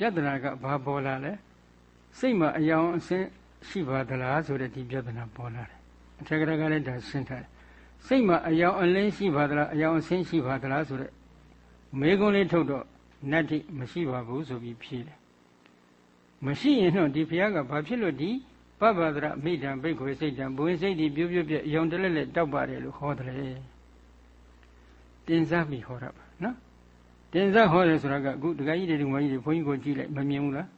ပြဿနာကဘာပေါ်လာလဲစိတ်မှာအယောင်အဆင်းရှိပါသလားဆိုတဲ့ဒီပြဿနာပေါ်လာတယ်အထက်ကတကလည်းဒါရှင်းထားတယ်စိတ်မှာအယောင်အလင်းရှိပါသလားအယောင်အဆင်းရှိပါသလားဆိုတဲ့မေကွန်းလေးထုတ်တော့နတ်တိမရှိပါဘူးဆိုပြီးဖြေတယ်မရှိရင်တော့ဒီဘုရားကဘာဖြစ်လို့ဒီပပ္ပဒရမိတံဘိက္ခွေစိတ်တံဘဝင်စိတ်ဒီပြိုးပြိုးပြအယောင်တလက်လက်တောက်ပါတယ်လို့ဟောတယ်တင်စားပြီးဟောတာပါနော် တင်စားဟောတယ်ဆိုတာကအခုဒကာကြီးတွေဒကာကြီးတွေဘုန်းကြီးကိုကြည့်လိုက်မမြင်ဘူးလား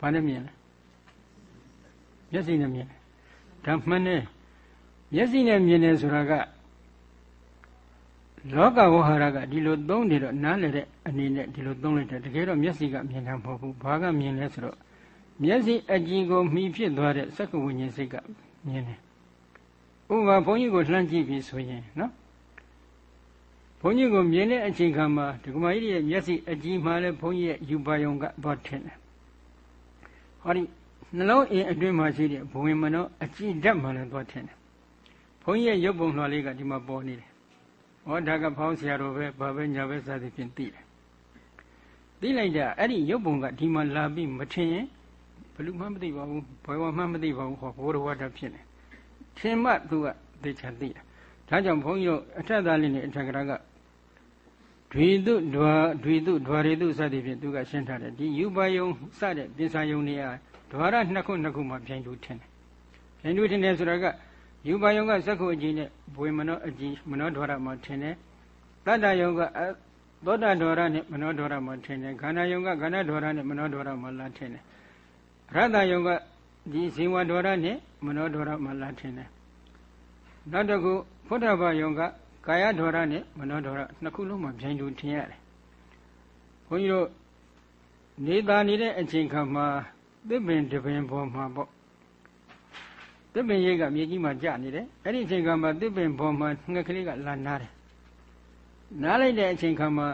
ဘာနဲ့မြင်လဲမျက်စိနဲ့မြင်တယ်ဒါမှန်တယ်မျက်စိနဲ့မြင်တယ်ဆိုတာကလောကဝဟာရကဒီလိုသုံးနေတော့နားလည်တဲ့အနေနဲ့ဒီလိုသုံးလိုက်တယ်တကယ်တော့မျက်စိကမြင်တာမဟုတ်ဘူးဘာကမြင်လဲဆိုတော့မျက်စိအကြည့်ကိုမှီဖြစ်သွားတဲ့စက္ကဝိညာဉ်စိတ်ကမြင်တယ်ဥပမာဘုန်းကြီးကိုလှမ်းကြည့်ပြီဆိုရင်နော် ဘုန်းကြီးကိုမြင်တဲ့အချိန်ခါမှာဒီကမကြီးရဲ့မျက်စိအကြည့်မှလည်းဘုန်းကြီးရဲ့ယူပါယုံကသွားထင်တယ်ဟောဒီနှလုံးအင်းအတွင်းမှာရှိတဲ့ဘဝင်မနောအကြည့်ဓာတ်မှလည်းသွားထင်တယ်ဘုန်းကြီးရဲ့ရုပ်ပုံလွှာလေးကဒီမှာပေါ်နေတယ်ဟောဒါကဖောင်းဆရာတော်ပဲဘာပဲညာပဲစသည်ဖြင့်သိတယ်သိလိုက်တာအဲ့ဒီရုပ်ပုံကဒီမှာလာပြီးမထင်ရင်ဘယ်လူမှမသိပါဘူးဘယ်ဝမှမသိပါဘူးဟောဘိုးတော်ဝါဒဖြစ်နေထင်မှသူကသိချာသိတာဒါကြောင့်ဘုန်းကြီးတို့အထက်သားလေးနဲ့အထက်ကရာက ဒွေတုဒွာဒွေတုဒွာရေတုစသည်ဖြင့်သူကရှင်းထားတယ်ဒီယူပါယုံစတဲ့ပြင်စာယုံတွေကဒွါရနှစ်ခုနှစ်ခုမှပြိုင်တူထင်တယ်ပြိုင်တူထင်တယ်ဆိုတာကယူပါယုံကစက္ခုအကြည့်နဲ့ဘွေမနောအကြည့်မနောဒွါရမှာထင်တယ်တတ္တယုံကသောတာဒွါရနဲ့မနောဒွါရမှာထင်တယ်ခန္ဓာယုံကခန္ဓာဒွါရနဲ့မနောဒွါရမှာလာထင်တယ်ရတ္တယုံကဒီဇေဝဒွါရနဲ့မနောဒွါရမှာလာထင်တယ်နောက်တစ်ခုဖုဒ္ဓဘာယုံက ကာယဒွါရနဲ့မနောဒွါရနှစ်ခုလုံးမှာပြိုင်တူထင်ရတယ်ဘုန်းကြီးတို့နေသားနေတဲ့အချိန်ခါမှာသစ်ပင်တပင်ပေါ်မှာပေါ့သစ်ပင်ရိပ်ကမြေကြီးမှာကျနေတယ်အဲ့ဒီအချိန်ခါမှာသစ်ပင်ပေါ်မှာငှက်ကလေးကလာနားတယ်နားလိုက်တဲ့အချိန်ခါမှာ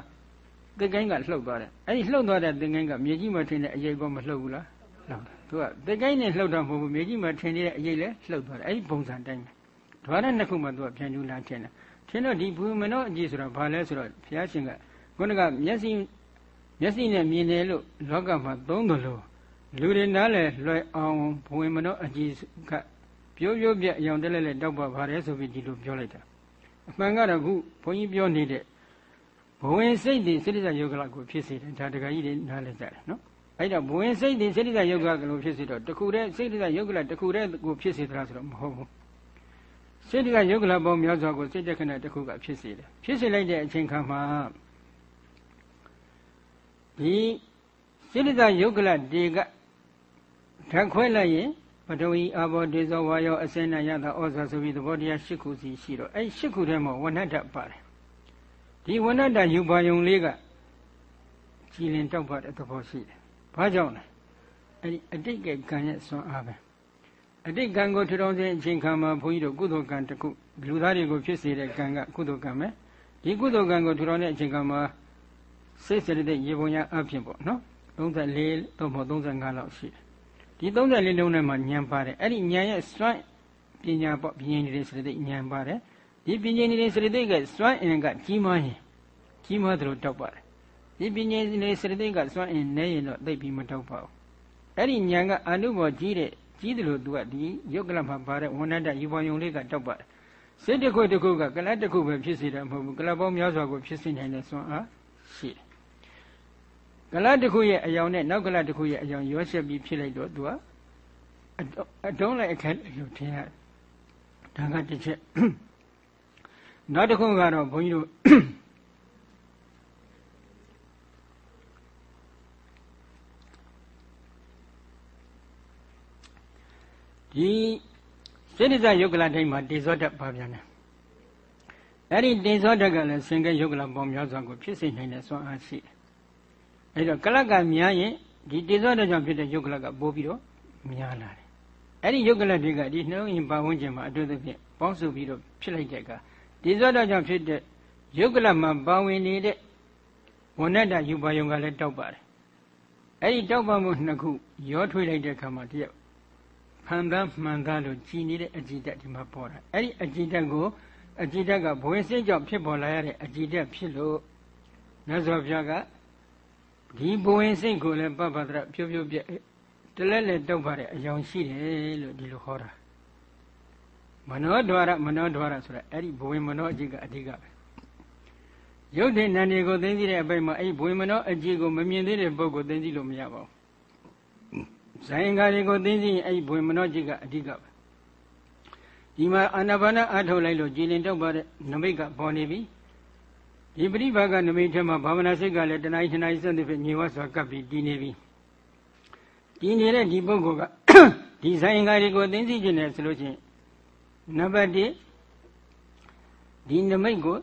သစ်ကိုင်းကလှုပ်သွားတယ်အဲ့ဒီလှုပ်သွားတဲ့သစ်ကိုင်းကမြေကြီးမှာထင်တဲ့အရိပ်ကောမလှုပ်ဘူးလားလှုပ်တယ်သူကသစ်ကိုင်းနဲ့လှုပ်တာမဟုတ်ဘူးမြေကြီးမှာထင်နေတဲ့အရိပ်လည်းလှုပ်သွားတယ်အဲ့ဒီပုံစံတိုင်းပဲဓဝရနှစ်ခုမှသူကပြန်ကျူးလာထင်တယ် ထင်တော့ဒီဘူမနောအကြည့်ဆိုတော့ဘာလဲဆိုတော့ဘုရားရှင်ကခုနကမျက်စိမျက်စိနဲ့မြင်တယ်လို့လောကမှာသုံးတယ်လို့လူတွေနားလဲလွယ်အောင်ဘဝင်မနောအကြည့်ကပြိုးပြိုးပြက်အယောင်တက်လက်လက်တောက်ပါပါတယ်ဆိုပြီးဒီလိုပြောလိုက်တာအမှန်ကတော့ခုဘုန်းကြီးပြောနေတဲ့ဘဝင်စိတ်တွေစိတ္တဇယုတ်ကလကိုဖြစ်စေတယ်ဒါတခါကြီးတွေနားလဲကြတယ်နော်အဲ့တော့ဘဝင်စိတ်တွေစိတ္တဇယုတ်ကလကိုဖြစ်စေတော့တခုတည်းစိတ္တဇယုတ်ကလတခုတည်းကိုဖြစ်စေသလားဆိုတော့မဟုတ်ဘူး စိတ္တကယုတ်ကလပေါင်းများစွာကိုစိတ်တခဏတစ်ခုကဖြစ်စေတယ်ဖြစ်စေလိုက်တဲ့အချိန်ခါမှာဒီစိတ္တယုတ်ကလတေကဓာတ်ခွဲလိုက်ရင်ပထဝီအာဘောဒေဇောဝါယောအစင်းနာယတာဩဇာဆိုပြီးသဘောတရား၈ခုစီရှိတော့အဲ့၈ခုထဲမှာဝဏ္ဏတပါတယ်ဒီဝဏ္ဏတယူပါယုံလေးကကြည်လင်တောက်ပါတဲ့သဘောရှိတယ်ဘာကြောင့်လဲအဲ့ဒီအတိတ်ကကံရဲ့ဆွမ်းအားပဲ အတိတ်ကံကိုထူထောင်ခြင်းအချိန်ခါမှာဘုန်းကြီးတို့ကုသိုလ်ကံတစ်ခုလူသားတွေကိုဖြစ်စေတဲ့ကံကကုသိုလ်ကံပဲဒီကုသိုလ်ကံကိုထူထောင်တဲ့အချိန်ခါမှာစိတ်စရတဲ့ရေပုံရအဖြစ်ပေါ့နော်34သို့မဟုတ်35လောက်ရှိတယ်ဒီ34လုံးထဲမှာဉာဏ်ပါတယ်အဲ့ဒီဉာဏ်ရဲ့စွမ်းပညာပေါ့ပညာနေတဲ့စရတဲ့ဉာဏ်ပါတယ်ဒီပညာနေတဲ့စရတဲ့ကစွမ်းအင်ကကြီးမားရင်ကြီးမားတယ်လို့တောက်ပါတယ်ဒီပညာနေတဲ့စရတဲ့ကစွမ်းအင်နည်းရင်တော့သိပြီးမတောက်ပါဘူးအဲ့ဒီဉာဏ်ကအနုဘောကြီးတဲ့ ကြီးတယ်လို့သူကဒီယုတ်ကလမှာပါတဲ့ဝဏ္ဏတယူပွန်ယုံလေးကတောက်ပါတယ်စိတ်တစ်ခုတစ်ခုကကလတ်တစ်ခုပဲဖြစ်စေတယ်မဟုတ်ဘူးကလတ်ပေါင်းများစွာကိုဖြစ်စေနိုင်တဲ့စွမ်းအားရှိတယ်ကလတ်တစ်ခုရဲ့အယောင်နဲ့နောက်ကလတ်တစ်ခုရဲ့အယောင်ရောရှက်ပြီးဖြစ်လိုက်တော့သူကအတုံးလိုက်အခက်လို့ထင်ရတယ်ဒါကတစ်ချက်နောက်တစ်ခုကတော့ဘုန်းကြီးတို့ ဒီစိတ္တဇယုတ်ကလတိုင်းမှာတေဇောဓာတ်ပါပြန်တယ်အဲ့ဒီတေဇောဓာတ်ကလည်းစင်ကဲယုတ်ကလပေါင်းများစွာကိုဖြစ်စေနိုင်တဲ့စွမ်းအားရှိတယ်အဲ့တော့ကလကများရင်ဒီတေဇောဓာတ်ကြောင့်ဖြစ်တဲ့ယုတ်ကလကပိုးပြီးတော့များလာတယ်အဲ့ဒီယုတ်ကလတွေကဒီနှလုံးရင်ပါဝင်ခြင်းမှာအတူတူဖြင့်ပေါင်းစုပြီးတော့ဖြစ်လိုက်တဲ့အခါတေဇောဓာတ်ကြောင့်ဖြစ်တဲ့ယုတ်ကလမှာပါဝင်နေတဲ့ဝဏ္ဏတယူပါယုံကလည်းတောက်ပါတယ်အဲ့ဒီတောက်ပါမှုနှစ်ခုရောထွေးလိုက်တဲ့အခါမှာတယောက် ဖန်သားမှန်သားလို့ကြည်နေတဲ့အကြည်တက်ဒီမှာပေါ်တာအဲ့ဒီအကြည်တက်ကိုအကြည်တက်ကဘဝင်စိတ်ကြောင့်ဖြစ်ပေါ်လာရတဲ့အကြည်တက်ဖြစ်လို့မြတ်စွာဘုရားကဒီဘဝင်စိတ်ကိုလည်းပပ္ပဒရဖြိုးဖြိုးပြက်တလဲလဲတောက်ပါတဲ့အယောင်ရှိတယ်လို့ဒီလိုဟောတာမနောဒွါရမနောဒွါရဆိုတာအဲ့ဒီဘဝင်မနောအကြီးကအဓိကပဲရုပ်တည်နံတွေကိုသိသိတဲ့အပိုင်းမှာအဲ့ဒီဘဝင်မနောအကြီးကိုမမြင်သေးတဲ့ပုဂ္ဂိုလ်သိသိလို့မရပါဘူး ဇိုင်္ဂါတွေကိုသိသိရင်အဲ့ဒီဘဝင်မနောကြီးကအဓိကပဲဒီမှာအာနာပါနအထုတ်လိုက်လို့ကြည်လင်တောက်ပါတဲ့နမိတ်ကပေါ်နေပြီဒီပရိဘာကနမိတ်ထဲမှာဘာဝနာစိတ်ကလည်းတဏှာတဏှာစသဖြင့်ညီဝစွာကပ်ပြီးတည်နေပြီတည်နေတဲ့ဒီပုဂ္ဂိုလ်ကဒီဆိုင်ငါတွေကိုသိသိခြင်းနဲ့ဆိုလို့ချင်းနံပါတ်1ဒီနမိတ်ကို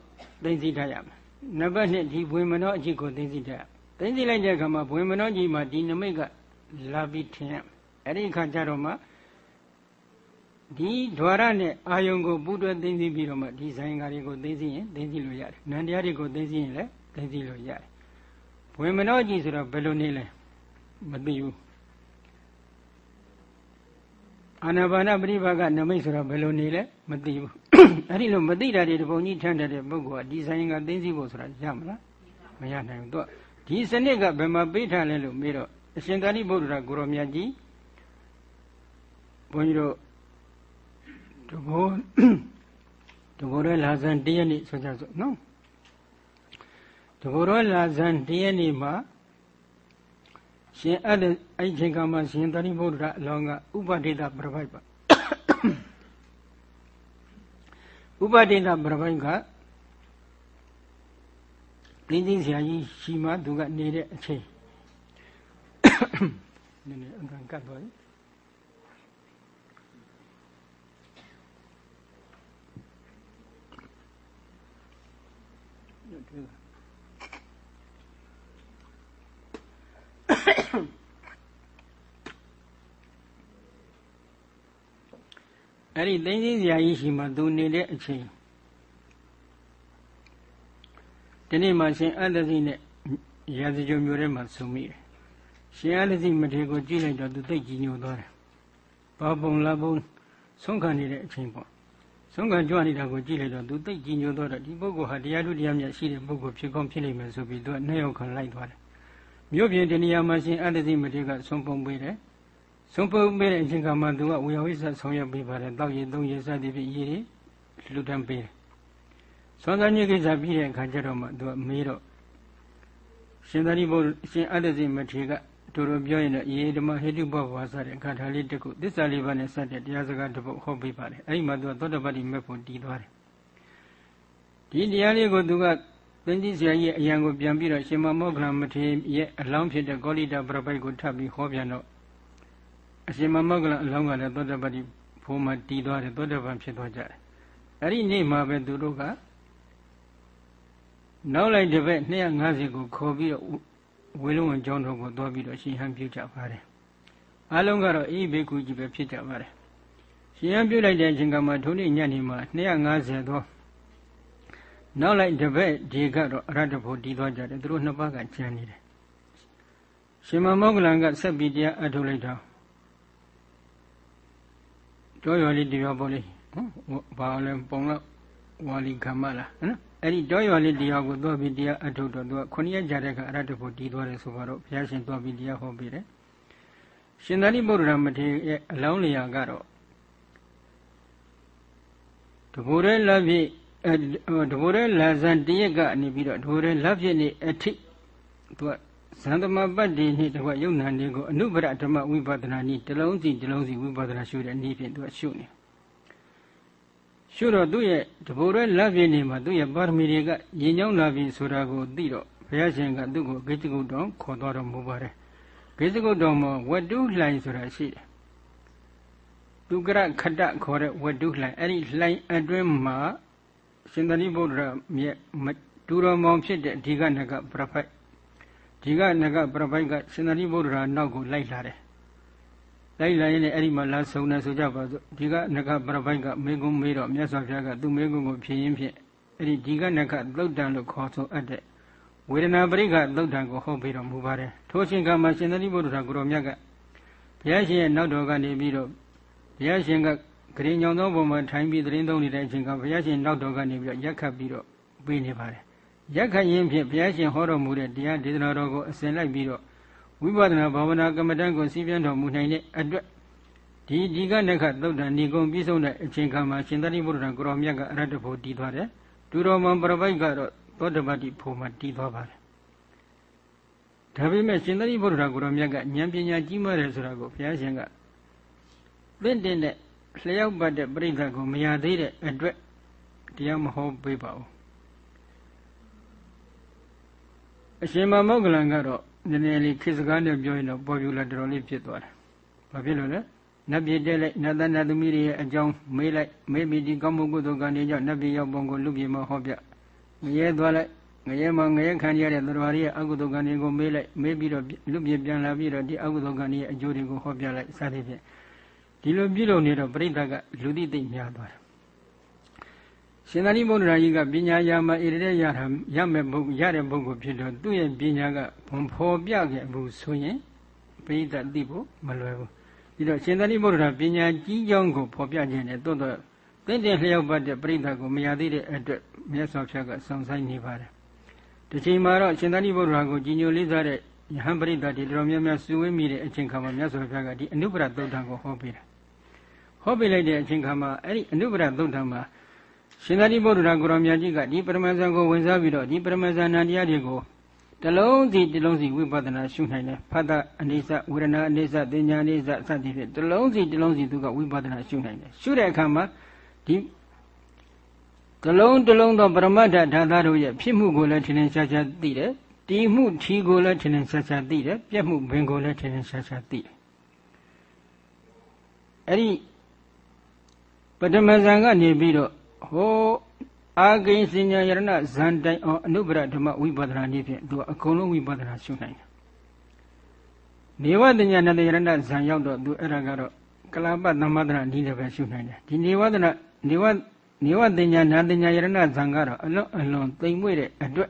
သိသိထားရမယ်နံပါတ်2ဒီဘွေမနောအจิตကိုသိသိထားရသိသိလိုက်တဲ့အခါမှာဘွေမနောကြီးမှာဒီနမိတ်က လာပြီးထင်ရအဲ့ဒီအခါကျတော့မှဒီဓဝရနဲ့အာယုံကိုပူတွဲသိသိပြီးတော့မှဒီဆိုင်ကားတွေကိုသိသိရင်သိသိလို့ရတယ်။နန္တရားတွေကိုသိသိရင်လည်းသိသိလို့ရတယ်။ဝေမနောကြည့်ဆိုတော့ဘယ်လိုနေလဲမသိဘူး။အာနာပါနပရိပါကနမိတ်ဆိုတော့ဘယ်လိုနေလဲမသိဘူး။အဲ့ဒီလိုမသိတာတွေတပုံကြီးထမ်းတဲ့ပုဂ္ဂိုလ်ကဒီဆိုင်ကသိသိဖို့ဆိုတာရမလားမရနိုင်ဘူး။သူကဒီစနစ်ကဘယ်မှာပေးထားလဲလို့မေးတော့ အရှင်သာရိပုတ္တရာကိုရောမြတ်ကြီးဘုန်းကြီးတို့တဘောတဘောရဲလာဇန်တရက်နေ့ဆိုကြစို့နော်တဘောရဲလာဇန်တရက်နေ့မှာရှင်အဲ့ဒီအဲ့ချိန်ကမှရှင်သတိဗုဒ္ဓအလောင်းကဥပဒိတပြပိုက်ပါဥပဒိတပြပိုက်ကပြင်းကြီးဆရာကြီးရှိမှသူကနေတဲ့အချိန် နည်းနည်းအကန်ကတ်သွားပြီတွေ့လားအဲ့ဒီသိသိစရာကြီးရှိမှသူနေတဲ့အချိန်ဒီနေ့မှရှင်အတ္တစီနဲ့ရာဇဂိုမျိုးထဲမှာဆုံမိတယ် ရှင်အတ္တစီမထေကိုကြည့်လိုက်တော့သူသိကြည်ညိုသွားတယ်ဘာပုံလာပုံဆုံးခံနေတဲ့အချိန်ပေါ့ဆုံးခံကြွနေတာကိုကြည့်လိုက်တော့သူသိကြည်ညိုတော့ဒီပုဂ္ဂိုလ်ဟာတရားထုတရားမြတ်ရှိတဲ့ပုဂ္ဂိုလ်ဖြစ်ကောင်းဖြစ်လိမ့်မယ်ဆိုပြီးသူကနှဲ့ရောက်ခံလိုက်သွားတယ်မြို့ပြင်တဏှာမှာရှင်အတ္တတိမတိကဆုံးပုံပေးတယ်ဆုံးပုံပေးတဲ့အချိန်ကမှသူကဝေယဝိသဆောင်ရွက်ပေးပါတယ်တောက်ရည်သုံးရည်စသည်ဖြင့်ရည်လူတန်းပေးတယ်သောသာညိကိစ္စပြီးတဲ့အခါကျတော့မှသူကမေးတော့ရှင်သာရိပုတ္တရှင်အတ္တတိမထေက တို့တို့ပြောရင်လည်းအေဓမ္မဟေတုဘဝါစတဲ့အခါထားလေးတစ်ခုသစ္စာလေးပါးနဲ့စတဲ့တရားစကားတစ်ပုဒ်ဟောပေးပါတယ်အဲ့ဒီမှာသူကသောတပတ္တိမေဖို့တည်သွားတယ်ဒီတရားလေးကိုသူကသင်္ကြီးဆရာကြီးအရန်ကိုပြန်ပြီးတော့ရှင်မမောဂလမထေရဲ့အလောင်းဖြစ်တဲ့ကောလိတာပြပိုက်ကိုထပ်ပြီးဟောပြန်တော့အရှင်မမောဂလအလောင်းကလည်းသောတပတ္တိဘုံမှာတည်သွားတယ်သောတပန်ဖြစ်သွားကြတယ်အဲ့ဒီနေ့မှာပဲသူတို့ကနောက်လိုက်တစ်ပတ်250ကိုခေါ်ပြီးတော့ ဝေလုံးဝန်ကျောင်းတော်ကိုသွားပြီးတော့ရှင်ဟန်ပြုကြပါတယ်အားလုံးကတော့အေးဘေကုကြီးပဲဖြစ်ကြပါတယ်ရှင်ဟန်ပြုလိုက်တဲ့အချိန်ကမှထုံးနေ့ညနေမှာ250သောနောက်လိုက်တပည့်ဒီကတော့အရတ္တဖို့တည်သွားကြတယ်သူတို့နှစ်ပါးကကျန်နေတယ်ရှင်မမောဂလန်ကဆက်ပြီးတရားအထုတ်လိုက်တော့တောရွာလေးတရားပေါ်လေးဟုတ်ဘာလဲပုံတော့ဝါလီကမ္မလားနော် အဲ့ဒီတောရွာလေးတရားကိုသွားပြီးတရားအထုတ်တော့သူကခုနှစ်ရက်ကြာတဲ့ကအရတ္တဖို့တည်သွားတယ်ဆိုတော့ဘုရားရှင်သွားပြီးတရားဟောပေးတယ်ရှင်သာရိပုတ္တရာမထေရရဲ့အလောင်းလျာကတော့တဘူရဲလက်ပြည့်အဲတဘိုးရဲလာဇန်တရက်ကနေပြီးတော့တဘိုးရဲလက်ဖြစ်နေအထိသူကဇန်သမပတ္တိနှင့်တကွယုံနာနေကိုအနုပရဓမ္မဝိပဿနာနည်းတစ်လုံးစီတစ်လုံးစီဝိပဿနာရှုတဲ့နည်းဖြင့်သူကရှုနေ ရှုတော့သူ့ရဲ့တဘိုးရဲလက်ဖြစ်နေမှာသူ့ရဲ့ပါရမီတွေကရင်ကြောင်းလာပြီဆိုတာကိုသိတော့ဘုရားရှင်ကသူ့ကိုဂိတ္တကုတ်တော်ခေါ်သွားတော်မူပါတယ်ဂိတ္တကုတ်တော်မှာဝတ္တုလှိုင်ဆိုတာရှိတယ်ဒုက္ခရခတ္တခေါ်တဲ့ဝတ္တုလှိုင်အဲ့ဒီလှိုင်အတွင်းမှာရှင်သာရိပုတ္တရာမြတ်တူတော်မောင်ဖြစ်တဲ့ဒီကနကပရဖိုက်ဒီကနကပရဖိုက်ကရှင်သာရိပုတ္တရာနောက်ကိုလိုက်လာတယ် လိုက်လာရင်လည်းအဲ့ဒီမှာလာဆုံနေဆိုကြပါစို့ဒီကနကပရဖိုက်ကမေကုံမေးတော့မြတ်စွာဘုရားကသူ့မေကုံကိုဖြည့်ရင်းဖြင့်အဲ့ဒီဒီကနကသုတ်တန်လို့ခေါ်ဆိုအပ်တဲ့ဝေဒနာပရိက္ခသုတ်တန်ကိုဟောပေးတော်မူပါတယ်ထိုအချိန်ကမှရှင်သာရိပုတ္တရာကိုရောမြတ်ကဘုရားရှင်ရဲ့နောက်တော်ကနေပြီးတော့ဘုရားရှင်ကဂရင်ညောင်သောပုံမှာထိုင်ပြီးသတင်းသုံးနေတဲ့အချိန်ကဘုရားရှင်နောက်တော်ကနေပြီးတော့ရက်ခတ်ပြီးတော့ပေးနေပါတယ်ရက်ခတ်ရင်ဖြင့်ဘုရားရှင်ဟောတော်မူတဲ့တရားဒေသနာတော်ကိုအစဉ်လိုက်ပြီးတော့ ဝိပဿနာဘာဝနာကမ္မဋ္ဌာန်းကိုစီးပြန်တော်မူနိုင်တဲ့အတွက်ဒီဒီကနခသုတ်တန်ဏီကုံပြည့်စုံတဲ့အချိန်ခါမှာရှင်သာရိပုတ္တရာကိုရောမြတ်ကအရတ္တဖို့တည်သွားတယ်ဒုတော်မံပရပိုက်ကတော့သောတပတ္တိဖို့မှာတည်သွားပါတယ်ဒါပေမဲ့ရှင်သာရိပုတ္တရာကိုရောမြတ်ကဉာဏ်ပညာကြီးမားတယ်ဆိုတာကိုဘုရားရှင်ကသင့်တဲ့လျှောက်ပတ်တဲ့ပြိဿကိုမရသေးတဲ့အတွက်တရားမဟောပေးပါဘူးအရှင်မမောဂလန်ကတော့ နည်းနည်းလေးခေစကားနဲ့ပြောရင်တော့ပေါ်ပြလာတော်တော်လေးဖြစ်သွားတယ်။ဘာဖြစ်လို့လဲ။နတ်ပြည်တဲလိုက်နတ်သားနတ်သမီးတွေရဲ့အကြောင်းမေးလိုက်မေးပြီးဒီကောင်းမှုကုသိုလ်ကံတွေကြောင့်နတ်ပြည်ရောက်ပုံကိုလူပြည်မှာဟောပြ။ငရဲသွားလိုက်ငရဲမှာငရဲခံရတဲ့သတ္တဝါတွေရဲ့အကုသိုလ်ကံတွေကိုမေးလိုက်မေးပြီးတော့လူပြည်ပြန်လာပြီးတော့ဒီအကုသိုလ်ကံတွေရဲ့အကျိုးတွေကိုဟောပြလိုက်စသဖြင့်ဒီလိုပြုလုပ်နေတော့ပြိဿကလူသိသိများသွားတယ် ရှင်သာရိပုတ္တရာကြီးကပညာယာမဣရတဲ့ရတာရမဲ့ဘုရတဲ့ပုဂ္ဂိုလ်ဖြစ်တော့သူ့ရဲ့ပညာကဘုံဖော်ပြခဲ့ဘူးဆိုရင်ပိဋကသိဖို့မလွယ်ဘူးပြီးတော့ရှင်သာရိပုတ္တရာပညာကြီးကြောင်းကိုဖော်ပြခြင်းနဲ့တွတ်တော့တင့်တယ်လျှောက်ပတ်တဲ့ပိဋကကိုမရသေးတဲ့အတွက်မြတ်စွာဘုရားကစောင့်ဆိုင်နေပါတယ်ဒီချိန်မှာတော့ရှင်သာရိပုတ္တရာကိုကြီးညိုလေးစားတဲ့ယဟန်ပရိသတ်တွေတော်များများစုဝေးမိတဲ့အချိန်ခါမှာမြတ်စွာဘုရားကဒီအနုပရသုတ်တံကိုဟောပေးတယ်ဟောပေးလိုက်တဲ့အချိန်ခါမှာအဲ့ဒီအနုပရသုတ်တံမှာ ရှင်သာရိပုတ္တရာကိုရောင်မြတ်ကြီးကဒီပရမဇန်ကိုဝင်စားပြီးတော့ဒီပရမဇန်နံတရားတွေကိုတလုံးစီတလုံးစီဝိပဿနာရှုနိုင်တယ်ဖတ်တာအနေစဝေဒနာအနေစတင်ညာအနေစစသည်ဖြင့်တလုံးစီတလုံးစီသူကဝိပဿနာရှုနိုင်တယ်ရှုတဲ့အခါမှာဒီတလုံးတလုံးသောပရမတ္ထဓာတ်သားတို့ရဲ့ဖြစ်မှုကိုလည်းထင်ထင်ရှားရှားသိတယ်တည်မှုထီကိုလည်းထင်ထင်ရှားရှားသိတယ်ပြက်မှုဘင်ကိုလည်းထင်ထင်ရှားရှားသိတယ်အဲ့ဒီပထမဇန်ကနေပြီးတော့ ဟောအာဂိဉ္စညာယရဏဇန်တိုင်အောင်အနုပရဓမ္မဝိပဿနာနည်းဖြင့်သူအကုန်လုံးဝိပဿနာရှုနိုင်တယ်နေဝတညာနတယရဏဇန်ရောက်တော့သူအဲ့ဒါကတော့ကလပသမ္မဒနာနည်းလည်းပဲရှုနိုင်တယ်ဒီနေဝဒနာနေဝနေဝတညာနာတညာယရဏဇန်ကတော့အလွန်အလွန်သိမ်မွေ့တဲ့အတွက်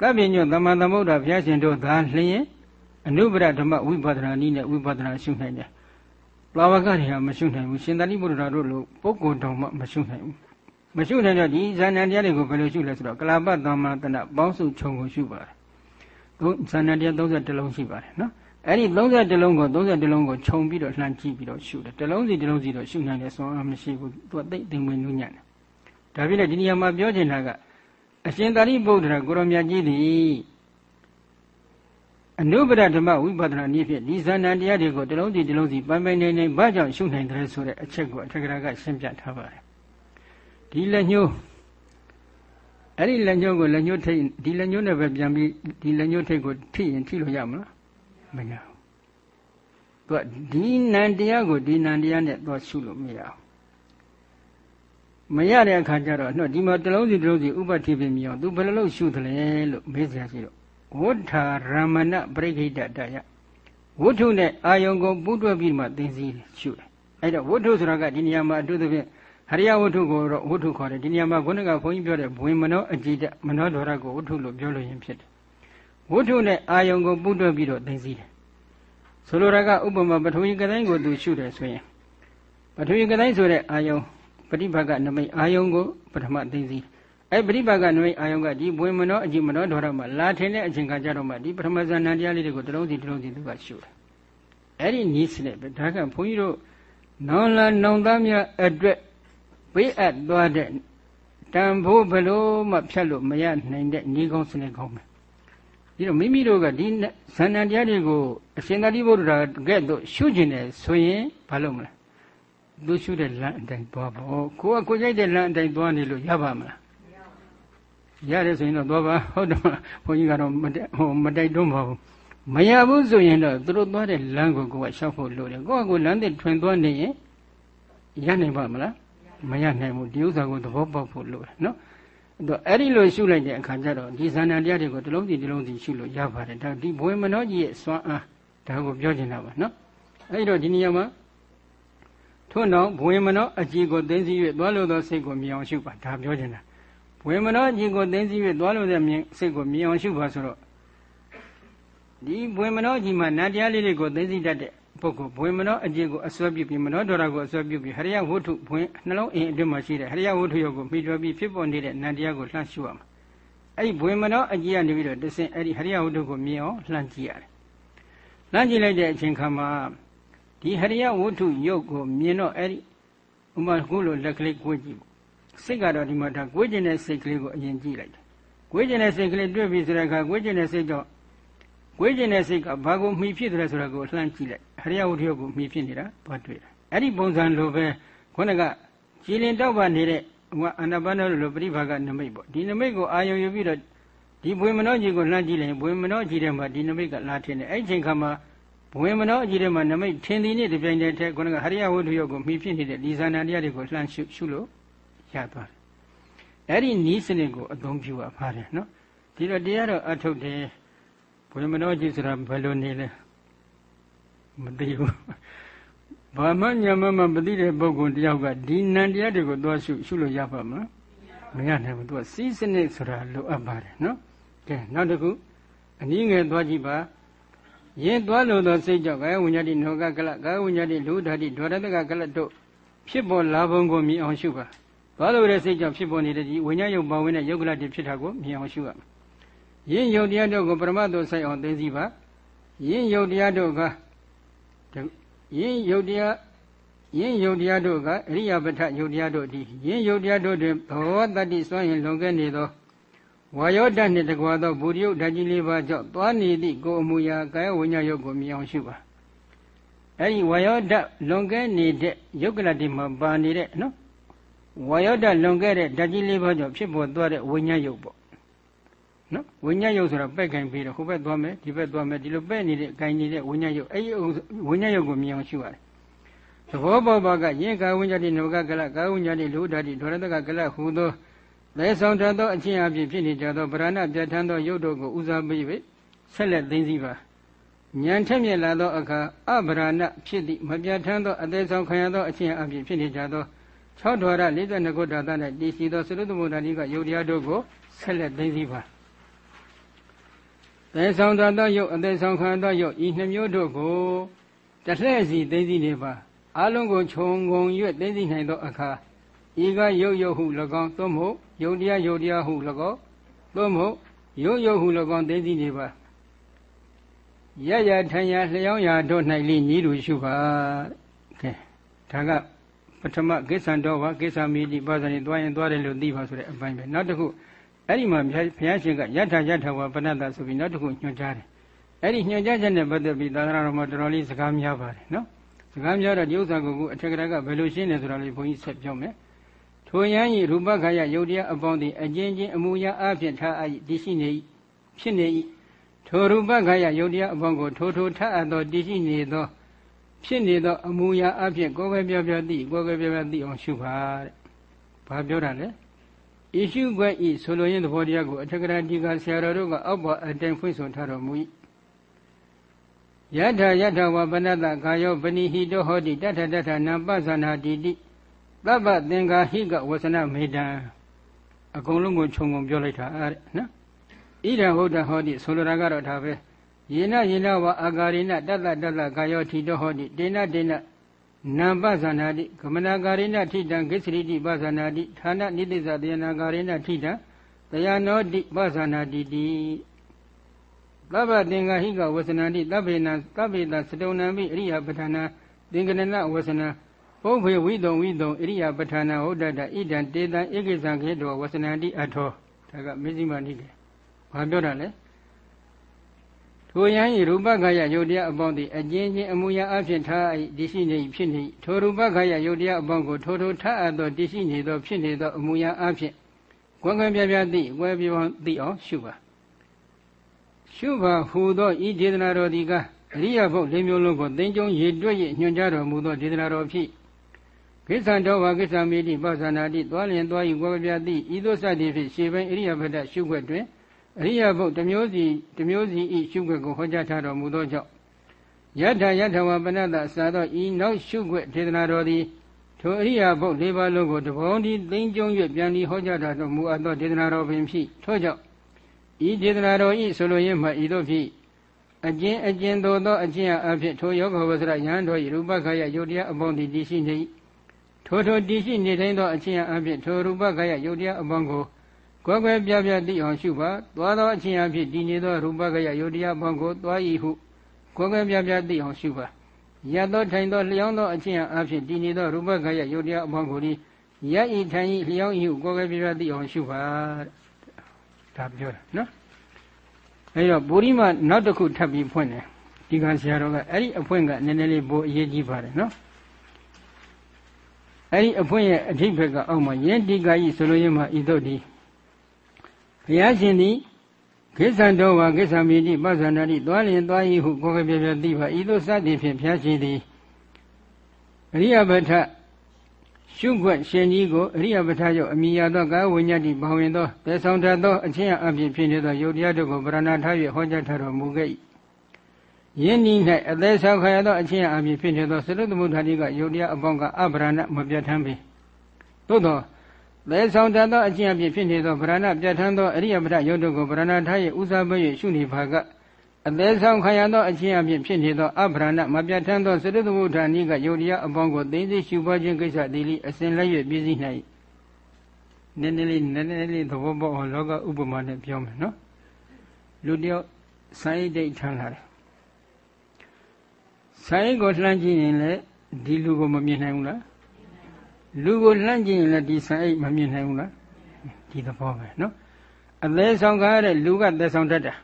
ကပ္ပညောသမ္မာသမုဒ္ဒဘုရားရှင်တို့သာလျင်အနုပရဓမ္မဝိပဿနာနည်းနဲ့ဝိပဿနာရှုနိုင်တယ်။ဘာဝကတွေဟာမရှုနိုင်ဘူးရှင်သာရိပုတ္တရာတို့လိုပုဂ္ဂိုလ်တော်မှမရှုနိုင်ဘူး မရှုနိုင်တော့ဒီဇာဏတရားတွေကိုဘယ်လိုရှုလဲဆိုတော့ကလာပသမ္မာတဏပေါင်းစုခြုံကိုရှုပါတယ်။သုံးဇာဏတရား31လုံးရှိပါတယ်နော်။အဲ့ဒီ31လုံးကို31လုံးကိုခြုံပြီးတော့လှမ်းကြည့်ပြီးတော့ရှုတယ်။တစ်လုံးစီတစ်လုံးစီတော့ရှုနိုင်တယ်ဆိုအောင်မရှိဘူး။သူကသိသိဝင်နုညံ့တယ်။ဒါဖြစ်လေဒီနေရာမှာပြောချင်တာကအရှင်သာရိပုတ္တရာကိုရောမြတ်ကြီးသည်အနုပဒဓမ္မဝိပဿနာနည်းဖြင့်ဒီဇာဏတရားတွေကိုတစ်လုံးစီတစ်လုံးစီပိုင်ပိုင်နေနေဘာကြောင့်ရှုနိုင်တယ်ဆိုတဲ့အချက်ကိုအထက်ကရာကရှင်းပြထားပါတယ် ဒီလက်ညှိုးအဲ့ဒီလက်ညှိုးကိုလက်ညှိုးထိတ်ဒီလက်ညှိုးနဲ့ပဲပြန်ပြီးဒီလက်ညှိုးထိတ်ကိုထိရင်ထိလို့ရမလားမရဘူးသူကဒီနံတရားကိုဒီနံတရားနဲ့သွားရှုလို့မရဘူးမရတဲ့အခါကျတော့နော်ဒီမှာတလုံးစီတလုံးစီဥပတိပြမြင်အောင်သူဘယ်လိုလုပ်ရှုသလဲလို့မေးစရာရှိတော့ဝဋ္ဌာရမဏပရိခိတတယဝဋ္ထုနဲ့အာယုံကိုပူးတွဲပြီးမှသိသိရှုတယ်အဲ့တော့ဝဋ္ထုဆိုတာကဒီနေရာမှာအထူးသဖြင့် ဟရိယဝတ္ထုကိုတော့ဝတ္ထုခေါ်တယ်ဒီနေရာမှာခုနကဘုန်းကြီးပြောတဲ့ဘဝင်မနောအကြည်တမနောဒရကိုဝတ္ထုလို့ပြောလို့ရင်ဖြစ်တယ်ဝတ္ထုနဲ့အာယုံကိုပူးတွဲပြီးတော့သိသိတယ်ဆိုလိုတာကဥပမာပထဝီကတိုင်းကိုသူရှုတယ်ဆိုရင်ပထဝီကတိုင်းဆိုတဲ့အာယုံပฏิဘာကနမိတ်အာယုံကိုပထမသိသိအဲပฏิဘာကနမိတ်အာယုံကဒီဘဝင်မနောအကြည်မနောဒရမှာလာထင်တဲ့အချိန်ခါကျတော့မှဒီပထမဇာဏတရားလေးတွေကိုတလုံးစီတလုံးစီသူကရှုတယ်အဲ့ဒီနီးစနဲ့ပဲဒါကဘုန်းကြီးတို့နောင်လာနောင်သားများအတွက် ပေးအပ်သွားတဲ့တန်ဖိုးဘလို့မှဖြတ်လို့မရနိုင်တဲ့ညီကောင်းစနစ်ကောင်းပဲဒီတော့မိမိတို့ကဒီဇန္နတရားတွေကိုအရှင်သာရိပုတ္တရာကဲ့သို့ရှုကျင်တယ်ဆိုရင်ဘာလုပ်မလဲသူရှုတဲ့လမ်းအတိုင်းသွားပေါ့ကိုကကိုကြိုက်တဲ့လမ်းအတိုင်းသွားနေလို့ရပါမလားရတယ်ဆိုရင်တော့သွားပါဟုတ်တယ်ဘုန်းကြီးကတော့မဟိုမတိုက်တွန်းပါဘူးမရဘူးဆိုရင်တော့သူတို့သွားတဲ့လမ်းကိုကိုကရှောက်ဖို့လိုတယ်ကိုကကိုလမ်းတဲ့ထွင်သွားနေရင်ရနိုင်ပါမလား မရနိုင်ဘူးဒီဥစ္စာကိုသဘောပေါက်ဖို့လိုတယ်နော်တော့အဲ့ဒီလိုရှုလိုက်တဲ့အခါကျတော့ဒီဇာဏတရားတွေကိုတစ်လုံးစီတစ်လုံးစီရှုလို့ရပါတယ်ဒါဒီဘဝမနောကြီးရဲ့စွမ်းအားဒါကိုပြောချင်တာပါနော်အဲ့တော့ဒီနေရာမှာထို့နောက်ဘဝမနောအကြည်ကိုသိသိ၍သွားလို့သောစိတ်ကိုမြင်အောင်ရှုပါဒါပြောချင်တာဘဝမနောအကြည်ကိုသိသိ၍သွားလို့တဲ့စိတ်ကိုမြင်အောင်ရှုပါဆိုတော့ဒီဘဝမနောအကြည်မှာနတ်တရားလေးတွေကိုသိသိတတ်တဲ့ ပုဂ္ဂိုလ်ဘွေမနောအကျင့်ကိုအစွဲပြုပြီးမနောဒရကိုအစွဲပြုပြီးဟရိယဝတ္ထုဘွင်နှလုံးအင်အတွင်းမှာရှိတဲ့ဟရိယဝတ္ထုရုပ်ကိုမိတွယ်ပြီးဖြစ်ပေါ်နေတဲ့နန္တရားကိုလှမ်းရှုရမှာအဲ့ဒီဘွေမနောအကြီးကနေပြီးတော့တဆင့်အဲ့ဒီဟရိယဝတ္ထုကိုမြင်အောင်လှမ်းကြည့်ရတယ်လှမ်းကြည့်လိုက်တဲ့အချိန်ခါမှာဒီဟရိယဝတ္ထုရုပ်ကိုမြင်တော့အဲ့ဒီဥမာခုလိုလက်ကလေးကိုကြည့်ပေါ့စိတ်ကတော့ဒီမှာဒါကိုကျင်တဲ့စိတ်ကလေးကိုအရင်ကြည့်လိုက်တယ်ကိုကျင်တဲ့စိတ်ကလေးတွေ့ပြီဆိုတဲ့အခါကိုကျင်တဲ့စိတ်ကြောင့် ကိုကျင်တဲ့စိတ်ကဘာကိုမှီဖြစ်တယ်ဆိုတာကိုလှမ်းကြည့်လိုက်ဟရိယဝတ္ထုကိုမှီဖြစ်နေတာဘာတွေ့လဲအဲ့ဒီပုံစံလိုပဲခုနကကြည်လင်တောက်ပါနေတဲ့ဟိုအာနာပါနလိုပြိဘာကနမိတ်ပေါ့ဒီနမိတ်ကိုအာယုံယူပြီးတော့ဒီဘွေမနောကြီးကိုလှမ်းကြည့်လိုက်ဘွေမနောကြီးထဲမှာဒီနမိတ်ကလာထင်းတယ်အဲ့ဒီချိန်ခါမှာဘွေမနောကြီးထဲမှာနမိတ်ထင်းသည်နဲ့တပြိုင်တည်းထဲခုနကဟရိယဝတ္ထုရုပ်ကိုမှီဖြစ်နေတဲ့ဒီဇာနာတရားတွေကိုလှမ်းရှုရှုလို့ရသွားတယ်အဲ့ဒီနီးစနစ်ကိုအသုံးပြုရပါတယ်နော်ဒီတော့တရားတော်အထုတ်တယ် ဘွေမနောကြီးဆိုတာဘယ်လိုနေလဲမသိဘူးဘာမှညာမမမသိတဲ့ပုဂ္ဂိုလ်တယောက်ကဒီနံတရားတွေကိုသွားရှုရှုလို့ရပါမလားမရနိုင်ဘူးသူကစီးစနစ်ဆိုတာလိုအပ်ပါတယ်နော်ကဲနောက်တစ်ခုအနည်းငယ်သွားကြည့်ပါရင်သွားလို့သောစိတ်ကြောင့်ကာယဝိညာတိနောကကလကာယဝိညာတိလူဓာတိဒေါရတကကလတို့ဖြစ်ပေါ်လာပုံကိုမြင်အောင်ရှုပါသွားလို့တဲ့စိတ်ကြောင့်ဖြစ်ပေါ်နေတဲ့ဒီဝိညာဉ်ယုတ်ပါဝင်တဲ့ယုတ်ကလတိဖြစ်တာကိုမြင်အောင်ရှုရမယ် ယင်းယုတ်တရားတို့ကိုပရမတ်တို့ဆိုင်အောင်သိသိပါယင်းယုတ်တရားတို့ကယင်းယုတ်တရားယင်းယုတ်တရားတို့ကအရိယာပဋ္ဌယုတ်တရားတို့ဒီယင်းယုတ်တရားတို့တွင်ဘောတတ္တိစွန့်ရင်လွန်ခဲ့နေသောဝါယောဓာတ်နှင့်တကွာသောဘူရိယုတ်ဓာတ်ကြီးလေးပါးကြောင့်သွားနေသည့်ကိုယ်အမူအရာကာယဝိညာဉ်ယုတ်ကိုမြင်အောင်ရှုပါအဲဒီဝါယောဓာတ်လွန်ခဲ့နေတဲ့ယုတ်ကလတိမှာပါနေတဲ့နော်ဝါယောဓာတ်လွန်ခဲ့တဲ့ဓာတ်ကြီးလေးပါးကြောင့်ဖြစ်ပေါ်သွားတဲ့ဝိညာဉ်ယုတ်ပေါ့ နော်ဝိညာဉ်ယုတ်ဆိုတာပဲ့ကင်ပြီးတော့ဟိုဘက်သွားမယ်ဒီဘက်သွားမယ်ဒီလိုပဲ့နေတဲ့ကင်နေတဲ့ဝိညာဉ်ယုတ်အဲဒီဝိညာဉ်ယုတ်ကိုမြင်အောင်ရှုရတယ်သဘောပေါက်ပါကယင်ကာဝိညာတိနဝကကလကာဝိညာတိလူဓာတိဒေါရတကကလဟူသောလဲဆောင်တတ်သောအချင်းအဖြစ်ဖြစ်နေကြသောဗရဏပြဋ္ဌာန်းသောယုတ်တို့ကိုဦးစားပေး၍ဆက်လက်သိသိပါဉာဏ်ထက်မြက်လာသောအခါအဗရဏဖြစ်သည့်မပြဋ္ဌာန်းသောအသေးဆောင်ခံရသောအချင်းအဖြစ်ဖြစ်နေကြသော၆ဓဝရ42ခုဓာတ်၌တည်ရှိသောသရုပ်သမုဒ္ဒတိကယုတ်တရားတို့ကိုဆက်လက်သိသိပါ သေဆောင်သောယုတ်အသေးဆောင်ခံသောယုတ်ဤနှမျိုးတို့ကိုတလှဲ့စီသိသိနေပါအလုံးကိုခြုံငုံ၍သိသိနိုင်သောအခါဤကယုတ်ယုတ်ဟု၎င်းသို့မဟုတ်ယုတ်တရားယုတ်တရားဟု၎င်းသို့မဟုတ်ယုတ်ယုတ်ဟု၎င်းသိသိနေပါရရထံရလျောင်းရာတို့၌လိညီလူရှုပါကဲဒါကပထမကိစ္ဆံတော်ပါကိစ္ဆာမိတိပါဇာနေသွားရင်သွားတယ်လို့သိပါဆိုတဲ့အပိုင်းပဲနောက်တစ်ခု အဲ့ဒီမှာဘုရားရှင်ကယထာယထာဝပဏ္ဍဆိုပြီးနောက်တစ်ခုညွှန်ကြားတယ်အဲ့ဒီညွှန်ကြားချက်နဲ့ပတ်သက်ပြီးသာသနာတော်မှာတော်တော်လေးစကားများပါတယ်နော်စကားများတော့ဒီဥစ္စာကိုအထက်ကရကဘယ်လိုရှင်းနေဆိုတာလေးဘုန်းကြီးဆက်ပြောမယ်ထိုယန်းဤရူပခါယယုတ်တရားအပေါင်းသည်အကျဉ်းချင်းအမူအရာအဖြစ်ထားအပ်တည်ရှိနေ၏ဖြစ်နေ၏ထိုရူပခါယယုတ်တရားအပေါင်းကိုထိုထိုထားအပ်သောတည်ရှိနေသောဖြစ်နေသောအမူအရာအဖြစ်ကိုယ်ပဲပြောပြောသိကိုယ်ပဲပြောပြောသိအောင်ရှုပါတဲ့။ဘာပြောတာလဲ။ ဤရှုွက်ဤဆိုလိုရင်းသဘောတရားကိုအထက်ကရာဒီကဆရာတော်တို့ကအောက်ပေါ်အတိုင်ဖွင့်ဆိုထားတော်မူ၏။ယထာယထာဝပနတကာယောပဏိဟိတောဟောတိတထတထနံပသနာတိတိသဗ္ဗသင်္ကာဟိကဝဆနမေတံအကုန်လုံးကိုခြုံငုံပြောလိုက်တာအဲ့နော်ဣဒံဟုတ်တဟောတိဆိုလိုတာကတော့ဒါပဲယေနယေနဝအာဂါရိနတတ္တတတ္တကာယောထိတောဟောတိတေနတေန နံပဇာနာတိကမနာဂါရိနထိတံကိစ္စရိတိပဇာနာတိဌာနနိတိဇာတယနာဂါရိနထိတံတယနောတိပဇာနာတိတိသဗ္ဗသင်္ဃဟိကဝဆနတိသဗ္ဗေနသဗ္ဗေတစတုံနံပိအရိယပဋ္ဌာနာသင်္ကနနဝဆနာပုဗ္ဗေဝိတုံဝိတုံဣရိယာပဋ္ဌာနာဟုတ်တတဣဒံတေတံဧကိသံခေတောဝဆနန္တိအထောဒါကမေဇိမာနိကေဘာပြောတာလဲ ထိုယံဤရူပခါယယုတ်တရားအပေါင်းသည်အကျဉ်းချင်းအမူအရာအဖြစ်ထား၏တရှိနေဖြစ်နေထိုရူပခါယယုတ်တရားအပေါင်းကိုထိုထိုထားအပ်သောတရှိနေသောဖြစ်နေသောအမူအရာအဖြစ်ကွယ်ကွယ်ပြားပြားသိကွယ်ပြားသိအောင်ရှုပါရှုပါဟူသောဤဒေသနာတော်ဒီကအရိယဘုတ်လေးမျိုးလုံးကိုသင်္ကြုံရေတွက်၍ညွှန်ကြားတော်မူသောဒေသနာတော်ဖြစ်ကိစ္စံတော်ဝါကိစ္စမေတိပသနာတိသွားလျင်သွားယူကိုယ်ပြတိဤသို့စသည်ဖြင့်ရှေပိုင်းအရိယဘဒရှုခွက်တွင် အရိယဘုတ်တစ်မျိုးစီတစ်မျိုးစီဤရှုခွက်ကိုဟောကြားထားတော်မူသောကြောင့်ယထာယထဝပနတအစာသောဤနောက်ရှုခွက်ဒေသနာတော်သည်ထိုအရိယဘုတ်၄ပါးလုံးကိုတဘောင်းဒီသိမ့်ကျုံ၍ပြန်ပြီးဟောကြားတော်မူအပ်သောဒေသနာတော်ပင်ဖြစ်ထို့ကြောင့်ဤဒေသနာတော်ဤဆိုလိုရင်းမှဤသို့ဖြစ်အကျဉ်အကျဉ်သို့သောအကျဉ်အဖြစ်ထိုယောဂဝဆရယဟန်တော်ဤရူပခယယုတ်တရားအပေါင်းသည်တည်ရှိနေ၏ထိုထိုတည်ရှိနေတိုင်းသောအချင်းအဖြစ်ထိုရူပခယယုတ်တရားအပေါင်းကို ကွယ်ကွယ်ပြားပြားသိအောင်ရှုပါသွားသောအချင်းအဖြစ်တည်နေသောရူပကယယုတ်တရားဘောကိုသွား၏ဟုကွယ်ကွယ်ပြားပြားသိအောင်ရှုပါရသောထိုင်သောလျောင်းသောအချင်းအဖြစ်တည်နေသောရူပကယယုတ်တရားအဘောကိုဒီရဤထိုင်ဤလျောင်းဤဟုကွယ်ကွယ်ပြားပြားသိအောင်ရှုပါဒါပြောတာနော်အဲတော့ဗုရိမနောက်တစ်ခုထပ်ပြီးဖွင့်တယ်ဒီကဆရာတော်ကအဲ့ဒီအဖွင့်ကနည်းနည်းလေးပိုအရေးကြီးပါတယ်နော်အဲ့ဒီအဖွင့်ရဲ့အထိပ္ပယ်ကအောက်မှာယင်းဒီကကြီးဆိုလို့ရမှာဤသို့ဒီ ဘုရားရှင်သည်ကိစ္ဆံတော်ဝါကိစ္ဆံမိတိပဇာနာတိသွားလျင်သွား၏ဟုကိုယ်ကပြပြသိပါဤသို့စသည်ဖြင့်ဘုရားရှင်သည်အရိယပဋ္ဌရှုွက်ရှင်ကြီးကိုအရိယပဋ္ဌရောက်အမိယာသောကာဝိညာတိဘာဝင်သောသေဆောင်တတ်သောအချင်းအဖြစ်ဖြစ်နေသောယုတ်တရားတို့ကိုဗရဏထား၍ဟောကြားထားတော်မူခဲ့၏ယင်းဤ၌အသေးဆောင်ခရသောအချင်းအဖြစ်ဖြစ်နေသောသရုပ်သမုဒ္ဒတိကယုတ်တရားအပေါင်းကအဗရဏမပြတ်ထမ်းပေသို့သော သေဆောင်တတ်သောအချင်းအဖြစ်ဖြစ်နေသောဗရဏပြတ်ထမ်းသောအရိယပဋ္ဌယုတ်တို့ကိုဗရဏထား၍ဥစားပေး၍ရှုနေပါကအသေးဆောင်ခရသောအချင်းအဖြစ်ဖြစ်နေသောအဗရဏမပြတ်ထမ်းသောသရုပ်သမုဒ္ဒတိကယုတ်တရားအပေါင်းကိုသိသိရှုပွားခြင်းကိစ္စသည်လိအစဉ်လက်၍ပြည့်စည်၌နည်းနည်းလေးနည်းနည်းလေးသဘောပေါက်အောင်လောကဥပမာနဲ့ပြောမယ်နော်လူတယောက်စိုင်းဒိတ်ထမ်းလာတယ်ဆိုင်ကိုလှမ်းကြည့်ရင်လည်းဒီလူကိုမမြင်နိုင်ဘူးလား လူကိုလှမ်းကြည့်ရင်လည်းဒီဆိုင်မမြင်နိုင်ဘူးလားဒီသဘောပဲနော်အသေးဆောင်ခံရတဲ့လူကသက်ဆောင်တတ်တာ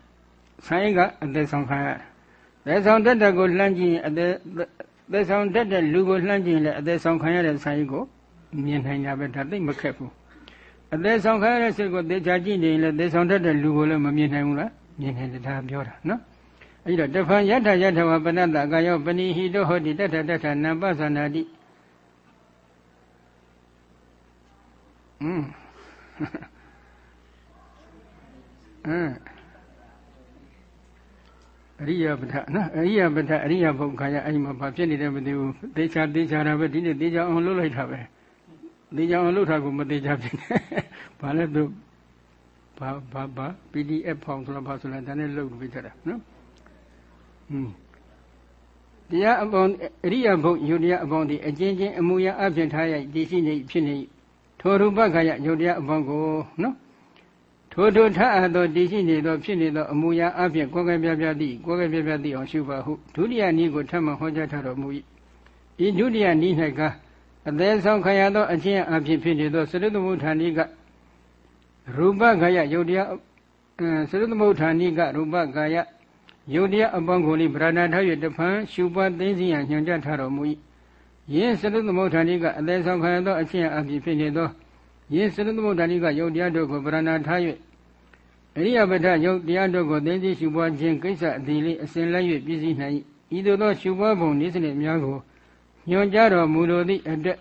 ဆိုင်ကအသေးဆောင်ခံရသက်ဆောင်တတ်တဲ့ကိုလှမ်းကြည့်ရင်အသေးသက်ဆောင်တတ်တဲ့လူကိုလှမ်းကြည့်ရင်လည်းအသေးဆောင်ခံရတဲ့ဆိုင်ကိုမြင်နိုင်တာပဲဒါသိမခက်ဘူးအသေးဆောင်ခံရတဲ့စိတ်ကိုသေချာကြည့်နေရင်လည်းသေဆောင်တတ်တဲ့လူကိုလည်းမမြင်နိုင်ဘူးလားမြင်နိုင်တယ်ဒါပြောတာနော်အဲ့တော့တဖန်ယထယထဝပနတကာယောပဏိဟိတောဟောတိတထတထနံပသနာတိ อืมအင်းအရိယပဋ္ဌနော်အရိယပဋ္ဌအရိယဘုခါရအဲ့မှာဘာဖြစ်နေတယ်မသိဘူးသေချာသေချာတာပဲဒီနေ့သေချာအောင်လုပ်လိုက်တာပဲသေချာအောင်လုပ်တာကိုမသေချာဖြစ်နေဘာလဲသူဘာဘာဘာ PDF ဖောင်ဆိုလားဘာဆိုလားဒါနဲ့လုပ်ပြီးကြတာနော်တရားအပေါင်းအရိယဘုတ်ယုတ်တရားအပေါင်းဒီအချင်းချင်းအမူအရာအဖြစ်ထားရတည်ရှိနေဖြစ်နေ ထိုရူပခါယယုတ်တရားအပေါင်းကိုနော်ထိုထိုထအပ်သောတည်ရှိနေသောဖြစ်နေသောအမူအရာအဖြစ်ကိုယ်ကဲ့ပြပြသည့်ကိုယ်ကဲ့ပြပြသည့်အောင်ရှုပါဟုဒုတိယနည်းကိုထပ်မဟောကြားထားတော်မူ၏ဤဒုတိယနည်း၌ကအသေးဆောင်ခရသောအချင်းအဖြစ်ဖြစ်နေသောသရုပ်သမုဋ္ဌာနိကရူပခါယယုတ်တရားသရုပ်သမုဋ္ဌာနိကရူပခါယယုတ်တရားအပေါင်းကိုလိဗရဏထား၍တဖန်ရှုပွားသိသိရန်ညွှန်ကြားထားတော်မူ၏ ယင်းစရုသမုဋ္ဌာနိကအသေးဆောင်ခံရသောအချင်းအဖြစ်ဖြစ်နေသောယင်းစရုသမုဋ္ဌာနိကယုတ်တရားတို့ကိုဗရဏထား၍အရိယပဒယုတ်တရားတို့ကိုသိသိရှုပွားခြင်းကိစ္စအသည်လေးအစဉ်လက်၍ပြည့်စည်နိုင်ဤသို့သောရှုပွားပုံနည်းစနစ်များကိုညွှန်ကြားတော်မူလိုသည့်အတွက်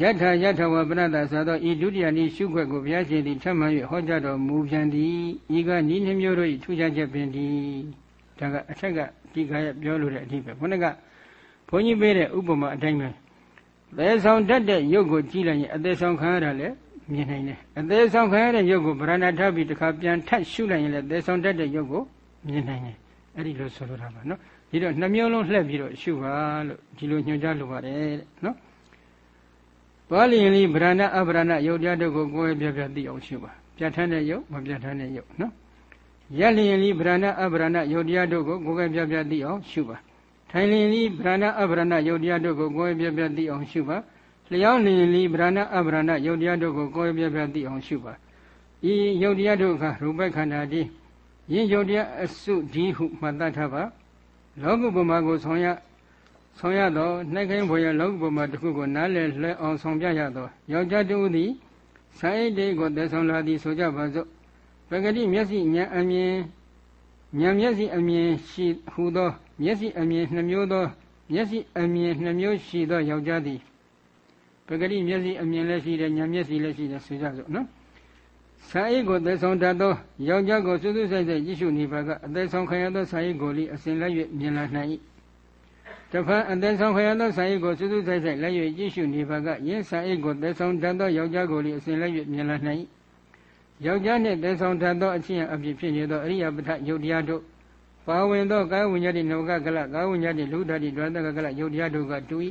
ယထာယထဝပရတ္တသာသောဤဒုတိယနည်းရှုခွက်ကိုဘုရားရှင်သည်ထပ်မံ၍ဟောကြားတော်မူပြန်သည်ဤကဤနှမျိုးတို့၏ထူးခြားချက်ပင်သည်ဒါကအထက်ကဒီခါရပြောလို့တဲ့အဓိပ္ပာယ်ခုနက ဘုန်းကြီးပေးတဲ့ဥပမာအတိုင်းပဲသေဆောင်တတ်တဲ့ရုပ်ကိုကြည့်လိုက်ရင်အသေးဆောင်ခံရတာလည်းမြင်နိုင်တယ်အသေးဆောင်ခံရတဲ့ရုပ်ကိုဗရဏထပ်ပြီးတစ်ခါပြန်ထပ်ရှုလိုက်ရင်လည်းသေဆောင်တတ်တဲ့ရုပ်ကိုမြင်နိုင်တယ်အဲ့ဒီလိုဆိုလိုတာပါနော်ဒီတော့နှမျိုးလုံးလှည့်ပြီးတော့ရှုပါလို့ဒီလိုညွှန်ကြားလိုပါတယ်တဲ့နော်သွားလျင်လီဗရဏအဗရဏယုတ်တရားတို့ကိုကိုယ်ပြပြသိအောင်ရှုပါပြဋ္ဌာန်းတဲ့ယုတ်မပြဋ္ဌာန်းတဲ့ယုတ်နော်ရက်လျင်လီဗရဏအဗရဏယုတ်တရားတို့ကိုကိုယ်ကပြပြသိအောင်ရှုပါ ထိုင်လျင်လီဗရဏအဗရဏယုတ်တရားတို့ကိုကိုယ်ကပြပြသိအောင်ရှုပါလျောင်းလျင်လီဗရဏအဗရဏယုတ်တရားတို့ကိုကိုယ်ကပြပြသိအောင်ရှုပါဤယုတ်တရားတို့ကရူပခန္ဓာတည်းယင်းယုတ်တရားအစုဒီဟုမှတ်တတ်ထားပါလောကုပ္ပမကိုဆောင်ရဆောင်ရသောနှိုက်ခိုင်းဘွေရလောကုပ္ပမတစ်ခုကိုနားလည်လွှဲအောင်ဆောင်ပြရသောယောက်ျားတူသည်ဆိုင်တိကိုတည်ဆောင်လာသည်ဆိုကြပါစို့ပဂတိမျက်စိဉာဏ်အမြင် ဉာဏ်မျက်စိအမြင်ရှိဟူသောမျက်စိအမြင်နှမျိုးသောမျက်စိအမြင်နှမျိုးရှိသောယောက်ျားသည်ပဂတိမျက်စိအမြင်လည်းရှိတယ်ဉာဏ်မျက်စိလည်းရှိတယ်ဆိုကြစို့နော်စာအိတ်ကိုသက်ဆောင်တတ်သောယောက်ျားကိုစွတ်စွတ်ဆိုင်ဆိုင်ကြည့်ရှုနေပါကအသက်ဆောင်ခံရသောစာအိတ်ကိုလိအစဉ်လက်၍မြင်လာနိုင်၏တဖန်အသက်ဆောင်ခံရသောစာအိတ်ကိုစွတ်စွတ်ဆိုင်ဆိုင်လက်၍ကြည့်ရှုနေပါကယင်းစာအိတ်ကိုသက်ဆောင်တတ်သောယောက်ျားကိုလိအစဉ်လက်၍မြင်လာနိုင်၏ ယောက်ျားနှင့်တည်ဆောင်တတ်သောအချင်းအဖြစ်ဖြစ်နေသောအရိယပဋ္ဌယုတ်တရားတို့ပါဝင်သောကာယဝိညာဉ်တိနဝကကလကာယဝိညာဉ်တိလူဓာတိဒွါတကကလယုတ်တရားတို့ကတူ၏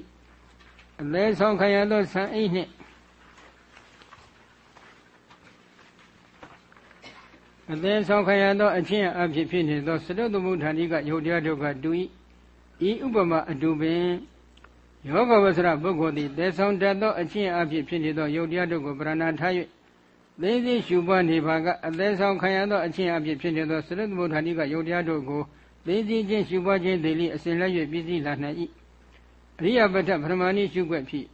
အသေးဆောင်ခံရသောဆံအိတ်နှင့်အသင်ဆောင်ခံရသောအချင်းအဖြစ်ဖြစ်နေသောစတုသမုဋ္ဌာနိကယုတ်တရားတို့ကတူ၏ဤဥပမာအတူပင်ယောဂဝဆရပုဂ္ဂိုလ်သည်သေဆောင်တတ်သောအချင်းအဖြစ်ဖြစ်နေသောယုတ်တရားတို့ကိုပရဏာထား၍ သိသိရှုပွားနေပါကအသေးဆောင်ခံရသောအချင်းအဖြစ်ဖြစ်နေသောစရုသမုဋ္ဌာနိကယုတ်တရားတို့ကိုသိသိချင်းရှုပွားခြင်းသည်လိအစဉ်လက်၍ပြည့်စည်လာနိုင်၏အရိယပဋ္ဌပရမဏိရှုွက်ဖြစ်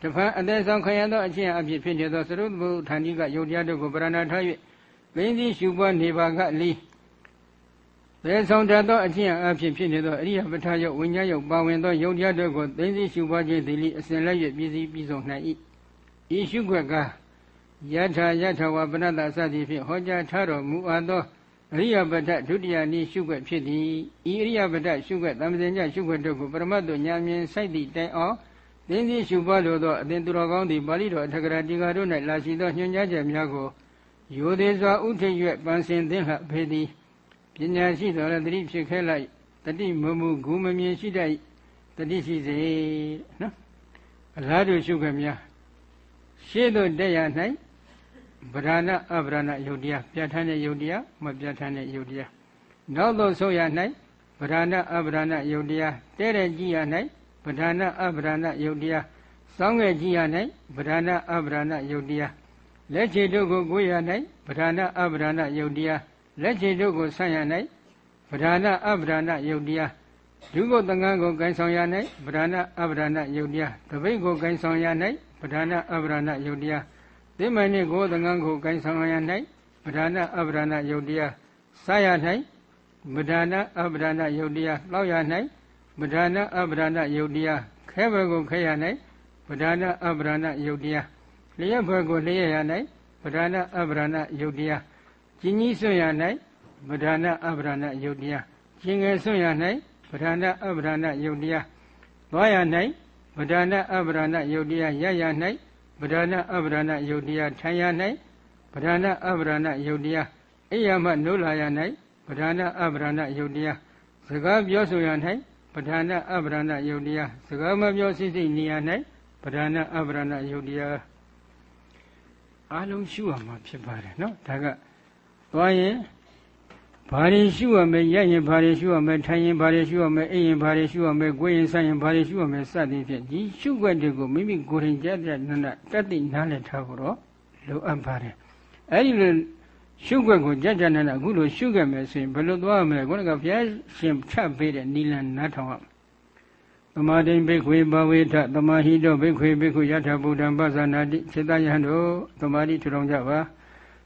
တဖန်အသေးဆောင်ခံရသောအချင်းအဖြစ်ဖြစ်နေသောစရုသမုဋ္ဌာနိကယုတ်တရားတို့ကိုပရဏာထား၍သိသိရှုပွားနေပါကလေးသေဆောင်တတ်သောအချင်းအဖြစ်ဖြစ်နေသောအရိယပဋ္ဌယုတ်ဝိညာဉ်ယုတ်ပါဝင်သောယုတ်တရားတို့ကိုသိသိရှုပွားခြင်းသည်လိအစဉ်လက်၍ပြည့်စည်ပြီးဆုံးနိုင်၏ဤရှုွက်က ယထာယထာဝပနတအစသည်ဖြင့်ဟောကြားထားတော်မူအပ်သောအရိယပဒဒုတိယနည်းရှုွက်ဖြစ်သည်ဤအရိယပဒရှုွက်တမ္ပဇင်ညရှုွက်တို့ကိုပရမတ်တို့ညာမြင်စိုက်သည့်တိုင်အောင်သင်သည်ရှုပွားလိုသောအသင်သူတော်ကောင်းသည်ပါဠိတော်အထက်ကရာတိကာတို့၌လာရှိသောညွှန်ကြားချက်များကိုယောသေးစွာဥထိတ်ရွက်ပန်းစင်သင်လှဖေသည်ပညာရှိတော်လည်းတတိဖြစ်ခဲလိုက်တတိမမှုဂုမမြင်ရှိတတ်တတိရှိစေနော်အလားတူရှုခဲ့များရှေ့သို့တက်ရ၌ ဗရဏအဗရဏယုတ်တရားပြဋ္ဌာန်းတဲ့ယုတ်တရားမပြဋ္ဌာန်းတဲ့ယုတ်တရားနောက်သို့ဆိုရ၌ဗရဏအဗရဏယုတ်တရားတဲတဲ့ကြည့်ရ၌ဗရဏအဗရဏယုတ်တရားစောင်းငယ်ကြည့်ရ၌ဗရဏအဗရဏယုတ်တရားလက်ခြေတို့ကိုကိုးရ၌ဗရဏအဗရဏယုတ်တရားလက်ခြေတို့ကိုဆန့်ရ၌ဗရဏအဗရဏယုတ်တရားဒုက္ခတငန်းကိုဂိုင်းဆောင်ရ၌ဗရဏအဗရဏယုတ်တရားတပိတ်ကိုဂိုင်းဆောင်ရ၌ဗရဏအဗရဏယုတ်တရား သိမနှင့်ကိုသငန်းကိုကိုင်းဆောင်ရ၌ပဓာနာအပဓာနာယုတ်တရားစာရ၌ပဓာနာအပဓာနာယုတ်တရားလောက်ရ၌ပဓာနာအပဓာနာယုတ်တရားခဲဘကိုခဲရ၌ပဓာနာအပဓာနာယုတ်တရားလျက်ဘကိုလျက်ရ၌ပဓာနာအပဓာနာယုတ်တရားကျင်ကြီးဆွရ၌ပဓာနာအပဓာနာယုတ်တရားကျင်ငယ်ဆွရ၌ပဓာနာအပဓာနာယုတ်တရားသွားရ၌ပဓာနာအပဓာနာယုတ်တရားရရ၌ ဗဒနာအဗဒနာယုတ်တရားထိုင်ရ၌ဗဒနာအဗဒနာယုတ်တရားအိယာမနိုးလာရ၌ဗဒနာအဗဒနာယုတ်တရားစကားပြောဆိုရ၌ဗဒနာအဗဒနာယုတ်တရားစကားမပြောစိစိနေရ၌ဗဒနာအဗဒနာယုတ်တရားအလုံးရှုရမှာဖြစ်ပါတယ်နော်ဒါကသွားရင် ဘာတွေရှုရမလဲရရင်ဘာတွေရှုရမလဲထိုင်ရင်ဘာတွေရှုရမလဲအိပ်ရင်ဘာတွေရှုရမလဲကိုယ်ရင်ဆိုင်ရင်ဘာတွေရှုရမလဲစသည်ဖြင့်ဒီရှုွက်တွေကိုမိမိကိုယ်ရင်ကြက်တဲ့နန္ဒတတ်သိနားလည်ထားဖို့တော့လိုအပ်ပါတယ်အဲ့ဒီလိုရှုွက်ကိုကြက်ကြက်နန္ဒအခုလိုရှုခဲ့မယ်ဆိုရင်ဘယ်လိုသွားမလဲခုနကဘုရားရှင်ချပေးတဲ့နိလန်နားထောင်ရသမာဓိဘိခွေဘဝေထသမာဟိတောဘိခွေဘိခွယထာဗုဒ္ဓံပဇာနာတိစေတယံတို့သမာဓိထူထောင်ကြပါ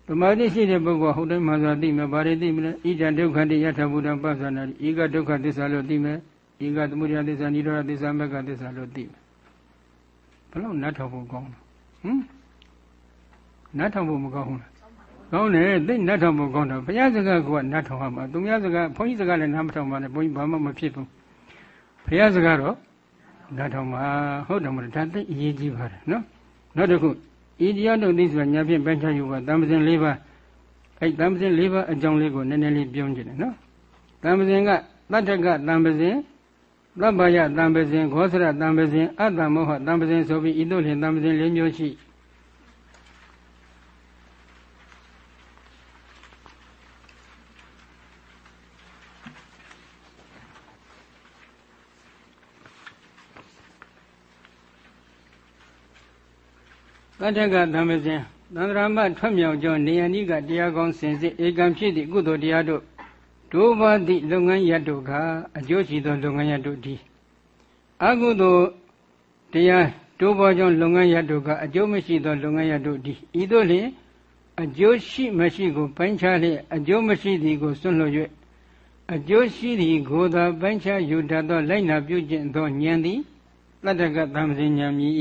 သမာဓိရှိတဲ့ပုဂ္ဂိုလ်ဟုတ်တယ်မှန်စွာသိမယ်ဘာတွေသိမလဲဣဒံဒုက္ခတိယထဘုဒ္ဓံပသနာတိဤကဒုက္ခသစ္စာလို့သိမယ်ဤကသမုဒယသစ္စာនិရောဓသစ္စာမဂ္ဂသစ္စာလို့သိမယ်ဘလို့နတ်ထောင်ဖို့ကောင်းဟမ်နတ်ထောင်ဖို့မကောင်းဘူးလားကောင်းတယ်သိနတ်ထောင်ဖို့ကောင်းတယ်ဘုရားစကားကနတ်ထောင်ရမှာသူများစကားဘုန်းကြီးစကားလည်းနားမထောင်ပါနဲ့ဘုန်းကြီးဘာမှမဖြစ်ဘူးဘုရားစကားတော့နတ်ထောင်မှာဟုတ်တယ်မဟုတ်ဒါသိအရေးကြီးပါတယ်နော်နောက်တစ်ခု ဤတရားတို့သိဆိုတာညာဖြင့်ပိုင်းခြားယူပါတမ္ပဇင်၄ပါးအဲ့တမ္ပဇင်၄ပါးအကြောင်းလေးကိုနည်းနည်းလေးပြောကြည့်တယ်နော်တမ္ပဇင်ကတတ္ထကတမ္ပဇင်သဗ္ဗယတမ္ပဇင်ခောစရတမ္ပဇင်အတ္တမောဟတမ္ပဇင်ဆိုပြီးဤတို့လျှင်တမ္ပဇင်၄မျိုးရှိ တထကဓမ္မစဉ်သန္တရာမထွက်မြောက်ကြောနေယနိကတရားကောင်းစင်စစ်ဧကံဖြစ်သည့်ကုသိုလ်တရားတို့ဒုဘာတိလုပ်ငန်းရတို့ကအကျိုးရှိသောလုပ်ငန်းရတို့ဒီအကုသိုလ်တရားဒုဘောကြောင့်လုပ်ငန်းရတို့ကအကျိုးမရှိသောလုပ်ငန်းရတို့ဒီဤသို့လျှင်အကျိုးရှိမရှိကိုပိုင်းခြားလျက်အကျိုးမရှိသည်ကိုစွန့်လွတ်၍အကျိုးရှိသည်ကိုသာပိုင်းခြားယူတတ်သောလိုက်နာပြုကျင့်သောဉာဏ်သည်တတ္တကသံဃဉာဏ်မြည်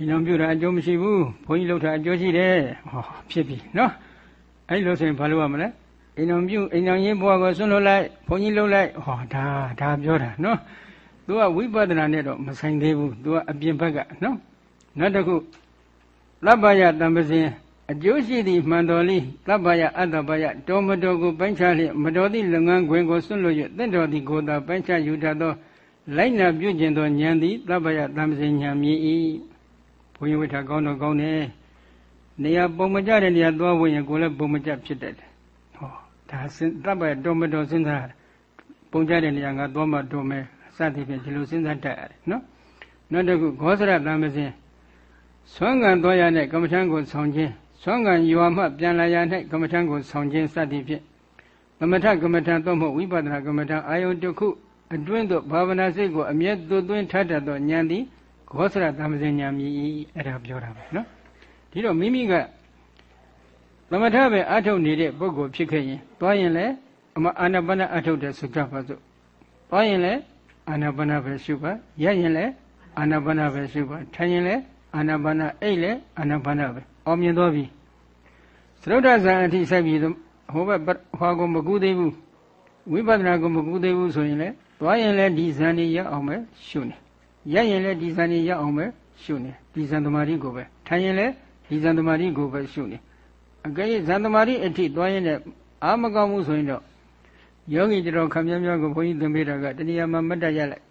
အိမ်တော်ပြုတာအကျိုးမရှိဘူးဘုန်းကြီးလှုပ်တာအကျိုးရှိတယ်ဟောဖြစ်ပြီနော်အဲ့လိုဆိုရင်ဘာလုပ်ရမလဲအိမ်တော်ပြုအိမ်တော်ရင်းဘွားကိုဆွန့်လွတ်လိုက်ဘုန်းကြီးလှုပ်လိုက်ဟောဒါဒါပြောတာနော်သူကဝိပဿနာနဲ့တော့မဆိုင်သေးဘူးသူကအပြင်ဘက်ကနော်နောက်တစ်ခုလပ္ပယတံပစဉ်အကျိုးရှိသည့်မှန်တော်လေးလပ္ပယအတ္တပယတော်မတော်ကိုပိုင်းခြားလျက်မတော်သည့်လုပ်ငန်းခွင်ကိုဆွန့်လွတ်၍တင့်တော်သည့်ကိုယ်သာပိုင်းခြားယူတတ်သောလိုက်နာပြုကျင်သောဉာဏ်သည်လပ္ပယတံပစဉ်ဉာဏ်မြည်၏ ဘုန်းကြီးဝိထာကောင်းတော့ကောင်းတယ်နေရာပုံမကြတဲ့နေရာသွားဝင်ရင်ကိုယ်လည်းပုံမကြဖြစ်တတ်တယ်ဟောဒါစဉ်တပ်ပဲတော်မတော်စဉ်းစားပုံကြတဲ့နေရာကသွားမှတော်မယ်စသည်ဖြင့်ဒီလိုစဉ်းစားတတ်ရတယ်နော်နောက်တစ်ခုဂောစရတံမစဉ်ဆွမ်းကန်သွားရတဲ့ကမ္မထံကိုဆောင်ခြင်းဆွမ်းကန်ရွာမှပြန်လာရ၌ကမ္မထံကိုဆောင်ခြင်းစသည်ဖြင့်သမထကမ္မထံသို့မဟုတ်ဝိပဿနာကမ္မထံအာယုန်တစ်ခုအတွင်းသို့ဘာဝနာစိတ်ကိုအမျက်သွသွင်းထထသောဉာဏ်သည် ဂောစရတမဇဉာဏ်မြည်အဲ့ဒါပြောတာပဲနော်ဒီတော့မိမိကသမထပဲအထုတ်နေတဲ့ပုဂ္ဂိုလ်ဖြစ်ခဲ့ရင်သွားရင်လည်းအမအာနာပါနအထုတ်တဲ့ဆိုကြပါစို့သွားရင်လည်းအာနာပါနပဲရှုပါရရင်လည်းအာနာပါနပဲရှုပါထိုင်ရင်လည်းအာနာပါနအိတ်လည်းအာနာပါနပဲအောင်မြင်သွားပြီသရုဒ္ဓဇာအထိဆက်ပြီးဟိုဘက်ဟွာကိုမကူသေးဘူးဝိပဿနာကိုမကူသေးဘူးဆိုရင်လည်းသွားရင်လည်းဒီဇန်တွေရောက်အောင်ပဲရှုနေ ရရင်လည်းဒီဇန်တွေရောက်အောင်ပဲရှုနေဒီဇန်သမารိကိုပဲထိုင်ရင်လည်းဒီဇန်သမารိကိုပဲရှုနေအကယ်၍ဇန်သမารိအထိသွားရင်လည်းအာမကောင်းမှုဆိုရင်တော့ယောဂီတော်ခမည်းများကိုဘုန်းကြီးသင်ပေးတာကတဏှာမှာမတ်တရလိုက်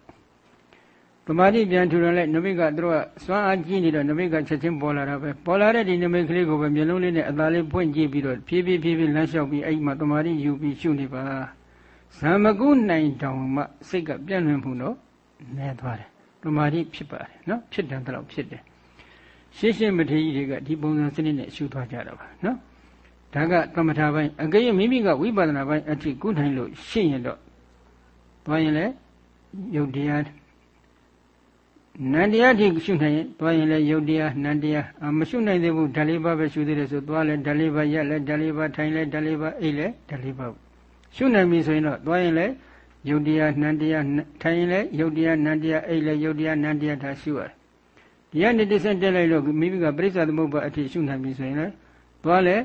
သမာဓိပြန်ထူရလိုက်နမိတ်ကသူတို့ကစွမ်းအားကြီးနေတော့နမိတ်ကချက်ချင်းပေါ်လာတာပဲပေါ်လာတဲ့ဒီနမိတ်ကလေးကိုပဲမျက်လုံးလေးနဲ့အသာလေးဖွင့်ကြည့်ပြီးတော့ဖြည်းဖြည်းဖြည်းဖြည်းလမ်းလျှောက်ပြီးအဲ့မှာသမာဓိယူပြီးရှုနေပါဇံမကုနိုင်တောင်မှစိတ်ကပြန့်လွင့်မှုတော့နည်းသွားတယ် သမာဓိဖြစ်ပါတယ်နော်ဖြစ်တယ်တော့ဖြစ်တယ်ရှင်းရှင်းမထေကြီးတွေကဒီပုံစံစနစ်နဲ့ရှုသွားကြတာပါနော်ဒါကကမ္မထာပိုင်းအကယ်၍မိမိကဝိပဿနာပိုင်းအထိကုနိုင်လို့ရှင်းရင်တော့သွားရင်လည်းယုတ်တရားနန္တရားထိရှုနိုင်ရင်သွားရင်လည်းယုတ်တရားနန္တရားမရှုနိုင်သေးဘူးဓာလေးပါးပဲရှုသေးတယ်ဆိုသွားလဲဓာလေးပါးရက်လဲဓာလေးပါးထိုင်လဲဓာလေးပါးအိတ်လဲဓာလေးပါးရှုနိုင်ပြီဆိုရင်တော့သွားရင်လည်း ယုတ်တရားနန္တရားထိုင်ရင်လည်းယုတ်တရားနန္တရားအိတ်လည်းယုတ်တရားနန္တရားဒါရှုရတယ်ဒီကနေတဆင့်တက်လိုက်လို့မိမိကပြိဿသမုပ္ပါအထိရှုနိုင်ပြီဆိုရင်လည်းသွားလဲ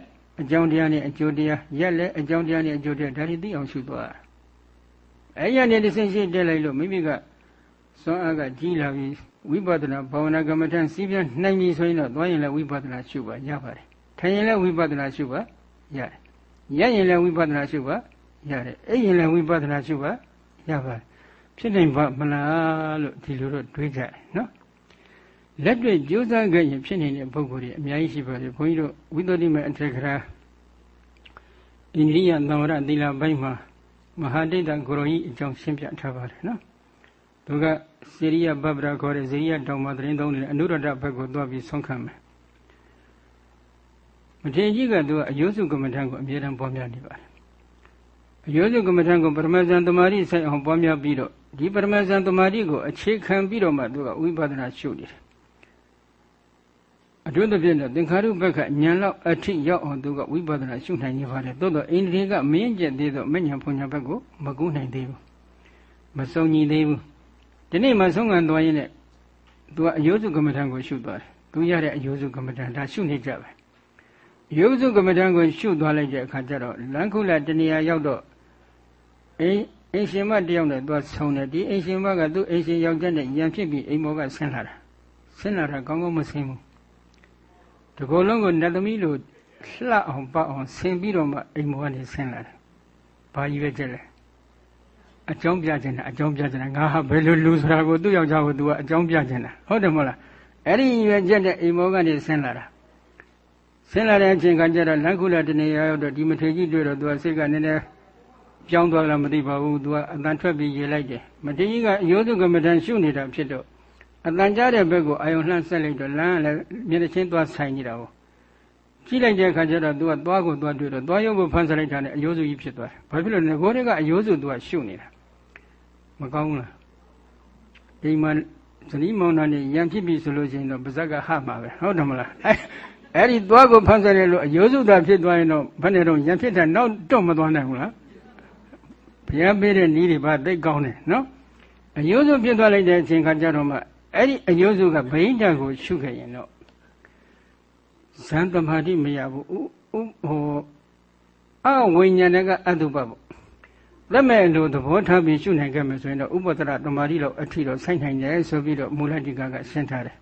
အကြောင်းတရားနဲ့အကျိုးတရားရက်လဲအကြောင်းတရားနဲ့အကျိုးတရားဒါတွေသိအောင်ရှုသွားတာအဲ့ရနေတဆင့်ရှင်းတက်လိုက်လို့မိမိကစွမ်းအားကကြီးလာပြီးဝိပဿနာဘာဝနာကမ္မထံစီးပြနိုင်ပြီဆိုရင်တော့သွားရင်လည်းဝိပဿနာရှုပါရပါတယ်ထိုင်ရင်လည်းဝိပဿနာရှုပါရတယ်ရရင်လည်းဝိပဿနာရှုပါ ရတယ်အဲ့ရင်လည်းဝိပဿနာရှုပါရပါတယ်ဖြစ်နိုင်ပါမလားလို့ဒီလိုတော့တွေးကြတယ်နော်လက်တွေ့ကြိုးစားခဲ့ရင်ဖြစ်နေတဲ့ပုံကိုယ်တွေအများကြီးရှိပါတယ်ဘုန်းကြီးတို့ဝိသုဒ္ဓိမေအထက်ကရာဣန္ဒြိယသံဝရသီလပိုင်းမှာမဟာဒိဋ္ဌကိုရောကြီးအကြောင်းရှင်းပြထားပါတယ်နော်သူကစေရိယဘဗ္ဗရာခေါ်တဲ့စေရိယတောင်မှာသတင်းသုံးနေတဲ့အနုရဒဘက်ကိုသွားပြီးဆုံးခံမယ်မထေရကြီးကသူကအယုစုကမ္မထံကိုအမြဲတမ်းပွားများနေပါတယ် အယုစုကမ္မထံကိုပရမဇန်တမာတိဆိုင်အောင်ပွားများပြီးတော့ဒီပရမဇန်တမာတိကိုအခြေခံပြီးတော့မှသူကဝိပဿနာရှုနေတယ်အတွင်းတစ်ပြည့်နဲ့သင်္ခါရုပ္ပကဉာဏ်လောက်အထိရောက်အောင်သူကဝိပဿနာရှုနိုင်နေပါတယ်သို့တော့အိန္ဒြေကမင်းကျက်သေးတော့မဉဏ်ဖွညာဘက်ကိုမကူးနိုင်သေးဘူးမစုံညီသေးဘူးဒီနေ့မှဆုံးခံသွားရင်လည်းသူကအယုစုကမ္မထံကိုရှုသွားတယ်သူရတဲ့အယုစုကမ္မထံဒါရှုနေကြပဲအယုစုကမ္မထံကိုရှုသွားလိုက်တဲ့အခါကျတော့လန်ခုလတဏှာရောက်တော့ အိမ်အိမ်ရှင်မတယောက်နဲ့သွားဆုံတယ်ဒီအိမ်ရှင်မကသူ့အိမ်ရှင်ယောက်ျားနဲ့ရံဖြစ်ပြီးအိမ်မောကဆင်းလာတာဆင်းလာတာကောင်းကောင်းမဆင်းဘူးဒီကုလုံးကိုနတ်သမီးလိုလှအောင်ပတ်အောင်ဆင်ပြီးတော့မှအိမ်မောကနေဆင်းလာတယ်ဘာကြီးပဲကြက်လဲအကြောင်းပြခြင်းနဲ့အကြောင်းပြခြင်းနဲ့ငါဟာဘယ်လိုလူဆိုတာကိုသူ့ယောက်ျားကို तू ကအကြောင်းပြခြင်းနဲ့ဟုတ်တယ်မဟုတ်လားအဲ့ဒီရွယ်ချက်တဲ့အိမ်မောကနေဆင်းလာတာဆင်းလာတဲ့အချိန်ကကျတော့လန်ခုလတနေရရောက်တော့ဒီမထေကြီးတွေ့တော့ तू ကစိတ်ကနည်းနည်း ပြောင်းသွားလားမသိပါဘူးသူကအတန်ထွက်ပြီးရေလိုက်တယ်မတိကြီးကအယောစုကမထန်ရှုနေတာဖြစ်တော့အတန်ကြားတဲ့ဘက်ကိုအာယုံလှမ်းဆက်လိုက်တော့လမ်းလည်းမျက်နှာချင်းသွားဆိုင်နေတာကိုကြည့်လိုက်တဲ့အခါကျတော့သူကသွားကိုသွားတွေ့တော့သွားရုပ်ကိုဖန်ဆလိုက်တာနဲ့အယောစုကြီးဖြစ်သွားတယ်ဘာဖြစ်လို့လဲငိုတွေကအယောစုသူကရှုနေတာမကောင်းလားဒီမှာဇနီးမောင်နှံနဲ့ရံဖြစ်ပြီဆိုလို့ရှိရင်တော့ပါဇက်ကဟမှာပဲဟုတ်တယ်မလားအဲအဲ့ဒီသွားကိုဖန်ဆတယ်လို့အယောစုသာဖြစ်သွားရင်တော့ဘယ်နဲ့တော့ရံဖြစ်တဲ့နောက်တော့မသွားနိုင်ဘူးလား ဘုရားပေးတဲ့နည်းတွေပါသိကောင်းတယ်နော်အယိုးစုဖြစ်သွားလိုက်တဲ့အချိန်ခါကျတော့မှအဲ့ဒီအယိုးစုကဗိဓာကိုရှုခဲ့ရင်တော့ဇန်တမာတိမရဘူးဥဟိုအဝိညာဏကအတုပပေါ့လက်မဲ့လို့သဘောထားပြီးရှုနိုင်ခဲ့မယ်ဆိုရင်တော့ဥပဒရတမာတိလောက်အထီတော့ဆိုင်နိုင်တယ်ဆိုပြီးတော့မူလတိကကရှင်းထားတယ်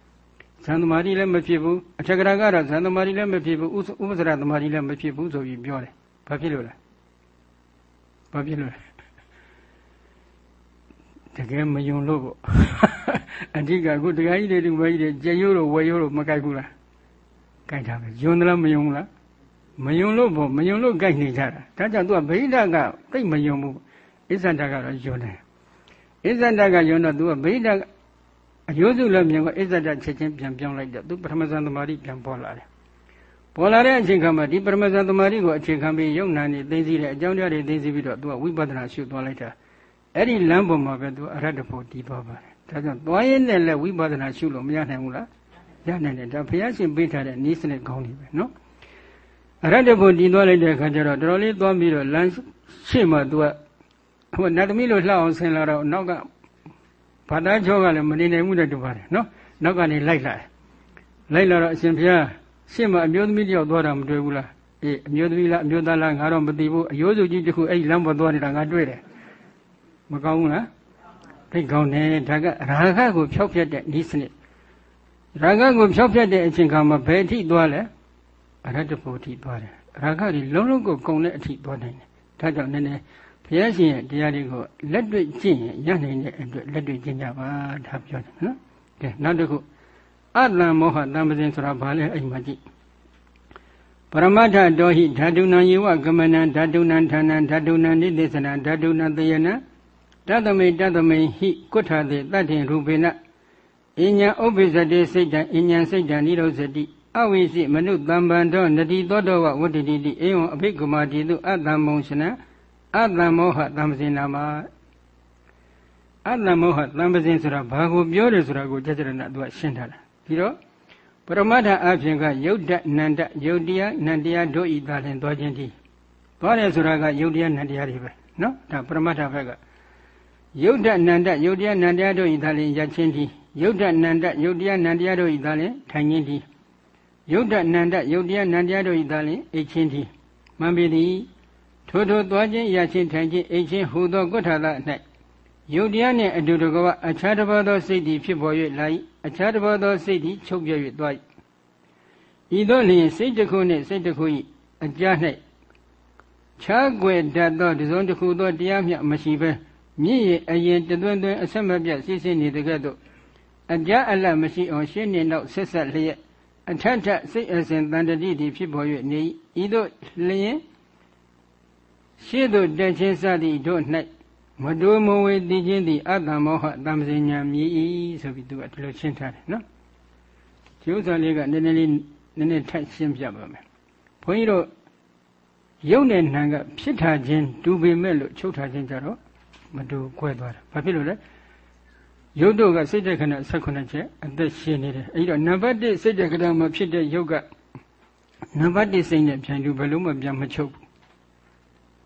ဇန်တမာတိလည်းမဖြစ်ဘူးအထက်ကရာကတော့ဇန်တမာတိလည်းမဖြစ်ဘူးဥပဒရတမာတိလည်းမဖြစ်ဘူးဆိုပြီးပြောတယ်ဘာဖြစ်လို့လဲဘာဖြစ်လို့လဲ တကယ်မယုံလို့ပေါ့အဓိကအခုတရားကြီးတွေဒီမကြီးတွေကြင်ရိုးတော့ဝယ်ရိုးတော့မကြိုက်ဘူးလားကြိုက်တာပဲယုံသလားမယုံဘူးလားမယုံလို့ပေါ့မယုံလို့ကြိုက်နေကြတာဒါကြောင့်သူကဗိဓကတိတ်မယုံဘူးအစ္ဆန္ဒကတော့ယုံတယ်အစ္ဆန္ဒကယုံတော့သူကဗိဓကအယုစုလည်းမြင်ကအစ္ဆန္ဒချက်ချင်းပြန်ပြောင်းလိုက်တော့သူပထမဇန်သမာဓိပြန်ပေါ်လာတယ်ပေါ်လာတဲ့အချိန်ခါမှာဒီပရမဇန်သမာဓိကိုအခြေခံပြီးယုံနာနေသိသိတဲ့အကြောင်းတရားတွေသိသိပြီးတော့သူကဝိပဿနာရှုသွားလိုက်တာ အဲ့ဒီလမ်းပေါ်မှာပဲသူအရတ္တဖို့တည်သွားပါတယ်ဒါကြောင့်သွားရင်းနဲ့လည်းဝိပဿနာရှုလို့မရနိုင်ဘူးလားရနိုင်တယ်ဒါဘုရားရှင်ပေးထားတဲ့နည်းစနစ်ကောင်းနေပဲနော်အရတ္တဖို့တည်သွားလိုက်တဲ့အခါကျတော့တော်တော်လေးသွားပြီးတော့လမ်းရှေ့မှာသူကဟိုနတ်သမီးလိုလှအောင်ဆင်လာတော့နောက်ကဘာသာချောကလည်းမနေနိုင်ဘူးတဲ့တူပါတယ်နော်နောက်ကနေလိုက်လာလိုက်လာတော့အရှင်ဘုရားရှေ့မှာအမျိုးသမီးတယောက်သွားတာမတွေ့ဘူးလားအေးအမျိုးသမီးလားအမျိုးသားလားငါတော့မသိဘူးအယိုးစုကြီးတစ်ခုအဲ့ဒီလမ်းပေါ်သွားနေတာငါတွေ့တယ် မကောင်းဘူးလားသိကောင်းတယ်ဒါကရာဂကိုဖျောက်ဖျက်တဲ့ဤစနစ်ရာဂကိုဖျောက်ဖျက်တဲ့အချိန်ခါမှာဘယ်အထိသွားလဲအရတ္တဖို့အထိသွားတယ်ရာဂကြီးလုံးလုံးကိုကုံတဲ့အထိသွားနိုင်တယ်ဒါကြောင့်နည်းနည်းဘုရားရှင်ရဲ့တရားတွေကိုလက်တွေ့ကျင့်ရင်ရနိုင်တဲ့အတွက်လက်တွေ့ကျင့်ကြပါဒါပြောတယ်နော်ကဲနောက်တစ်ခုအတ္တမောဟတံပဇင်ဆိုတာဘာလဲအဲ့မှာကြည့်ပရမတ္ထတောဟိဓာတုနံယေဝကမနံဓာတုနံဌာနံဓာတုနံနိသေသနာဓာတုနံတယနံ တသမိတသမိဟိကုဋ္ဌတိတတ္တင်ရူပေနအညာဥပ္ပိစတိစိတ်တံအညာစိတ်တံနိရောဇတိအဝိစီမနုတံပံတောနတိသောတောဝဝတ္တိတိအေဝံအဘိက္ခမာတိတုအတ္တမုံရှနံအတ္တမောဟတံပဇင်နာမှာအတ္တမောဟတံပဇင်ဆိုတာဘာကိုပြောတယ်ဆိုတာကိုကြကြရဏသူကရှင်းထားတာပြီးတော့ပရမတ္ထအဖြစ်ကယုတ်တနန္တယုတ်တရားနန္တရားတို့ဤသာလင်သွားခြင်းတည်းသွားတယ်ဆိုတာကယုတ်တရားနန္တရားတွေပဲနော်ဒါပရမတ္ထဘက်က ယုတ်တနန္တယုတ်တရားနန္တရားတို့ဤသာလင်ရခြင်းတည်းယုတ်တနန္တယုတ်တရားနန္တရားတို့ဤသာလင်ထိုင်ခြင်းတည်းယုတ်တနန္တယုတ်တရားနန္တရားတို့ဤသာလင်အိတ်ခြင်းတည်းမှန်ပြီသည်ထိုထိုသွားခြင်းရခြင်းထိုင်ခြင်းအိတ်ခြင်းဟူသောကုဋ္ဌာသ၌ယုတ်တရားနှင့်အတူတကွအခြားတစ်ပါးသောစိတ်သည်ဖြစ်ပေါ်၍လာ၏အခြားတစ်ပါးသောစိတ်သည်ချုပ်ပြ၍သွား၏ဤသို့လျင်စိတ်တစ်ခုနှင့်စိတ်တစ်ခု၏အကြား၌ခြားွယ်တတ်သောတစုံတစ်ခုသောတရားမျှမရှိဘဲ မြင့်ရအရင်တသွင်းသွင်းအဆက်မပြတ်စိစိနေတကဲ့သို့အကြားအလတ်မရှိအောင်ရှင်းနေတော့ဆက်ဆက်လျက်အထက်ထစိတ်အစဉ်တန်တတိသည်ဖြစ်ပေါ်၍နေဤသို့လျင်ရှေ့သို့တက်ခြင်းစသည်တို့၌မတိုးမဝေတည်ခြင်းသည်အတ္တမောဟတမ္ပဇဉာမြည်၏ဆိုပြီးသူကဒီလိုရှင်းထားတယ်နော်ဒီဥစ္စာလေးကနည်းနည်းလေးနည်းနည်းထပ်ရှင်းပြပါမယ်ဘုန်းကြီးတို့ရုပ်နဲ့နာကဖြစ်ထားခြင်းတူပေမဲ့လို့ချုပ်ထားခြင်းကြတော့ မတူကွဲသွားတာဘာဖြစ်လို့လဲရုပ်တို့ကစိတ်တဲ့ခဏ18ချက်အသက်ရှင်နေတယ်အဲဒီတော့နံပါတ်1စိတ်တဲ့ခဏမှာဖြစ်တဲ့ရုပ်ကနံပါတ်1စိတ်နဲ့ပြန်တူဘယ်လို့မှပြန်မချုပ်ဘူး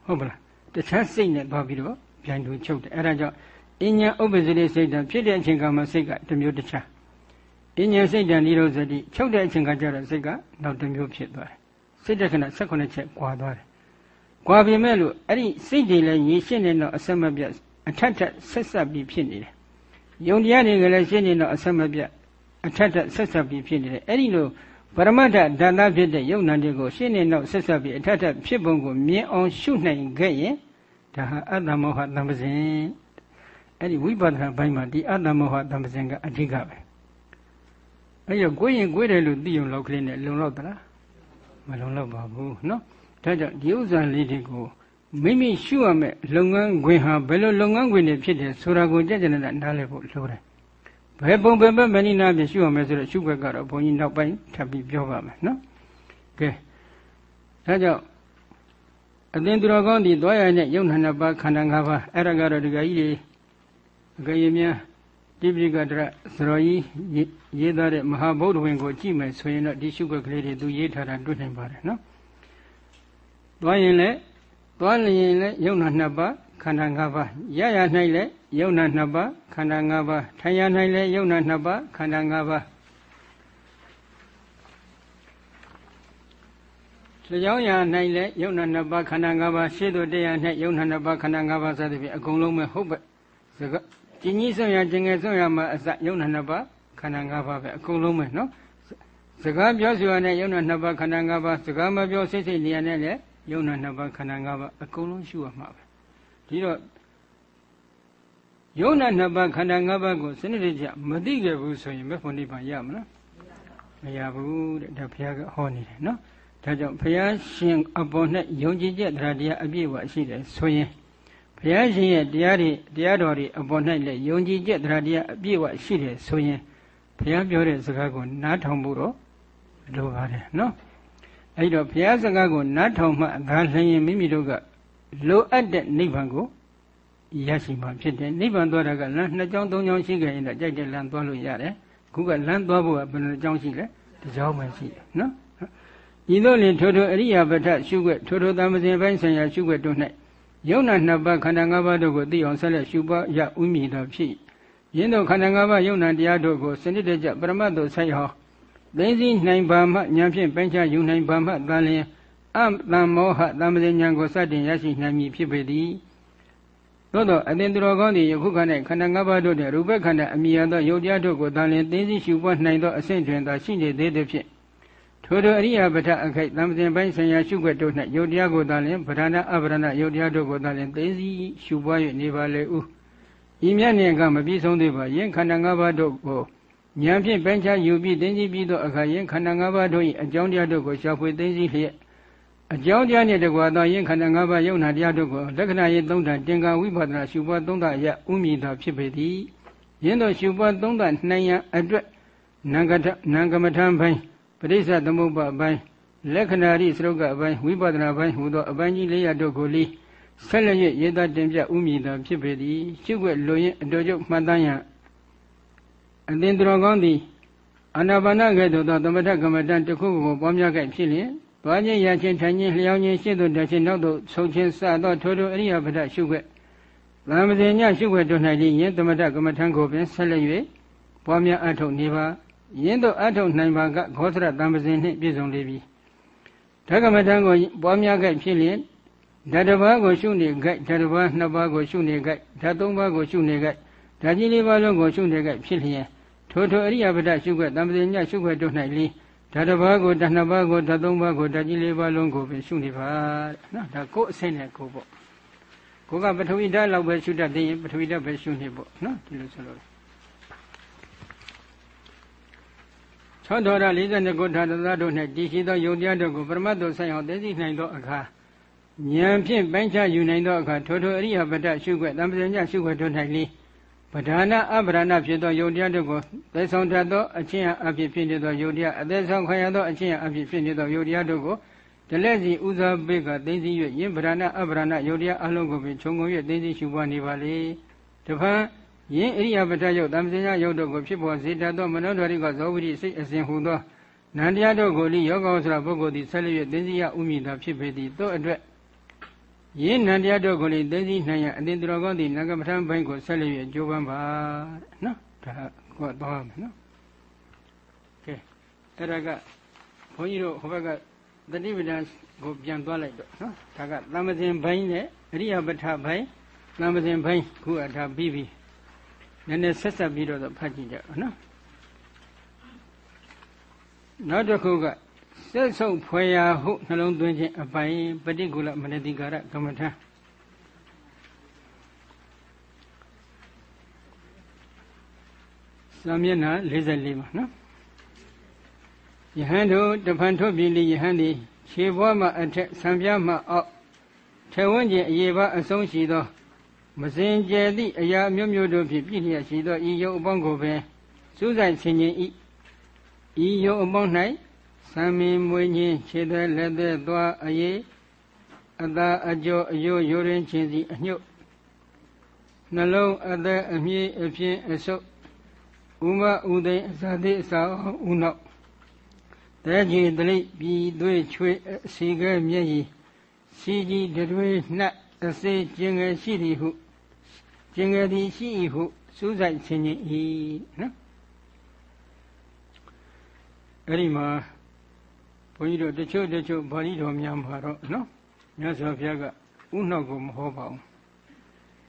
ဟုတ်ပလားတခြားစိတ်နဲ့သွားပြီးတော့ပြန်တူချုပ်တယ်အဲဒါကြောင့်အဉ္ဉဥပ္ပဇိရိစိတ်တံဖြစ်တဲ့အချိန်ကမှစိတ်ကတစ်မျိုးတခြားအဉ္ဉစိတ်တံဤလိုစတိချုပ်တဲ့အချိန်ကကျတော့စိတ်ကနောက်တစ်မျိုးဖြစ်သွားတယ်စိတ်တဲ့ခဏ18ချက်ကွာသွားတယ် ကွာပေမဲ့လို့အဲ့ဒီစိတ်တွေလည်းရေရှင်းနေတော့အဆက်မပြတ်အထက်ထက်ဆက်ဆက်ပြီးဖြစ်နေတယ်။ယုံတရားတွေကလည်းရှင်းနေတော့အဆက်မပြတ်အထက်ထက်ဆက်ဆက်ပြီးဖြစ်နေတယ်။အဲ့ဒီလိုပရမတ္ထဓာတဖြစ်တဲ့ယုံနာတွေကိုရှင်းနေတော့ဆက်ဆက်ပြီးအထက်ထက်ဖြစ်ပုံကိုမြင်အောင်ရှုနိုင်ခဲ့ရင်ဒါဟာအတ္တမောဟတံပစဉ်အဲ့ဒီဝိပဿနာဘိုင်းမှာဒီအတ္တမောဟတံပစဉ်ကအဓိကပဲ။အဲ့ရကိုယ်ရင်ကိုယ်တယ်လို့သိုံလောက်ကလေးနဲ့လုံလောက်သလားမလုံလောက်ပါဘူးနော်။ ဒါကြောင့်ဒီဥစ္စာလေးတွေကိုမိမိရှုရမယ့်လုပ်ငန်းခွင်ဟာဘယ်လိုလုပ်ငန်းခွင်တွေဖြစ်တယ်ဆိုတာကိုကြက်ကြက်နဲ့နားလည်ဖို့လိုတယ်ဘယ်ပုံဘယ်ဘက်မနိနာပြရှုရမယ်ဆိုတော့ရှုဘက်ကတော့ဘုန်းကြီးနောက်ပိုင်းထပ်ပြီးပြောပါမယ်နော်ကဲဒါကြောင့်အသင်သူတော်ကောင်းဒီသွားရတဲ့ယုံနာနှစ်ပါးခန္ဓာ၅ပါးအဲ့ဒါကတော့ဒီကကြီးတွေအကရေများတိပိကတရသရောကြီးရေးသားတဲ့မဟာဗုဒ္ဓဝင်ကိုကြည့်မယ်ဆိုရင်တော့ဒီရှုခွက်ကလေးတွေသူရေးထားတာတွေ့နိုင်ပါတယ်နော် သွားရင်လည်းသွားလျင်လည်းယုံနာနှစ်ပါးခန္ဓာ၅ပါးရရ၌လည်းယုံနာနှစ်ပါးခန္ဓာ၅ပါးထိုင်ရ၌လည်းယုံနာနှစ်ပါးခန္ဓာ၅ပါးလျောင်းရ၌လည်းယုံနာနှစ်ပါးခန္ဓာ၅ပါးရှေ့သို့တရား၌ယုံနာနှစ်ပါးခန္ဓာ၅ပါးစသဖြင့်အကုန်လုံးပဲဟုတ်ပဲစကကျင်ကြီးဆုံးရကျင်ငယ်ဆုံးရမှာအစယုံနာနှစ်ပါးခန္ဓာ၅ပါးပဲအကုန်လုံးပဲနော်စကားပြောဆိုရတဲ့ယုံနာနှစ်ပါးခန္ဓာ၅ပါးစကားမပြောစိတ်စိတ်နေရတဲ့လည်း ယုံနာနှစ်ပါးခန္ဓာ၅ပါးအကုန်လုံးရှုရမှာပဲဒီတော့ယုံနာနှစ်ပါးခန္ဓာ၅ပါးကိုစနစ်တကျမသိခဲ့ဘူးဆိုရင်မေဖို့နိဗ္ဗာန်ရမလားမရဘူးတဲ့ဒါဘုရားကဟောနေတယ်နော်ဒါကြောင့်ဘုရားရှင်အပေါ်၌ယုံကြည်ချက်တရားတရားအပြည့်အဝရှိတယ်ဆိုရင်ဘုရားရှင်ရဲ့တရားတွေတရားတော်တွေအပေါ်၌လည်းယုံကြည်ချက်တရားတရားအပြည့်အဝရှိတယ်ဆိုရင်ဘုရားပြောတဲ့စကားကိုနားထောင်ဖို့တော့လိုပါတယ်နော် အဲ့တော့ဘုရားစကားကိုနားထောင်မှဒါလျင်မိမိတို့ကလိုအပ်တဲ့နိဗ္ဗာန်ကိုရရှိမှာဖြစ်တယ်နိဗ္ဗာန်သွားတာကလမ်းနှစ်ကြောင်းသုံးကြောင်းရှိကြရင်တော့ကြိုက်တဲ့လမ်းသွားလို့ရတယ်ခုကလမ်းသွားဖို့ကဘယ်လိုကြောင်းရှိလဲတစ်ကြောင်းပဲရှိတယ်နော်ဤသို့လင်ထိုထိုအရိယာပဋ္ဌရှုွက်ထိုထိုတမ္ပဇင်ပိုင်းဆိုင်ရာရှုွက်တို့၌ယုံနာနှစ်ပါးခန္ဓာ၅ပါးတို့ကိုသိအောင်ဆက်လက်ရှုပွားရဥမည်တော်ဖြစ်ယင်းတို့ခန္ဓာ၅ပါးယုံနာတရားတို့ကိုစနစ်တကျပရမတ်တို့ဆိုင်ဟော သိသိနိုင်ပါမှဉာဏ်ဖြင့်ပိုင်းခြားယူနိုင်ပါမှသာလျှင်အတံမောဟတမ္ပဇင်ဉာဏ်ကိုစတင်ရရှိနိုင်မည်ဖြစ်ပေသည်သို့သောအသင်သူတော်ကောင်းသည်ယခုခန္ဓာခန္ဓာ၅ပါးတို့နှင့်ရူပခန္ဓာအမိယသောယုတ်တရားတို့ကိုသာလျှင်သိသိရှုပွားနိုင်သောအဆင့်တွင်သာရှိနေသေးသည်ဖြင့်ထိုထိုအရိယာပဋ္ဌအခိုက်တံပစဉ်ပိုင်းဆိုင်ရာရှုွက်တို့၌ယုတ်တရားကိုသာလျှင်ဗဒနာအဗရဏယုတ်တရားတို့ကိုသာလျှင်သိသိရှုပွား၍နေပါလေဦးဤမြတ်နှင့်ကမပြည့်စုံသေးပါယင်ခန္ဓာ၅ပါးတို့ကို ဉာဏ်ဖြင့်ပိုင်းခြားယူပြီးသိသိပြီးသောအခါယင်ခန္ဓာ၅ပါးတို့၏အကြောင်းတရားတို့ကိုရှာဖွေသိသိလျက်အကြောင်းတရားနှင့်တကွာသောယင်ခန္ဓာ၅ပါးယုံနာတရားတို့ကိုလက္ခဏာရေးသုံးဌာတင်္ကာဝိပဿနာရှုပွားသုံးဌာရဥမည်သောဖြစ်ပေသည်ယင်းတို့ရှုပွားသုံးဌာနှံရန်အတွက်နံကထနံကမထံပိုင်းပရိစ္ဆသမုပ္ပါပိုင်းလက္ခဏာရိစရုပ်ကအပိုင်းဝိပဿနာပိုင်းဟူသောအပိုင်းကြီး၄ရာတို့ကိုလီဆက်လက်၍ရေးသားတင်ပြဥမည်သောဖြစ်ပေသည်ရှုွက်လိုရင်အတော်ကျုပ်မှတ်သားရန် အသင်တော်ကောင်းသည်အာနာပါနကဲ့သို့သောသမထကမ္မတန်တစ်ခုကိုပွားများကြဖြစ်လျင်သွားခြင်းရခြင်းထိုင်ခြင်းလျောင်းခြင်းရှေ့သို့တက်ခြင်းနောက်သို့ဆုံးခြင်းစသောထိုထိုအရိယာပဒရှုွက်သံမဇင်ညရှုွက်တို့၌လျင်သမထကမ္မထံကိုပင်ဆက်လက်၍ပွားများအထုတ်နေပါယင်းတို့အထုတ်နိုင်ပါကခောသရတံပဇင်နှင့်ပြည့်စုံလေပြီဓကမထံကိုပွားများကြဖြစ်လျင်ဓာတဘာကိုရှုနေကြဓာတဘာနှစ်ပါးကိုရှုနေကြဓာသုံးပါးကိုရှုနေကြဓာကြီးလေးပါးလုံးကိုရှုနေကြဖြစ်လျင် ထိုထိုအရိယပဒရှုွက်တံပဇင်ညရှုွက်တို့၌လျင်ဓာတဘာကိုဓာနှစ်ပါးကိုဓာသုံးပါးကိုဓာကြီးလေးပါးလုံးကိုပဲရှုနေပါတဲ့နော်ဒါကိုယ်အစိမ့်နဲ့ကိုပေါ့ကိုကပထဝီဓာတ်လောက်ပဲရှုတတ်သေးရင်ပထဝီဓာတ်ပဲရှုနေပေါ့နော်ဒီလိုဆိုလို့သောတော်ရ42ခုဓာတသတို့၌တည်ရှိသောယုတ်တရားတို့ကိုပရမတ်တို့ဆိုင်အောင်သိသိနိုင်သောအခါဉာဏ်ဖြင့်ပိုင်းခြားယူနိုင်သောအခါထိုထိုအရိယပဒရှုွက်တံပဇညရှုွက်တို့၌လေးပ ဓာနာအပရဏဖြစ်သောယုတ်တရားတို့ကိုသေဆောင်တတ်သောအချင်းအဖြစ်ဖြစ်နေသောယုတ်တရားအသက်ဆောင်ခံရသောအချင်းအဖြစ်ဖြစ်နေသောယုတ်တရားတို့ကိုတလက်စီဥဇာပိကသိသိ၍ယင်ပဓာနာအပရဏယုတ်တရားအလုံးကိုပင်ခြုံငုံ၍သိသိရှုပွားနေပါလေတဖန်ယင်အရိယပဋ္ဌယုတ်တမ္ပဇညာယုတ်တို့ကိုဖြစ်ပေါ်စေတတ်သောမနောဒရိကဇောဝိရိစိတ်အစဉ်ဟူသောနန္တရားတို့ကိုလိယောဂောဆိုတဲ့ပုဂ္ဂိုလ်သည်ဆက်လျက်သိသိယဥမည်သာဖြစ်ပေသည်တို့အတွက် ယင်းနန္တရားတို့ကိုလိသိသိနိုင်ရအတင်တော်ကောင်းသည်နဂမထံဘိုင်းကိုဆက်လျက်ကြိုးပမ်းပါနော်ဒါကောတော့မယ်နော်ကဲအဲ့ဒါကဘုန်းကြီးတို့ဟိုဘက်ကတတိပဒံကိုပြန်သွားလိုက်တော့နော်ဒါကသမ္မဇင်ဘိုင်းနဲ့အရိယပဋ္ဌဘိုင်းသမ္မဇင်ဘိုင်းခုအထာပြီးပြီနည်းနည်းဆက်ဆက်ပြီးတော့ဖတ်ကြည့်ကြအောင်နော်နောက်တစ်ခုက စက်ဆုပ်ဖွယ်ရာဟုနှလုံးသွင်းခြင်းအပိုင်ပฏิကူလမနတိကာရကမ္မထစာမျက်နှာ44မှာနော်ယဟန်တို့တဖန်ထုတ်ပြည်လီယဟန်သည်ခြေဘွားမှအထက်ဆံပြားမှအောက်ထေဝန်းကျင်အရေပါအဆုံးရှိသော မစင်ကြယ်သည့်အရာမျိုးမျိုးတို့ဖြင့်ပြည့်လျက်ရှိသောဤယုတ်အပေါင်းကိုပင်စူးစိုက်ဆင်ခြင်၏ဤယုတ်အပေါင်း၌ သံမင်မွေညင်းခြေသည်လက်သည်သွားအရေးအသာအကျော်အယိုးရိုးရင်းချင်းစီအညွတ်နှလုံးအသက်အမြည်အဖြစ်အဆုပ်ဥမဥသိအစာသေးအစာဥနောက်တဲကြီးတလိပြည်သွေးချွေအစီကဲမျက်ရည်စီကြီးတွေနှက်အစေကျင်ငယ်ရှိသည်ဟုကျင်ငယ်သည်ရှိ၏ဟုစူးစိုက်ခြင်း၏နော်အဲ့ဒီမှာ ဘုန်းကြီးတို့တချို့တချို့ဗာလိတော်များမှာတော့နော်မြတ်စွာဘုရားကဥနောက်ကိုမဟောပါဘူး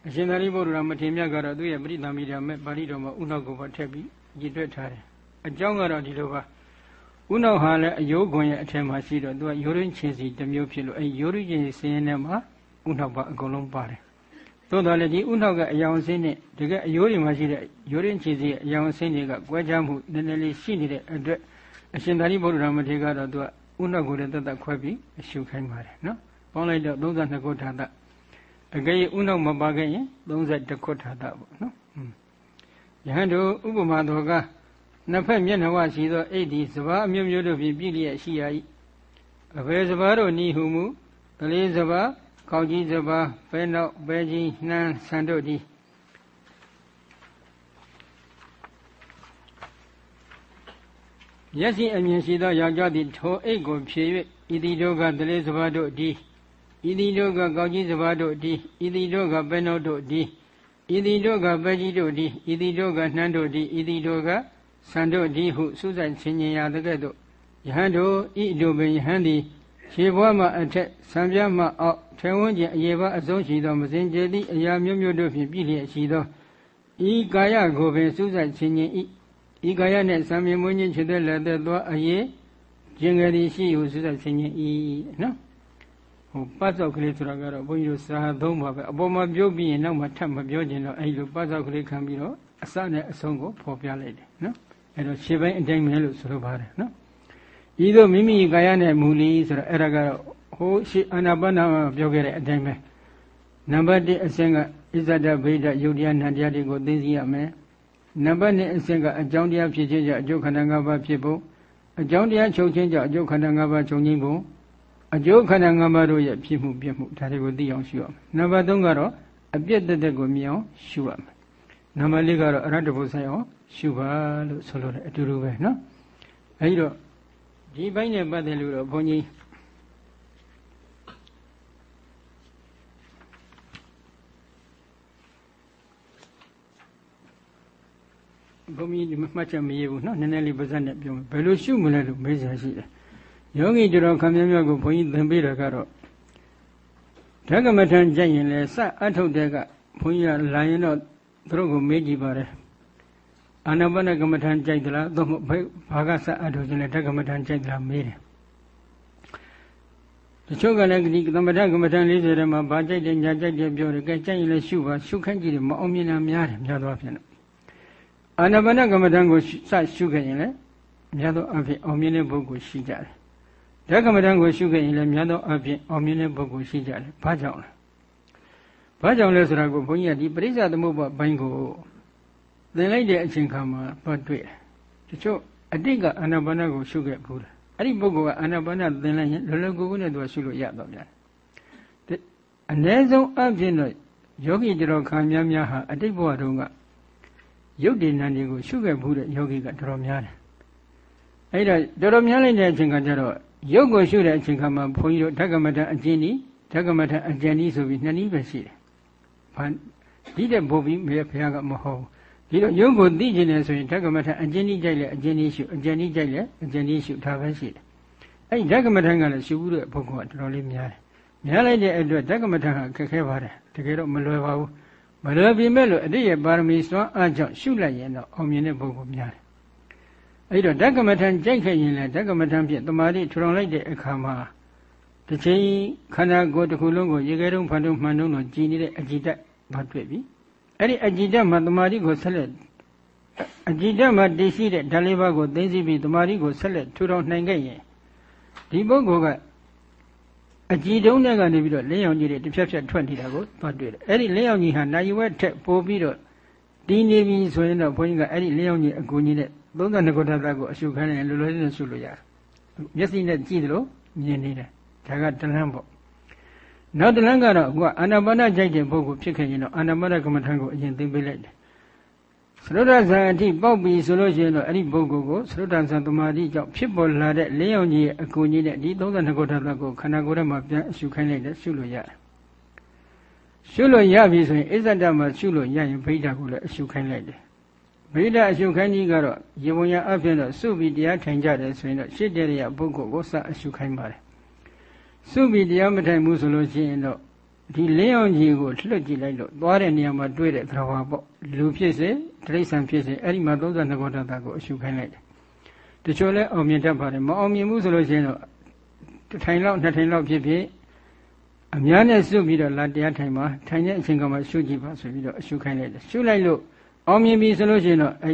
အရှင်သာရိပုတ္တရာမထေရမြတ်ကတော့သူ့ရဲ့ပရိသမိတာမဲ့ဗာလိတော်မှာဥနောက်ကိုပါထည့်ပြီးရည်တွက်ထားတယ်အကြောင်းကတော့ဒီလိုပါဥနောက်ဟာလည်းအယိုးခွန်ရဲ့အထက်မှာရှိတော့သူကရိုးရင်းချင်းစီတစ်မျိုးဖြစ်လို့အဲရိုးရင်းချင်းစီရင်ထဲမှာဥနောက်ပါအကုန်လုံးပါတယ်သို့တော်လည်းဒီဥနောက်ကအယောင်စင်းနဲ့တကယ်အယိုးတွေမှာရှိတဲ့ရိုးရင်းချင်းစီရဲ့အယောင်စင်းတွေကကွဲခြားမှုနည်းနည်းလေးရှိနေတဲ့အတွက် အရှင်သာရိပုတ္တရာမထေရကတော့သူကဥနောက်ကိုလည်းတသက်ခွဲပြီးအရှုခိုင်းပါတယ်နော်ပေါင်းလိုက်တော့32ခုထာတအကယ်၍ဥနောက်မပါခဲ့ရင်32ခုထာတပေါ့နော်ယဟန်တို့ဥပမာတော်ကနှစ်ဖက်မျက်နှာဝရှိသောအိတ်ဒီစဘာအမျိုးမျိုးတို့ဖြင့်ပြည့်လျက်ရှိရ၏အဘယ်စဘာတို့နီဟုမူကလေးစဘာကောက်ကြီးစဘာဘဲနောက်ဘဲကြီးနှမ်းဆန်တို့သည် မျက်စိအမြင်ရှိသောယောက်ျားသည်ထိုအိတ်ကိုဖြေ၍ဤသည်တို့ကတလေးစဘာတို့သည်ဤသည်တို့ကကောက်ကြီးစဘာတို့သည်ဤသည်တို့ကပဲနောက်တို့သည်ဤသည်တို့ကပဲကြီးတို့သည်ဤသည်တို့ကနှမ်းတို့သည်ဤသည်တို့ကဆန်တို့သည်ဟုစူးစိုက်ဆင်ញင်ရတဲ့ကဲ့သို့ယဟန်တို့ဤတို့ပင်ယဟန်သည်ခြေဘွားမှအထက်ဆံပြမှအောက်ထေဝန်းကျင်အရေပါအဆုံးရှိသောမစင်ကြယ်သည့်အရာမျိုးမျိုးတို့ဖြင့်ပြည့်လျက်ရှိသောဤကာယကိုပင်စူးစိုက်ဆင်ញင်၏ ဤကာယနှင့်ဆံမြင်မွေးခြင်းခြေသက်လက်သက်သောအရေးကျင်ကြယ်သည်ရှိဟုစူးစိုက်ဆင်ញင်၏နော်ဟိုပတ်စောက်ကလေးဆိုတာကတော့ဘုန်းကြီးတို့စာသုံးပါပဲအပေါ်မှာပြောပြီးရင်နောက်မှထပ်မပြောခြင်းတော့အဲ့လိုပတ်စောက်ကလေးခံပြီးတော့အစနဲ့အဆုံးကိုဖော်ပြလိုက်တယ်နော်အဲ့တော့ခြေပိုင်းအတိုင်းပဲလို့ဆိုလိုပါတယ်နော်ဤသို့မိမိကာယနဲ့မူလီဆိုတော့အဲ့ဒါကတော့ဟိုရှိအာနာပါနာမှာပြောခဲ့တဲ့အတိုင်းပဲနံပါတ်1အဆင့်ကဣဇဒဗိဒယုတ်တရားနံတရားတွေကိုသိသိရမယ် နံပါတ်1အစဉ်ကအကြောင်းတရားဖြစ်ခြင်းကြောင့်အကျိုးခန္ဓာ၅ပါးဖြစ်ဖို့အကြောင်းတရားချုပ်ခြင်းကြောင့်အကျိုးခန္ဓာ၅ပါးချုပ်ခြင်းဖို့အကျိုးခန္ဓာ၅ပါးတို့ရဲ့ဖြစ်မှုပြမှုဒါတွေကိုသိအောင်ရှုရမယ်။နံပါတ်3ကတော့အပြစ်တသက်ကိုမြင်အောင်ရှုရမယ်။နံပါတ်4ကတော့အရတ္တဘုဆိုင်အောင်ရှုပါလို့ဆိုလိုတယ်အတူတူပဲနော်။အဲဒီတော့ဒီဘိုင်းနဲ့ပတ်သက်လို့တော့ဘုန်းကြီး ဘုန်းကြီးဒီမှတ်ချက်မရဘူးနော်နည်းနည်းလေးပါးစပ်နဲ့ပြောမယ်ဘယ်လိုရှုမလဲလို့မေးစရာရှိတယ်ယောဂီကျတော်ခံမြမြကိုဘုန်းကြီးသင်ပေးတာကတော့ဓကမထံကြိုက်ရင်လည်းစအထုတ်တဲ့ကဘုန်းကြီးကလာရင်တော့သူတို့ကိုမေးကြည့်ပါတယ်အာနာပါနကမ္မထံကြိုက်သလားသို့မဟုတ်ဘာကစအထုတ်ခြင်းလဲဓကမထံကြိုက်သလားမေးတယ်တချို့ကလည်းဒီသမထကမ္မထံ40ထဲမှာဘာကြိုက်တယ်ညာကြိုက်တယ်ပြောတယ်ကဲကြိုက်ရင်လည်းရှုပါရှုခန့်ကြည့်တယ်မအောင်မြင်တာများတယ်များသောအားဖြင့် အာနာပါနကမ္မထံကိုစရှုခဲ့ရင်လည်းများသောအားဖြင့်အောင်မြင်တဲ့ပုဂ္ဂိုလ်ရှိကြတယ်ဓကမထံကိုရှုခဲ့ရင်လည်းများသောအားဖြင့်အောင်မြင်တဲ့ပုဂ္ဂိုလ်ရှိကြတယ်ဘာကြောင့်လဲဘာကြောင့်လဲဆိုတာကိုဘုန်းကြီးကဒီပရိစ္ဆသမုပ္ပါဘိုင်းကိုသင်လိုက်တဲ့အချိန်ခါမှာတော့တွေ့တယ်တချို့အတိတ်ကအာနာပါနကိုရှုခဲ့ဘူးတယ်အဲ့ဒီပုဂ္ဂိုလ်ကအာနာပါနသင်လိုက်ရင်လောလောကူကူနဲ့သူကရှုလို့ရတော့ပြန်အ ਨੇ ဆုံးအဖြစ်တော့ယောဂီတော်ခါများများဟာအတိတ်ဘဝတုန်းက ရုပ်တည်နံတွေကိုရှုခဲ့ဘူးတဲ့ယောဂီကတော်တော်များတယ်အဲ့ဒါတော်တော်များလိုက်တဲ့အချိန်ကကျတော့ရုပ်ကိုရှုတဲ့အချိန်ခါမှာဘုန်းကြီးတို့ဓကမထအကျဉ်းဤဓကမထအကျဉ်းဤဆိုပြီးနှစ်နည်းပဲရှိတယ်။ဘာဒီတဲ့ဘုပြီးမေဖခင်ကမဟုတ်ဒီတော့ရုပ်ကိုသိကျင်တယ်ဆိုရင်ဓကမထအကျဉ်းဤကြိုက်လဲအကျဉ်းဤရှုအကျဉ်းဤကြိုက်လဲအကျဉ်းဤရှုဒါပဲရှိတယ်။အဲ့ဓကမထကလည်းရှုဘူးတဲ့ပုဂ္ဂိုလ်ကတော်တော်လေးများတယ်။များလိုက်တဲ့အတွက်ဓကမထကခက်ခဲပါတယ်။တကယ်တော့မလွယ်ပါဘူး။ မလွယ်ပြီမဲ့လို့အတိရဲ့ပါရမီစွမ်းအားကြောင့်ရှုလိုက်ရင်တော့အောင်မြင်တဲ့ပုဂ္ဂိုလ်များတယ်အဲ့တော့ဓကမထံကြိုက်ခဲ့ရင်လည်းဓကမထံဖြင့်တမာတိထူထောင်လိုက်တဲ့အခါမှာတစ်ချိန်ခန္ဓာကိုယ်တစ်ခုလုံးကိုရေခဲတုံးဖန်တုံးမှန်တုံးလို့ကြည်နေတဲ့အကြည်တက်မတွေ့ပြီအဲ့ဒီအကြည်တက်မှာတမာတိကိုဆက်လက်အကြည်တက်မှာတည်ရှိတဲ့ဓာတ်လေးပါးကိုသိသိပြီးတမာတိကိုဆက်လက်ထူထောင်နိုင်ခဲ့ရင်ဒီပုဂ္ဂိုလ်က အကြည်တုံးတဲ့ကနေပြီးတော့လင်းရောင်ကြီးတွေတစ်ဖြက်ဖြက်ထွက်နေတာကိုသွားတွေ့တယ်အဲ့ဒီလင်းရောင်ကြီးဟာနိုင်ဝက်ထက်ပိုပြီးတော့တည်နေပြီဆိုရင်တော့ဘုန်းကြီးကအဲ့ဒီလင်းရောင်ကြီးအကူကြီးနဲ့32ခုထပ်ကိုအရှုခိုင်းရင်လွယ်လွယ်လေးနဲ့ရှုလို့ရတယ်မျက်စိနဲ့ကြည့်တယ်လို့မြင်နေတယ်ဒါကတလန်းပေါ့နောက်တလန်းကတော့အခုကအာနာပါနကြိုက်တဲ့ပုဂ္ဂိုလ်ဖြစ်ခဲ့ရင်တော့အာနာပါနကမ္မထံကိုအရင်သိပေးလိုက်တယ် သရုဒ္ဓဇာအထိပေါက်ပြီဆိုလို့ရှိရင်တော့အဲ့ဒီပုဂ္ဂိုလ်ကိုသရုဒ္ဓဇာသမာဓိကြောင့်ဖြစ်ပေါ်လာတဲ့လင်းရောင်ကြီးရဲ့အကူကြီးနဲ့ဒီ32ခုထပ်ကိုခန္ဓာကိုယ်ထဲမှာပြန်အရှုခိုင်းလိုက်တယ်ရှုလို့ရတယ်ရှုလို့ရပြီဆိုရင်အစ္ဆဒမှာရှုလို့ရရင်ဗိဓာကိုလည်းအရှုခိုင်းလိုက်တယ်ဗိဓာအရှုခိုင်းကြီးကတော့ရေပုံရအဖြစ်တော့စုပြီးတရားထိုင်ကြတယ်ဆိုရင်တော့ရှစ်တဲ့ရပုဂ္ဂိုလ်ကိုစအရှုခိုင်းပါတယ်စုပြီးတရားမထိုင်ဘူးဆိုလို့ရှိရင်တော့ဒီလင်းအောင်ကြီးကိုလှုပ်ကြည့်လိုက်လို့သွားတဲ့နေရာမှာတွေ့တဲ့သရဝါပေါ့လူဖြစ်စေ တိရစ္ဆာန်ဖြစ်စေအဲ့ဒီမှာ32ခုတတ်တာကိုအရှုခိုင်းလိုက်တယ်တချို့လဲအောင်မြင်တတ်ပါတယ်မအောင်မြင်ဘူးဆိုလို့ရှိရင်တော့တစ်ထိုင်လောက်နှစ်ထိုင်လောက်ဖြစ်ဖြစ်အများနဲ့စုပြီးတော့လာတရားထိုင်မှာထိုင်တဲ့အချိန်ကမှရှုကြည့်ပါဆိုပြီးတော့အရှုခိုင်းလိုက်တယ်ရှုလိုက်လို့အောင်မြင်ပြီဆိုလို့ရှိရင်တော့အဲ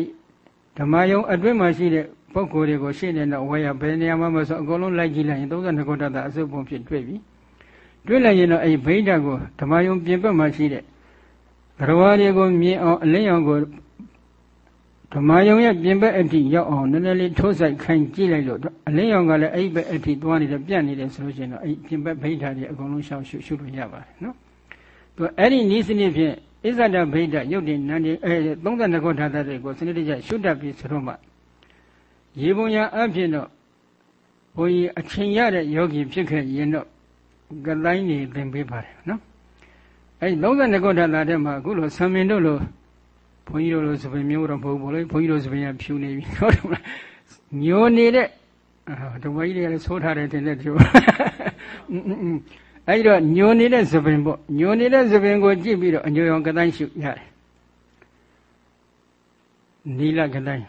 ဓမ္မယုံအတွင်းမှာရှိတဲ့ပုဂ္ဂိုလ်တွေကိုရှေ့နေတော့ဝေရဘယ်နေရာမှာမဆိုအကုန်လုံးလိုက်ကြည့်လိုက်ရင်32ခုတတ်တာအစုပ်ပုံဖြစ်တွေ့ပြီတွေ့လိုက်ရင်တော့အဲ့ဗိဓာကိုဓမ္မယုံပြင်ပမှာရှိတဲ့ သရဝါတွေကိုမြင်အောင်အလင်းရောင်ကိုဓမ္မယုံရဲ့ပြင်ပအထိရောက်အောင်နည်းနည်းလေးထိုးဆိုင်ခိုင်ကြည့်လိုက်လို့အလင်းရောင်ကလည်းအဲ့ဘက်အထိသွားနေတယ်ပြတ်နေတယ်ဆိုလို့ရှိရင်တော့အဲ့ပြင်ပဗိဓာတွေအကုန်လုံးရှောင်ရှုရှုလို့ရပါတယ်နော်သူအဲ့ဒီနည်းစနစ်ဖြင့်ဣဇဒဗိဓာရုပ်တင်နန်းဒီအဲ32ခုထာတာတွေကိုစနစ်တကျရှုတတ်ပြီးဆိုတော့မှရေပုံရအဖြစ်တော့ဘုန်းကြီးအချိန်ရတဲ့ယောဂီဖြစ်ခဲ့ရင်တော့ကတိုင်းနေသင်ပေးပါတယ်နော် အဲဒီ32ခုထာတာထဲမှာအခုလိုဆံမင်တို့လိုဘုန်းကြီးတို့လိုစပင်မျိုးတော့မဟုတ်ဘူးလေဘုန်းကြီးတို့စပင်ကဖြူနေပြီဟုတ်တယ်မလားညိုနေတဲ့ဒုမကြီးတွေကလည်းသိုးထားတယ်တင်တဲ့သူအဲဒီတော့ညိုနေတဲ့စပင်ပေါ့ညိုနေတဲ့စပင်ကိုကြည့်ပြီးတော့အညိုရောင်ကတိုင်းရှုရတယ်နီလကတိုင်း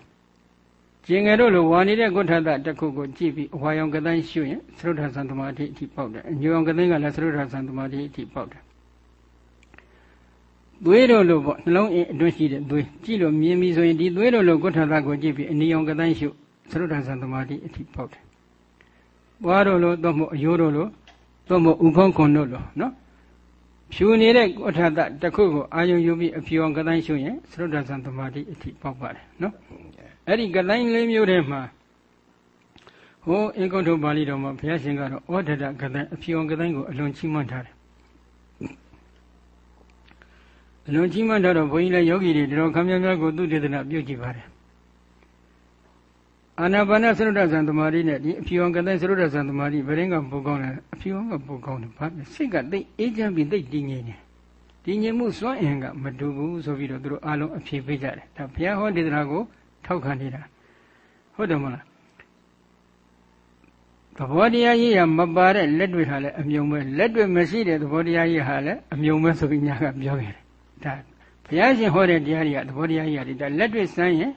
ကျင်ငယ်တို့လိုဝါနေတဲ့ကုဋ္ဌတတစ်ခုကိုကြည့်ပြီးအဝါရောင်ကတိုင်းရှုရင်သရုဒ္ဓဆံသမာဓိအထိပေါက်တယ်အညိုရောင်ကတိုင်းကလည်းသရုဒ္ဓဆံသမာဓိအထိပေါက်တယ် သွေးတို့လိုပေါ့နှလုံးအင်းအတွင်းရှိတဲ့သွေးကြည့်လို့မြင်ပြီဆိုရင်ဒီသွေးတို့လိုကုဋ္ဌတကိုကြည့်ပြီးအနီရောင်ကတိုင်းရှုသရုဒ္ဓဆံသမာဓိအထိပေါက်တယ်ဘွားတို့လိုတော့မို့အယိုးတို့လိုတော့မို့ဥဖုံးခွန်တို့လိုနော်ဖြူနေတဲ့ကုဋ္ဌတတစ်ခုကိုအာယုံယူပြီးအဖြူအောင်ကတိုင်းရှုရင်သရုဒ္ဓဆံသမာဓိအထိပေါက်ပါတယ်နော်အဲ့ဒီကတိုင်းလေးမျိုးထဲမှာဟိုအင်္ဂုတ္တပါဠိတော်မှာဘုရားရှင်ကတော့ဩဒတကတိုင်းအဖြူအောင်ကတိုင်းကိုအလွန်ချီးမွမ်းထားတယ် အလွန်ကြီးမှန်တော့ဘုန်းကြီးလည်းယောဂီတွေတော်ခမ်းများများကိုသူတေသနာပြုကြည့်ပါတယ်အာနာပါနသရုဒ္ဓဇံသမာဓိနဲ့ဒီအဖြူအောင်ကတဲ့သရုဒ္ဓဇံသမာဓိဘယ်ရင်ကပိုကောင်းလဲအဖြူအောင်ကပိုကောင်းတယ်ဘာလဲစိတ်ကတိတ်အေးချမ်းပြီးတိတ်တည်ငြိမ်နေတည်ငြိမ်မှုစွမ်းအင်ကမတူဘူးဆိုပြီးတော့သူတို့အားလုံးအဖြေပေးကြတယ်ဒါဘုရားဟောဒေသနာကိုထောက်ခံနေတာဟုတ်တယ်မလားသဘောတရားကြီးရမပါတဲ့လက်တွေဟာလည်းအမြုံပဲလက်တွေမရှိတဲ့သဘောတရားကြီးဟာလည်းအမြုံပဲဆိုပြီးညာကပြောခဲ့တယ် ဒါဘုရားရှင်ဟောတဲ့တရားတွေကသဘောတရားကြီးရတယ်ဒါလက်တွေ့စမ်းရင်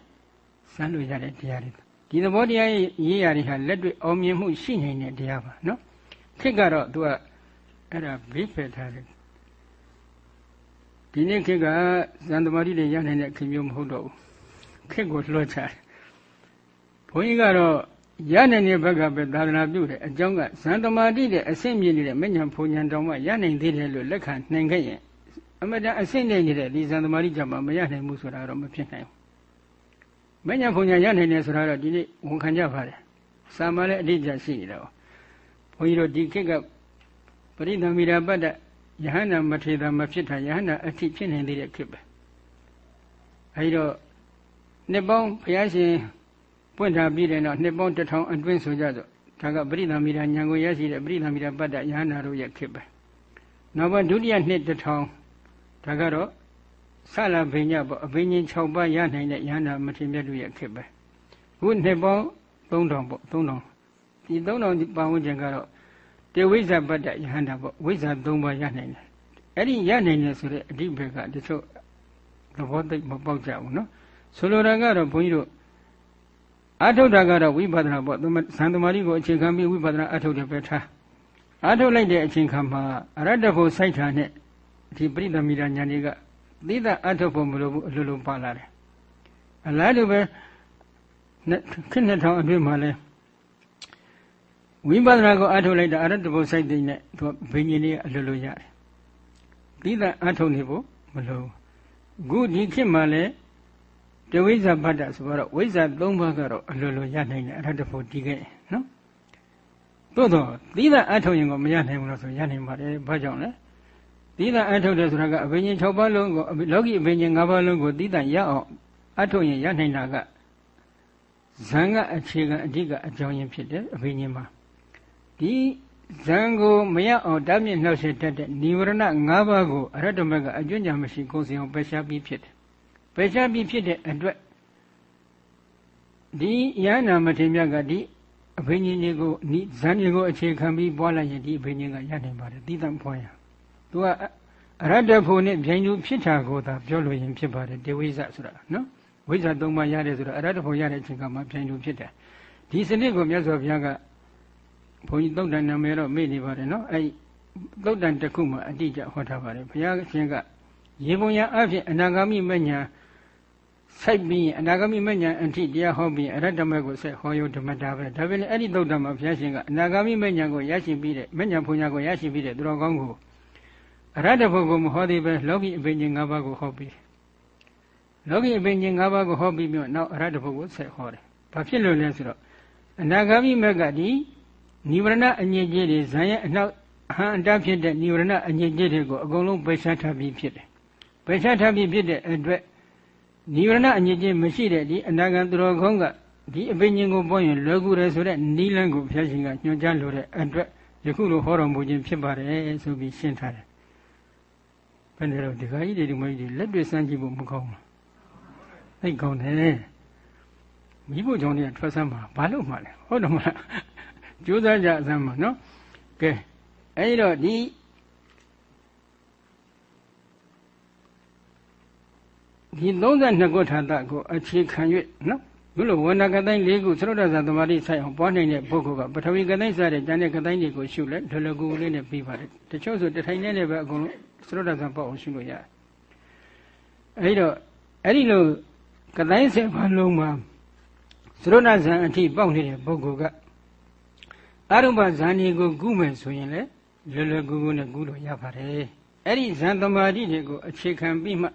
စမ်းလို့ရတဲ့တရားတွေဒီသဘောတရားရေးရာတွေဟာလက်တွေ့အောင်မြင်မှုရှိနေတဲ့တရားပါနော်ခေတ်ကတော့သူကအဲ့ဒါဘေးဖယ်ထားတယ်ဒီနေ့ခေတ်ကဇန်သမာဓိတွေရနိုင်တဲ့ခင်မျိုးမဟုတ်တော့ဘူးခေတ်ကိုလွှတ်ချတယ်ဘုန်းကြီးကတော့ရနိုင်တဲ့ဘက်ကပဲသာသနာပြုတယ်အကြောင်းကဇန်သမာဓိတဲ့အဆင့်မြင့်နေတဲ့မဉ္ဇဉ်ဘုံဉဏ်တောင်မှရနိုင်သေးတယ်လို့လက်ခံနိုင်ခဲ့ရင် အမတန်အဆင့်နေနေတဲ့ဒီဇန်သမာဓိကြမှာမရနိုင်ဘူးဆိုတာတော့မဖြစ်နိုင်ဘူးမညာဖုန်ညာရနိုင်တယ်ဆိုတာတော့ဒီနေ့ဝန်ခံကြပါတယ်စာမလည်းအတိအကျရှိနေတာပေါ့ဘုန်းကြီးတို့ဒီခေတ်ကပရိသမီရာပတ္တယဟန္တာမထေတာမဖြစ်တာယဟန္တာအထိဖြစ်နေသေးတဲ့ခေတ်ပဲအဲဒီတော့နှစ်ပေါင်းဘုရားရှင်ပွင့်ထားပြီးတဲ့နောက်နှစ်ပေါင်းတစ်ထောင်အတွင်းဆိုကြတော့ဒါကပရိသမီရာညာကိုရရှိတဲ့ပရိသမီရာပတ္တယဟန္တာတို့ရဲ့ခေတ်ပဲနောက်ပါဒုတိယနှစ်တစ်ထောင် ဒါကတော့ဆလာဘိညာပေါ့အဘိညာဉ်6ပါးရနိုင်တဲ့ယန္တာမထေမြတ်တို့ရဲ့ခေတ်ပဲခုနှစ်ပေါင်း3000ပေါ့3000ဒီ3000ပါဝင်ခြင်းကတော့တေဝိဇ္ဇပတ္တယဟန္တာပေါ့ဝိဇ္ဇာ3ပါးရနိုင်တယ်အဲ့ဒီရနိုင်တယ်ဆိုတဲ့အဓိပ္ပာယ်ကတချို့သဘောသိမပေါက်ကြဘူးနော်ဆိုလိုတာကတော့ဘုန်းကြီးတို့အာထုတ်တာကတော့ဝိပဿနာပေါ့သံသမารိကိုအခြေခံပြီးဝိပဿနာအာထုတ်တယ်ပဲထားအာထုတ်လိုက်တဲ့အချိန်ခါမှာအရတ္တဖို့စိုက်တာနဲ့ ဒီပရိသမီရာညာတွေကသီးသအထုတ်ဖို့မလိုဘူးအလိုလိုပါလာတယ်အလားတူပဲခေနှစ်ထောင်အတွင်းမှာလဲဝိပဿနာကိုအထုတ်လိုက်တာအရတ္တဘုစိုက်တဲ့နဲ့သူဘိညာဉ်လေးအလိုလိုရတယ်သီးသအထုတ်နေဖို့မလိုဘူးခုဒီခေတ်မှာလဲတဝိဇ္ဇဗတ္တဆိုတော့ဝိဇ္ဇ၃ပါးကတော့အလိုလိုရနိုင်တယ်အရတ္တဘုတည်ခဲ့နော်သို့တော့သီးသအထုတ်ရင်ကမရနိုင်ဘူးလို့ဆိုရနိုင်ပါတယ်ဘာကြောင့်လဲ သီးသန့်အထုတ်တယ်ဆိုတာကအဘိညာဉ်6ပါးလုံးကိုလောကီအဘိညာဉ်5ပါးလုံးကိုသီးသန့်ရအောင်အထုတ်ရင်ရနိုင်တာကဇံကအခြေခံအဓိကအကြောင်းရင်းဖြစ်တယ်အဘိညာဉ်မှာဒီဇံကိုမရအောင်တားမြစ်နှောက်ရှက်တတ်တဲ့និဝရဏ၅ပါးကိုအရတ္တမကအကျွင့်ကြမရှိကိုယ်စီအောင်ပယ်ရှားပြီးဖြစ်တယ်ပယ်ရှားပြီးဖြစ်တဲ့အတွက်ဒီယန္နာမထေမြတ်ကဒီအဘိညာဉ်တွေကိုဇံတွေကိုအခြေခံပြီးပွားလိုက်ရင်ဒီအဘိညာဉ်ကရနိုင်ပါတယ်သီးသန့်ဖွားရ သူကအရတ္တဖို့နဲ့ဗျိုင်းသူဖြစ်တာကိုသာပြောလို့ရင်ဖြစ်ပါတယ်ဒေဝိဇဆိုတာနော်ဝိဇ္ဇသုံးပါးရတယ်ဆိုတာအရတ္တဖို့ရတဲ့အချိန်ကမှဗျိုင်းသူဖြစ်တယ်ဒီစနစ်ကိုမြတ်စွာဘုရားကဘုန်းကြီးသုတ်တန်နာမည်တော့မေ့နေပါတယ်နော်အဲ့သုတ်တန်တစ်ခုမှအတိအကျဟောထားပါတယ်ဘုရားရှင်ကရေပုံရအဖြစ်အနာဂါမိမညာစိုက်ပြီးအနာဂမိမဉ္ဇဉ်အထိတရားဟောပြီးအရတ္တမက်ကိုဆက်ဟောယုဓမ္မတာပဲဒါပေမဲ့အဲ့ဒီသုတ်တမှာဘုရားရှင်ကအနာဂမိမဉ္ဇဉ်ကိုရရှိပြီးတဲ့မဉ္ဇဉ်ဘုံညာကိုရရှိပြီးတဲ့သူတော်ကောင်းကို အရတ္တဘုံကိုမဟောသေးပဲလောကီအပင်ရှင်၅ပါးကိုဟောပြီးလောကီအပင်ရှင်၅ပါးကိုဟောပြီးပြီးနောက်အရတ္တဘုံကိုဆက်ဟောတယ်ဘာဖြစ်လို့လဲဆိုတော့အနာဂမိမက်ကဒီနိဗ္ဗာန်အငြိကြီးတွေဇံရဲ့အနောက်အဟံအတဖြစ်တဲ့နိဗ္ဗာန်အငြိကြီးတွေကိုအကုန်လုံးပိတ်ဆက်ထားပြီးဖြစ်တယ်ပိတ်ဆက်ထားပြီးဖြစ်တဲ့အတွက်နိဗ္ဗာန်အငြိကြီးမရှိတဲ့ဒီအနာဂံသူတော်ကောင်းကဒီအပင်ရှင်ကိုပွင့်ရင်လွယ်ကူတယ်ဆိုတဲ့နိလန်းကိုဘုရားရှင်ကညွှန်ကြားလိုတဲ့အတွက်ယခုလိုဟောတော်မူခြင်းဖြစ်ပါတယ်ဆိုပြီးရှင်းထားတယ် ဘယ်နဲ့တော့ဒီခါကြီးတွေဒီမကြီးတွေလက်တွေ့စမ်းကြည့်ဖို့မကောင်းဘူးသိကောင်းတယ်မိဖို့ကြောင့်เนี่ยထွက်ဆမ်းမှာဘာလို့မှလဲဟုတ်တယ်မလားကြိုးစားကြအစမ်းမှာနော်ကဲအဲဒီတော့ဒီဒီ32ခုထာတကိုအခြေခံ၍နော် ဘုလိုဝဏကတိုင်း၄ခုသရုတ်ဒဇသမာဓိဆိုင်အောင်ပွားနိုင်တဲ့ပုဂ္ဂိုလ်ကပထဝီကတိုင်းစားတဲ့ကျန်တဲ့ကတိုင်းတွေကိုရှုလဲဒလကူလေးနဲ့ပြီးပါတယ်တချို့ဆိုတထိုင်နဲ့လည်းပဲအကုန်လုံးသရုတ်ဒဇပေါ့အောင်ရှုလို့ရတယ်အဲဒီတော့အဲ့ဒီလိုကတိုင်းစင်ဘာလုံးမှာသရုတ်ဒဇံအထိပေါက်နေတဲ့ပုဂ္ဂိုလ်ကအရုပဇန်ဒီကိုကုမယ်ဆိုရင်လည်းလွယ်လွယ်ကူကူနဲ့ကုလို့ရပါတယ်အဲ့ဒီဇန်သမာဓိတွေကိုအခြေခံပြီးမှ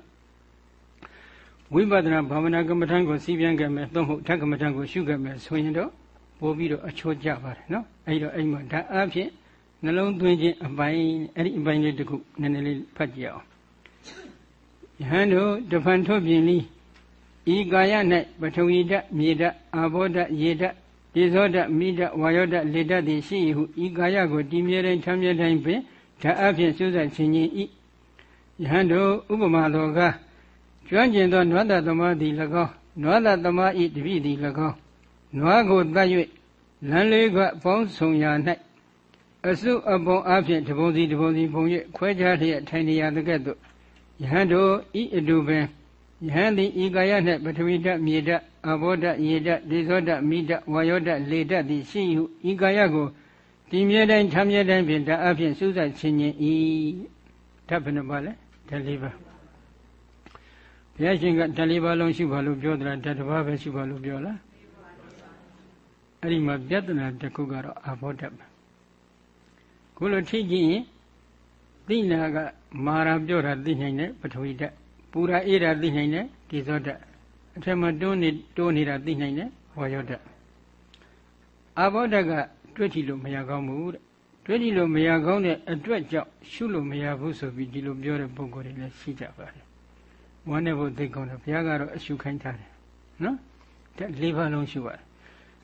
ဝိပဿနာဘာဝနာကမ္မထံကိုစီးပြန်ခဲ့မယ်သို့မဟုတ်ဓကမ္မထံကိုရှုခဲ့မယ်ဆိုရင်တော့ပို့ပြီးတော့အချိုးကျပါတယ်နော်အဲ့တော့အဲ့မှာဓာတ်အဖြစ်နှလုံးသွင်းခြင်းအပိုင်းအဲ့ဒီအပိုင်းလေးတစ်ခုနည်းနည်းလေးဖတ်ကြည့်အောင်ယဟန်တို့တဖန်ထုတ်ပြင်လီဤကာယ၌ပထဝီဓာတ်မြေဓာတ်အာဘောဓာတ်ရေဓာတ်ဒေဇောဓာတ်မိဓာတ်ဝါယောဓာတ်လေဓာတ်သည်ရှိဟုဤကာယကိုတည်မြဲတိုင်းထမ်းမြဲတိုင်းပင်ဓာတ်အဖြစ်စွတ်ဆက်ခြင်း၏ယဟန်တို့ဥပမာတော်ကား ကျွမ်းကျင်သောနွားတသမားသည်၎င်းနွားတသမားဤတပိသည်၎င်းနွားကိုတတ်၍လမ်းလေးကပေါင်းဆောင်ရာ၌အစုအပုံအဖြစ်တပုံစီတပုံစီပုံ၍ခွဲခြားလျက်ထိုင်နေရတဲ့ကဲ့သို့ယဟန်တို့ဤအတူပင်ယဟန်သည်ဤကာယနှင့်ပထဝီဓာတ်မြေဓာတ်အဘောဓာတ်ရေဓာတ်ဒေဇောဓာတ်မိဓာတ်ဝါယောဓာတ်လေဓာတ်သည်ရှိဟုဤကာယကိုဒီမြဲတိုင်းထမ်းမြဲတိုင်းဖြင့်ဓာတ်အဖြစ်စူးစိုက်ခြင်းခြင်းဤဓာတ်ဘယ်နှပါလဲဓာတ်လေးပါ ဘုရားရှင်ကဓာတ်လေးပါလုံးရှိပါလို့ပြောသလားဓာတ်တစ်ပါးပဲရှိပါလို့ပြောလားအဲ့ဒီမှာပြဿနာတစ်ခုကတော့အဘောဓာတ်ပဲခုလိုထိကြည့်ရင်သိနာကမာရာပြောတာသိနိုင်တယ်ပထဝီဓာတ်ပူရာအေးတာသိနိုင်တယ်ဒီဇောဓာတ်အထက်မှာတွန်းနေတိုးနေတာသိနိုင်တယ်ဝါယောဓာတ်အဘောဓာတ်ကတွေ့ကြည့်လို့မရကောင်းဘူးတဲ့တွေ့ကြည့်လို့မရကောင်းတဲ့အတွက်ကြောင့်ရှုလို့မရဘူးဆိုပြီးဒီလိုပြောတဲ့ပုံကိုယ်တွေလည်းရှိကြပါတယ် ဝမ်းနဲ့ဖို့သိကောင်းတယ်ဘုရားကတော့အရှုခိုင်းထားတယ်နော်တဲ့လေးပါးလုံးရှုရတယ်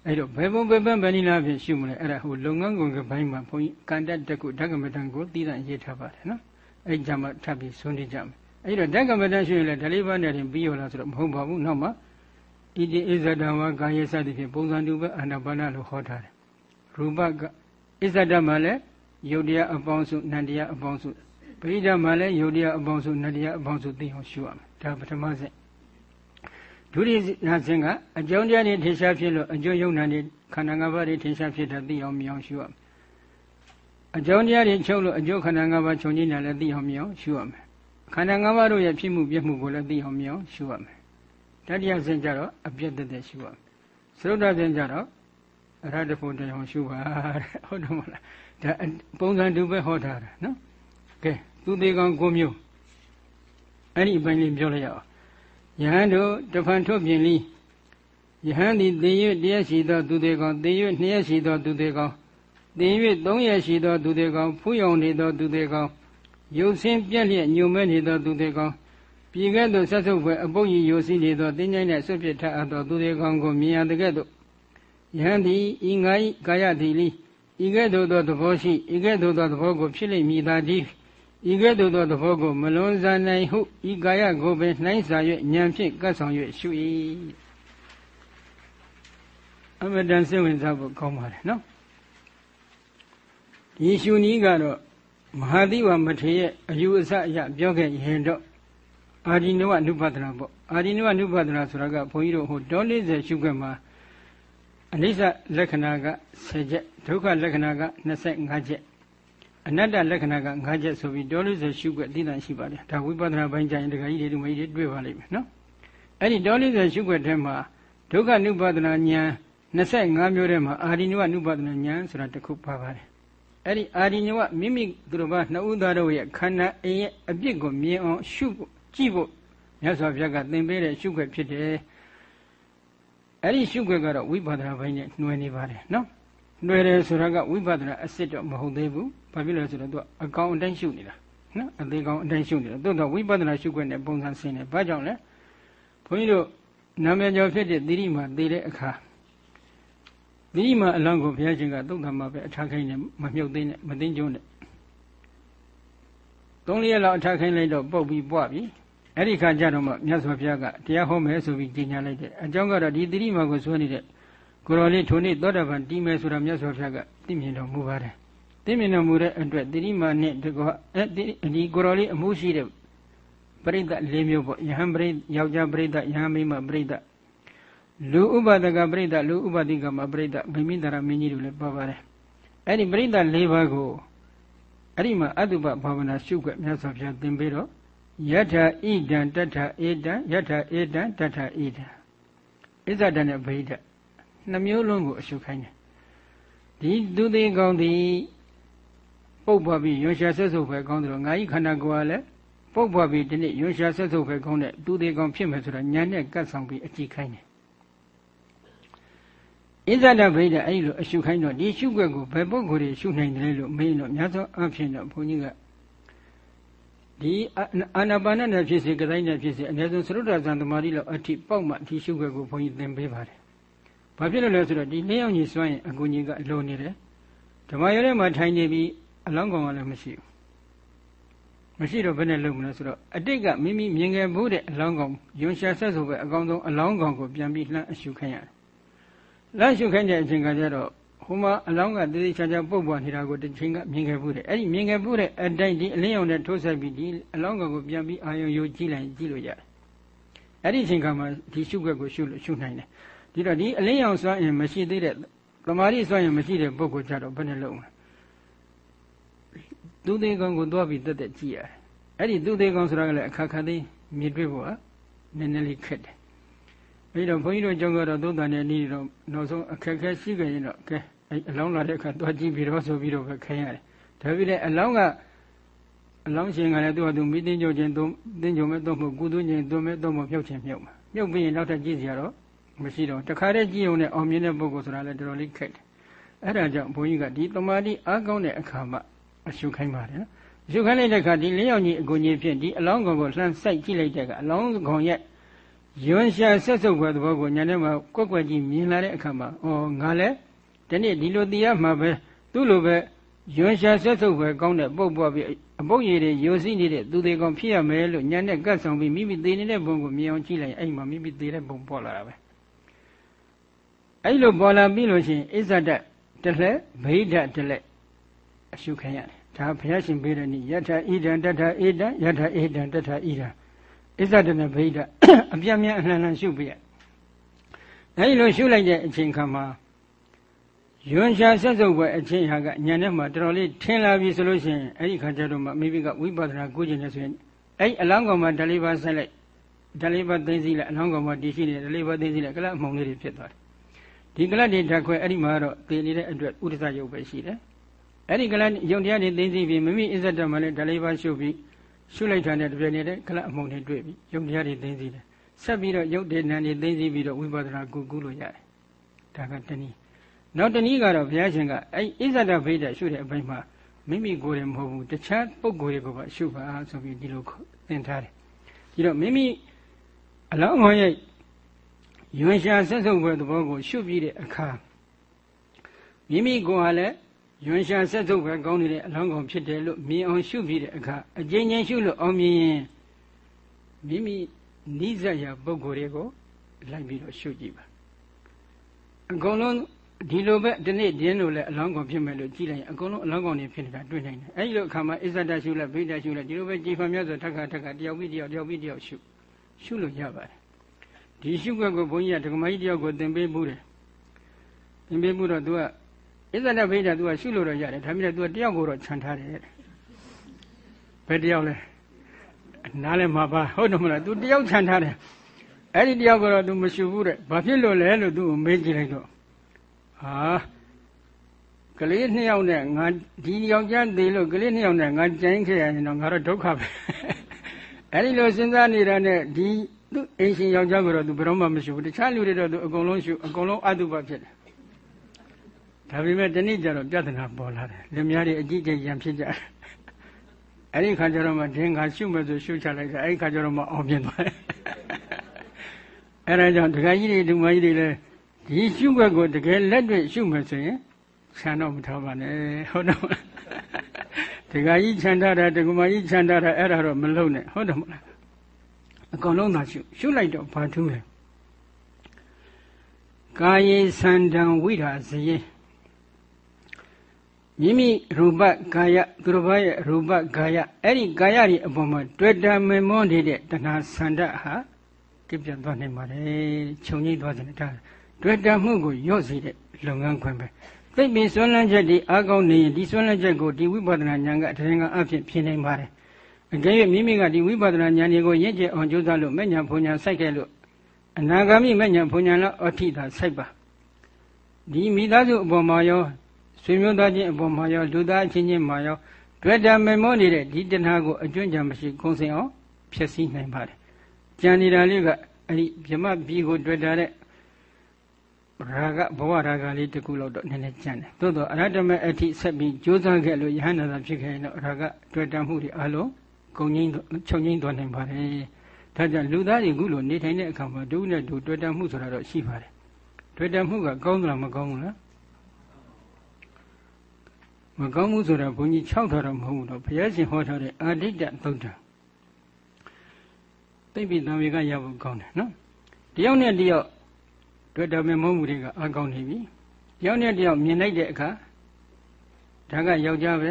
အဲ့တော့ဘယ်ပုံဘယ်ပန်းဘယ်နည်းလားဖြင့်ရှုမလဲအဲ့ဒါဟိုလုပ်ငန်းကုန်ကပိုင်းမှာဘုန်းကြီးကန္တတက်ကုဓကမတန်ကိုသိတဲ့ရေးထားပါတယ်နော်အဲ့ကြမှာထပ်ပြီးဆွနေကြမယ်အဲ့တော့ဓကမတန်ရှုရင်လည်းဓလေးပါးနဲ့တင်ပြီးရောလားဆိုတော့မဟုတ်ပါဘူးနောက်မှဣတိဣဇဒံဝါကာယေစသည်ဖြင့်ပုံစံတူပဲအာနာပါနလို့ဟောထားတယ်ရူပကဣဇဒမှာလည်းယုတ်တရားအပေါင်းစုနန္တရားအပေါင်းစုပရိဒမှာလည်းယုတ်တရားအပေါင်းစုနန္တရားအပေါင်းစုသိအောင်ရှုရမယ် ဒါပထမဆင့်ဒုတိယဆင့်ကအကြောင်းတရားတွေထင်ရှားဖြစ်လို့အကျိုးယုံနာတွေခန္ဓာ၅ပါးတွေထင်ရှားဖြစ်တာသိအောင်မြင်အောင်ရှုရမယ်အကြောင်းတရားတွေချုပ်လို့အကျိုးခန္ဓာ၅ပါးခြုံငင်းတာလည်းသိအောင်မြင်အောင်ရှုရမယ်ခန္ဓာ၅ပါးတို့ရဲ့ဖြစ်မှုပြမှုကိုလည်းသိအောင်မြင်အောင်ရှုရမယ်တတိယဆင့်ကျတော့အပြည့်တသက်ရှုရမယ်သရုပ်တဆင့်ကျတော့အရဟတဖို့တရားရှုပါတဲ့ဟုတ်တယ်မလားဒါပုံစံတူပဲဟောထားတာနော်ကဲသူသေးကောင်ကိုမျိုး အဲ့ဒီအပိုင်းလေးပြောလိုက်ရအောင်ယဟန်တို့တဖန်ထုတ်ပြင်လီယဟန်သည်သေ၍တရက်ရှိသောသူသေးကောင်သေ၍နှစ်ရက်ရှိသောသူသေးကောင်သေ၍သုံးရက်ရှိသောသူသေးကောင်ဖူးယောင်နေသောသူသေးကောင်ရုပ်ဆင်းပြက်လျက်ညုံမဲနေသောသူသေးကောင်ပြည်ကဲ့သို့ဆက်ဆုပ်ဖွယ်အပုပ်ကြီးယိုစီးနေသောတင်းကျိုင်းနဲ့ဆွတ်ပြစ်ထအပ်သောသူသေးကောင်ကိုမြင်ရတဲ့ကဲ့သို့ယဟန်သည်ဤငါ၏ကာယတိလီဤကဲ့သို့သောသဘောရှိဤကဲ့သို့သောသဘောကိုဖြစ်လိမ့်မည်သာတည်း ဤကဲ့သို့သောသဘောကိုမလွန်စားနိုင်ဟုဤကာယကိုပင်နှိုင်းစာ၍ဉာဏ်ဖြင့်ကတ်ဆောင်၍ရှု၏အမတန်စိတ်ဝင်စားဖို့ကောင်းပါလေနော်ဒီရှုနည်းကတော့မဟာသီဝမထေရရဲ့အယူအဆအရပြောခဲ့ရင်တော့အာဒီနဝနုပဒနာပေါ့အာဒီနဝနုပဒနာဆိုတာကဘုန်းကြီးတို့ဟိုဒေါ40ရှုခွင့်မှာအနိစ္စလက္ခဏာက10ချက်ဒုက္ခလက္ခဏာက25ချက် အနတ္တလက္ခဏာက5ချက်ဆိုပြီးတောလို့ဆိုရှုွက်သိတာရှိပါတယ်ဒါဝိပဿနာပိုင်းကျရင်တခါကြီးတွေဒီမကြီးတွေတွေ့ပါလိမ့်မယ်နော်အဲ့ဒီတော40ရှုွက်ထဲမှာဒုက္ခနုပါဒနာဉာဏ်25မျိုးထဲမှာအာရိနဝနုပါဒနာဉာဏ်ဆိုတာတစ်ခုပါပါတယ်အဲ့ဒီအာရိနဝမိမိသူတော်ဘာနှစ်ဦးသားတို့ရဲ့ခန္ဓာအင်းရဲ့အပြစ်ကိုမြင်အောင်ရှုဖို့ကြည့်ဖို့မြတ်စွာဘုရားကသင်ပေးတဲ့ရှုွက်ဖြစ်တယ်အဲ့ဒီရှုွက်ကတော့ဝိပဿနာဘိုင်းနဲ့နှွယ်နေပါတယ်နော်နှွယ်တယ်ဆိုတာကဝိပဿနာအစစ်တော့မဟုတ်သေးဘူး ဘာဖြစ်လို့လဲဆိုတော့သူကအကောင်အတိုင်းရှုနေတာနော်အသေးကောင်အတိုင်းရှုနေတာသို့တော့ဝိပဿနာရှုွက်နဲ့ပုံစံဆင်းတယ်ဘာကြောင့်လဲဘုန်းကြီးတို့နာမည်ကျော်ဖြစ်တဲ့သီရိမာသေတဲ့အခါသီရိမာအလောင်းကိုဘုရားရှင်ကသုတ်တံမှာပဲအထာခိုင်းနဲ့မမြုပ်သိနဲ့မသိကျုံးနဲ့သုံးလျက်လောက်အထာခိုင်းလိုက်တော့ပုတ်ပြီးပွားပြီအဲ့ဒီခါကျတော့မှမြတ်စွာဘုရားကတရားဟောမယ်ဆိုပြီးကြီးညာလိုက်တယ်အကြောင်းကတော့ဒီသီရိမာကိုဆွဲနေတဲ့ကိုရော်လေးထိုနေ့သောတာပန်တီးမယ်ဆိုတာမြတ်စွာဘုရားကသိမြင်တော်မူပါတယ် သိမြင်တော်မူတဲ့အတွက်သီရိမာနဲ့ဒီကောအဲဒီကိုရော်လေးအမှုရှိတဲ့ပရိသတ်၄မျိုးပေါ့ယဟန်ပရိယောက်ျားပရိသတ်ယဟန်မိန်းမပရိသတ်လူဥပဒကပရိသတ်လူဥပတိကမပရိသတ်ဗိမိတရာမင်းကြီးတို့လည်းပါပါတယ်အဲ့ဒီပရိသတ်၄ပါးကိုအဲ့ဒီမှာအတုပဘာဝနာရှုခွက်မြတ်စွာဘုရားသင်ပေးတော့ယထာဣဒံတထဧတံယထာဧတံတထဣဒံဣဇဒနဲ့ဗိဒနှမျိုးလုံးကိုအရှုခိုင်းတယ်ဒီသူသေးကောင်းသည် ပုတ်ပွားပြီးရွှေရှာဆက်စုပ်ပဲကောင်းတယ်လို့ငါဤခန္ဓာကိုယ်ကလည်းပုတ်ပွားပြီးဒီနေ့ရွှေရှာဆက်စုပ်ပဲကောင်းတဲ့သူသေးကောင်းဖြစ်မယ်ဆိုတော့ညာနဲ့ကတ်ဆောင်ပြီးအကြည့်ခိုင်းတယ်ဣဇဒဗိဒအဲ့လိုအရှုခိုင်းတော့ဒီရှုွက်ကိုဘယ်ပုဂ္ဂိုလ်တွေရှုနိုင်တယ်လို့မေးတော့များသောအားဖြင့်တော့ဘုန်းကြီးကဒီအာနာပါနနဲ့ဖြစ်စေကတိုင်းနဲ့ဖြစ်စေအနည်းဆုံးသရုတ်တဇံသမารိလောက်အထိပေါက်မှဒီရှုွက်ကိုဘုန်းကြီးသင်ပေးပါတယ်။ဘာဖြစ်လို့လဲဆိုတော့ဒီလျှောက်ကြီးစွမ်းရင်အကူကြီးကလိုနေတယ်။ဓမ္မရဲထဲမှာထိုင်နေပြီး အလောင်းကောင်ကလည်းမရှိဘူး။မရှိတော့ဘယ်နဲ့လုပ်မလဲဆိုတော့အတိတ်ကမိမိမြင်ခဲ့မှုတဲ့အလောင်းကောင်ယွန်ရှာဆက်ဆိုပဲအကောင်ဆုံးအလောင်းကောင်ကိုပြန်ပြီးလှမ်းအရှုခိုင်းရတယ်။လှမ်းရှုခိုင်းတဲ့အချိန်ကကျတော့ဟိုမှာအလောင်းကတည်တည်ချာချာပုတ်ပွားနေတာကိုတစ်ချိန်ကမြင်ခဲ့ဘူးတယ်အဲ့ဒီမြင်ခဲ့ဘူးတဲ့အတိုင်းဒီအလင်းရောင်နဲ့ထိုးဆက်ပြီးဒီအလောင်းကောင်ကိုပြန်ပြီးအာယုံယိုကြည့်လိုက်ကြည့်လို့ရတယ်အဲ့ဒီအချိန်ကမှဒီရှုွက်ကိုရှုလို့ရှုနိုင်တယ်ဒီတော့ဒီအလင်းရောင်စွမ်းရင်မရှိသေးတဲ့သမာဓိစွမ်းရင်မရှိတဲ့ပုဂ္ဂိုလ်ကြတော့ဘယ်နဲ့လုပ်မလဲ သူသေးကောင်ကိုသွားပြီးတက်တက်ကြည့်ရတယ်အဲ့ဒီသူသေးကောင်ဆိုတာကလည်းအခါခါသေးမြင်တွေ့ဖို့ကနည်းနည်းလေးခက်တယ်အဲ့တော့ဘုန်းကြီးတို့ကြောင့်ကတော့သုံးတန်တဲ့နေ့တော့နောက်ဆုံးအခက်အခဲရှိကြရင်တော့ကဲအဲအလောင်းလာတဲ့အခါတွားကြည့်ပြီးတော့ဆိုပြီးတော့ပဲခိုင်းရတယ်ဒါပြီးလည်းအလောင်းကအလောင်းရှင်ကလည်းသူ့ဟာသူမိသိကြခြင်းသုံးသိကြမဲ့သုံးဖို့ကုသိုလ်ခြင်းသုံးမဲ့သုံးဖို့မြုပ်ခြင်းမြုပ်မှာမြုပ်ပြီးရင်နောက်ထပ်ကြည့်စရာတော့မရှိတော့တခါတည်းကြည့်ုံနဲ့အောင်မြင်တဲ့ပုဂ္ဂိုလ်ဆိုတာလည်းတော်တော်လေးခက်တယ်အဲ့ဒါကြောင့်ဘုန်းကြီးကဒီတမာတိအားကောင်းတဲ့အခါမှာ အရှုခိုင်းပါတယ်နော်အရှုခိုင်းလိုက်တဲ့အခါဒီလင်းရောက်ကြီးအကူကြီးဖြင့်ဒီအလောင်းကောင်ကိုလှမ်းစိုက်ကြည့်လိုက်တဲ့အခါအလောင်းကောင်ရဲ့ယွန်ရှာဆက်စုပ်ခွဲသဘောကိုညာထဲမှာကွက်ကွက်ကြီးမြင်လာတဲ့အခါမှာအော်ငါလည်းဒီနေ့ဒီလိုတရားမှပဲသူ့လိုပဲယွန်ရှာဆက်ဆုပ်ပဲကောင်းတဲ့ပုတ်ပွားပြီးအပုတ်ရည်တွေယိုစီးနေတဲ့သူတွေကောင်ဖြစ်ရမယ်လို့ညံနဲ့ကတ်ဆောင်ပြီးမိမိသေးနေတဲ့ဘုံကိုမြင်အောင်ကြည့်လိုက်အဲ့မှာမိမိသေးတဲ့ဘုံပေါ်လာတာပဲအဲ့လိုပေါ်လာပြီးလို့ရှိရင်အစ္ဆဒတလက်ဗိဒတလက်အရှုခံရတယ် ဒါဘုရားရှင်ပေးတဲ့နည်းယထာဣဒံတထဣဒံယထာဣဒံတထဣဒံအစ္ဆဒနဲ့ဗိဒအပြတ်မြတ်အလှန်လှန်ရှုပြရအဲ့လိုရှုလိုက်တဲ့အချိန်ခါမှာယွန်ရှာဆက်စုပ်ပွဲအချင်းဟာကညာထဲမှာတော်တော်လေးထင်လာပြီဆိုလို့ရှိရင်အဲ့ဒီခါကျတော့မှမိမိကဝိပဿနာကိုကျင်နေဆိုရင်အဲ့အလောင်းကောင်မှာဓလေးပါဆက်လိုက်ဓလေးပါသိသိလိုက်အလောင်းကောင်မှာတည်ရှိနေဓလေးပါသိသိလိုက်ကလပ်အမှုံလေးတွေဖြစ်သွားတယ်ဒီကလပ်တွေဓာတ်ခွဲအဲ့ဒီမှာတော့တည်နေတဲ့အတွက်ဥဒ္ဒစရုပ်ပဲရှိတယ် အဲ့ဒီကလပ်ယုံတရားတွေသိသိပြီးမိမိအစ္ဆတမှာလည်းဓလေးပါရှုပြီးရှုလိုက်တာနဲ့တပြည့်နေတဲ့ကလပ်အမှုံတွေတွေ့ပြီးယုံတရားတွေသိသိတယ်ဆက်ပြီးတော့ယုတ်တေနံတွေသိသိပြီးတော့ဝိပဿနာကုကုလို့ရတယ်ဒါကတနည်းနောက်တနည်းကတော့ဘုရားရှင်ကအဲ့ဣဇဒဗိဒရှုတဲ့အပိုင်းမှာမိမိကိုယ်ရင်မဟုတ်ဘူးတခြားပုဂ္ဂိုလ်တွေကိုပါရှုပါဆိုပြီးဒီလိုသင်ထားတယ်ဒီတော့မိမိအလောင်းငေါရဲ့ယွန်ရှာဆက်စုပ်ဘွယ်သဘောကိုရှုပြီးတဲ့အခါမိမိကိုယ်ဟာလည်း ယွန်ရှာဆက်စုပ်ဘွယ်ကောင်းနေတဲ့အလောင်းကောင်ဖြစ်တယ်လို့မြင်အောင်ရှုပြီးတဲ့အခါအကျဉ်းချင်းရှုလို့အောင်မြင်ရင်မိမိနိစ္စရာပုဂ္ဂိုလ်တွေကိုလိုက်ပြီးတော့ရှုကြည့်ပါအကုန်လုံးဒီလိုပဲဒီနေ့တင်းလို့လဲအလောင်းကောင်ဖြစ်မယ်လို့ကြည်လိုက်ရင်အကုန်လုံးအလောင်းကောင်တွေဖြစ်နေတာတွေ့နိုင်တယ်အဲဒီလိုအခါမှာအစ္ဆဒရှုလိုက်ဗိဒရှုလိုက်ဒီလိုပဲကြည်ဖန်မြတ်ဆိုထက်ခါထက်ခါတယောက်ပြီးတယောက်တယောက်ပြီးတယောက်ရှုရှုလို့ရပါတယ်ဒီရှုွက်ကိုဘုန်းကြီးကဒကမကြီးတယောက်ကိုသင်ပေးမှုတယ်သင်ပေးမှုတော့ तू က အစ္ဆဒဗိဒ तू ကရှုလို့တော့ရတယ်ဒါပေမဲ့ तू ကတယောက်ကိုတော့ခြံထားတယ်ဘယ်တယောက်လဲနားလဲမှာပါဟုတ်တယ်မလား तू တယောက်ခြံထားတယ် အဲ့ဒီတယောက်ကတော့ तू မရှုဘူးတဲ့ဘာဖြစ်လို့လဲလို့ तू ကိုမေးကြည့်လိုက်တော့ဟာကလေးနှစ်ယောက်နဲ့ငါဒီယောက်ျားသေးလို့ကလေးနှစ်ယောက်နဲ့ငါကြိုင်းခဲ့ရရင်တော့ငါတော့ဒုက္ခပဲအဲ့ဒီလိုစဉ်းစားနေတာနဲ့ဒီသူအိမ်ရှင်ယောက်ျားကိုတော့ तू ဘယ်တော့မှမရှုဘူးတခြားလူတွေတော့ तू အကုန်လုံးရှုအကုန်လုံးအတုပဖြစ်တယ် ဒါပေမဲ့ဒီနေ့ကျတော့ပြဿနာပေါ်လာတယ်လူများတွေအကြည့်ကြရံဖြစ်ကြတယ်အဲ့ဒီခါကျတော့မှဒင်းကရှုမယ်ဆိုရှုချလိုက်တာအဲ့ဒီခါကျတော့မှအောင်ပြင်းသွားတယ်အဲ့ဒါကြောင့်ဒကာကြီးတွေဒုမကြီးတွေလည်းဒီရှုွက်ကိုတကယ်လက်တွေ့ရှုမယ်ဆိုရင်ခြံတော့မထားပါနဲ့ဟုတ်တော့ဒကာကြီးခြံထားတာဒကမကြီးခြံထားတာအဲ့ဒါတော့မလုံနဲ့ဟုတ်တယ်မလားအကောင်လုံးသာရှုရှုလိုက်တော့ဘာထူးလဲကာယေသန္တံဝိဓာဇယေ မိမိရူပကာယသူတစ်ပါးရဲ့ရူပကာယအဲ့ဒီကာယတွေအပေါ်မှာတွေ့တာမင်မောနေတဲ့တဏှာဆန္ဒဟာပြပြသွားနိုင်ပါတယ်ခြုံငိမ့်သွားတယ်ဒါတွေ့တာမှုကိုရော့စေတဲ့လုပ်ငန်းခွင်ပဲသိပြီဆွမ်းလန်းချက်ဒီအကောင်းနေရင်ဒီဆွမ်းလန်းချက်ကိုဒီဝိပဿနာဉာဏ်ကတရင်ကအဖြစ်ဖြစ်နိုင်ပါတယ်အကယ်၍မိမိကဒီဝိပဿနာဉာဏ်တွေကိုရင့်ကျက်အောင်ကြိုးစားလို့မဲ့ညာဘုံညာစိုက်ခဲ့လို့အနာဂါမိမဲ့ညာဘုံညာလောက်အထိသာစိုက်ပါဒီမိသားစုအပေါ်မှာရော ဆွေမျိုးသားချင်းအပေါ်မှာရောလူသားချင်းချင်းမှာရောတွေ့တာမမောနေတဲ့ဒီတဏှာကိုအကျွင့်ကြံမရှိကုံစင်အောင်ဖျက်ဆီးနိုင်ပါတယ်ကြံနေတာလေးကအဲ့ဒီဗြမပြီးကိုတွေ့တာတဲ့ရာဂဘဝရာဂလေးတစ်ခုလောက်တော့နည်းနည်းကြံတယ်သို့တော့အရဟတမေအထိဆက်ပြီးကြိုးစားခဲ့လို့ယဟန္တာသာဖြစ်ခဲ့ရင်တော့ရာဂတွေ့တာမှုတွေအလုံးဂုံငိမ့်ချုပ်ငိမ့်သွားနိုင်ပါတယ်ဒါကြောင့်လူသားတွေခုလိုနေထိုင်တဲ့အခါမှာဒုနဲ့ဒုတွေ့တာမှုဆိုတာတော့ရှိပါတယ်တွေ့တာမှုကကောင်းသလားမကောင်းဘူးလား မကောင်းဘူးဆိုတာဘုန်းကြီး၆ထားတော့မဟုတ်ဘူးတော့ဘုရားရှင်ဟောထားတဲ့အာဒိတသုတ်တံသိပြီတံဝေကရဖို့ကောင်းတယ်နော်တယောက်နဲ့တယောက်တွေ့တာမဲ့မဟုတ်ဘူးတွေကအကောင်းနေပြီတယောက်နဲ့တယောက်မြင်လိုက်တဲ့အခါဒါကယောက်ျားပဲ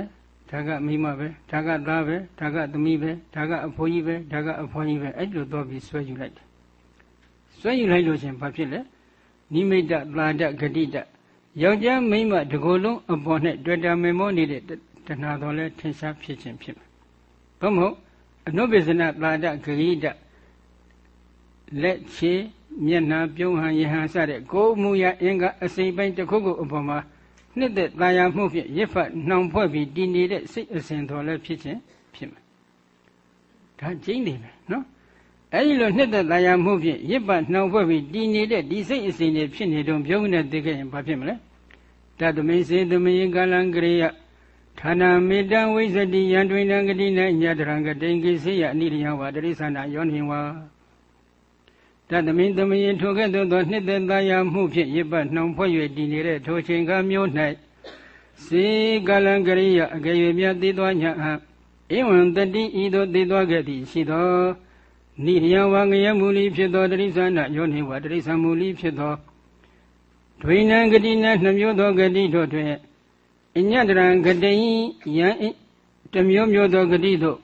ဒါကမိမပဲဒါကသားပဲဒါကသမီးပဲဒါကအဖိုးကြီးပဲဒါကအဖွားကြီးပဲအဲ့လိုတော့ပြီးဆွဲယူလိုက်တယ်ဆွဲယူလိုက်လို့ရှင်ဘာဖြစ်လဲနိမိတ်တသာတဂတိတ ယောက်ျားမိန်းမတကိုယ်လုံးအပေါ်နဲ့တွေ့တာမေမောနေတဲ့တဏှာတော်လဲထင်ရှားဖြစ်ခြင်းဖြစ်မယ်။ဘုမဟုတ်အနုပိစနတာဒဂရိတလက်ချေမျက်နှာပြုံးဟန်ယဟန်စတဲ့ကိုယ်မူရအင်္ဂအစိမ့်ပိုင်းတစ်ခုခုအပေါ်မှာနှစ်သက်တာယာမှုဖြင့်ရစ်ဖတ်နှောင်ဖွဲ့ပြီးတည်နေတဲ့စိတ်အစဉ်တော်လဲဖြစ်ခြင်းဖြစ်မယ်။ဒါကျင်းနေမယ်နော်။အဲဒီလိုနှစ်သက်တာယာမှုဖြင့်ရစ်ဖတ်နှောင်ဖွဲ့ပြီးတည်နေတဲ့ဒီစိတ်အစဉ်တွေဖြစ်နေတော့ပြုံးနေတဲ့သိခဲ့ရင်ဘာဖြစ်မလဲ။ တတမိစေသမယေကလံကရိယဌာနာမေတ္တဝိသတိယံတွင်တံဂတိနညတရံကတိန်ကိစေယအနိရိယဝါတရိသနာယောနိဝါတတမိသမယေထိုကဲ့သို့သောနှစ်သက်တရားမှုဖြင့်ရစ်ပတ်နှောင်ဖွဲ့၍တည်နေတဲ့ထိုချိန်ကမျိုး၌စေကလံကရိယအကယ်၍မြတ်သိသွားညာအဧဝံတတိဤသို့သိသွားခဲ့သည်ရှိသောနိရိယဝငရမူလီဖြစ်သောတရိသနာယောနိဝတရိသမူလီဖြစ်သော ဒွိနံဂတိနံနှမျိုးသောဂတိတို့တွင်အညတရံဂတိယံတမျိုးမျိုးသောဂတိတို့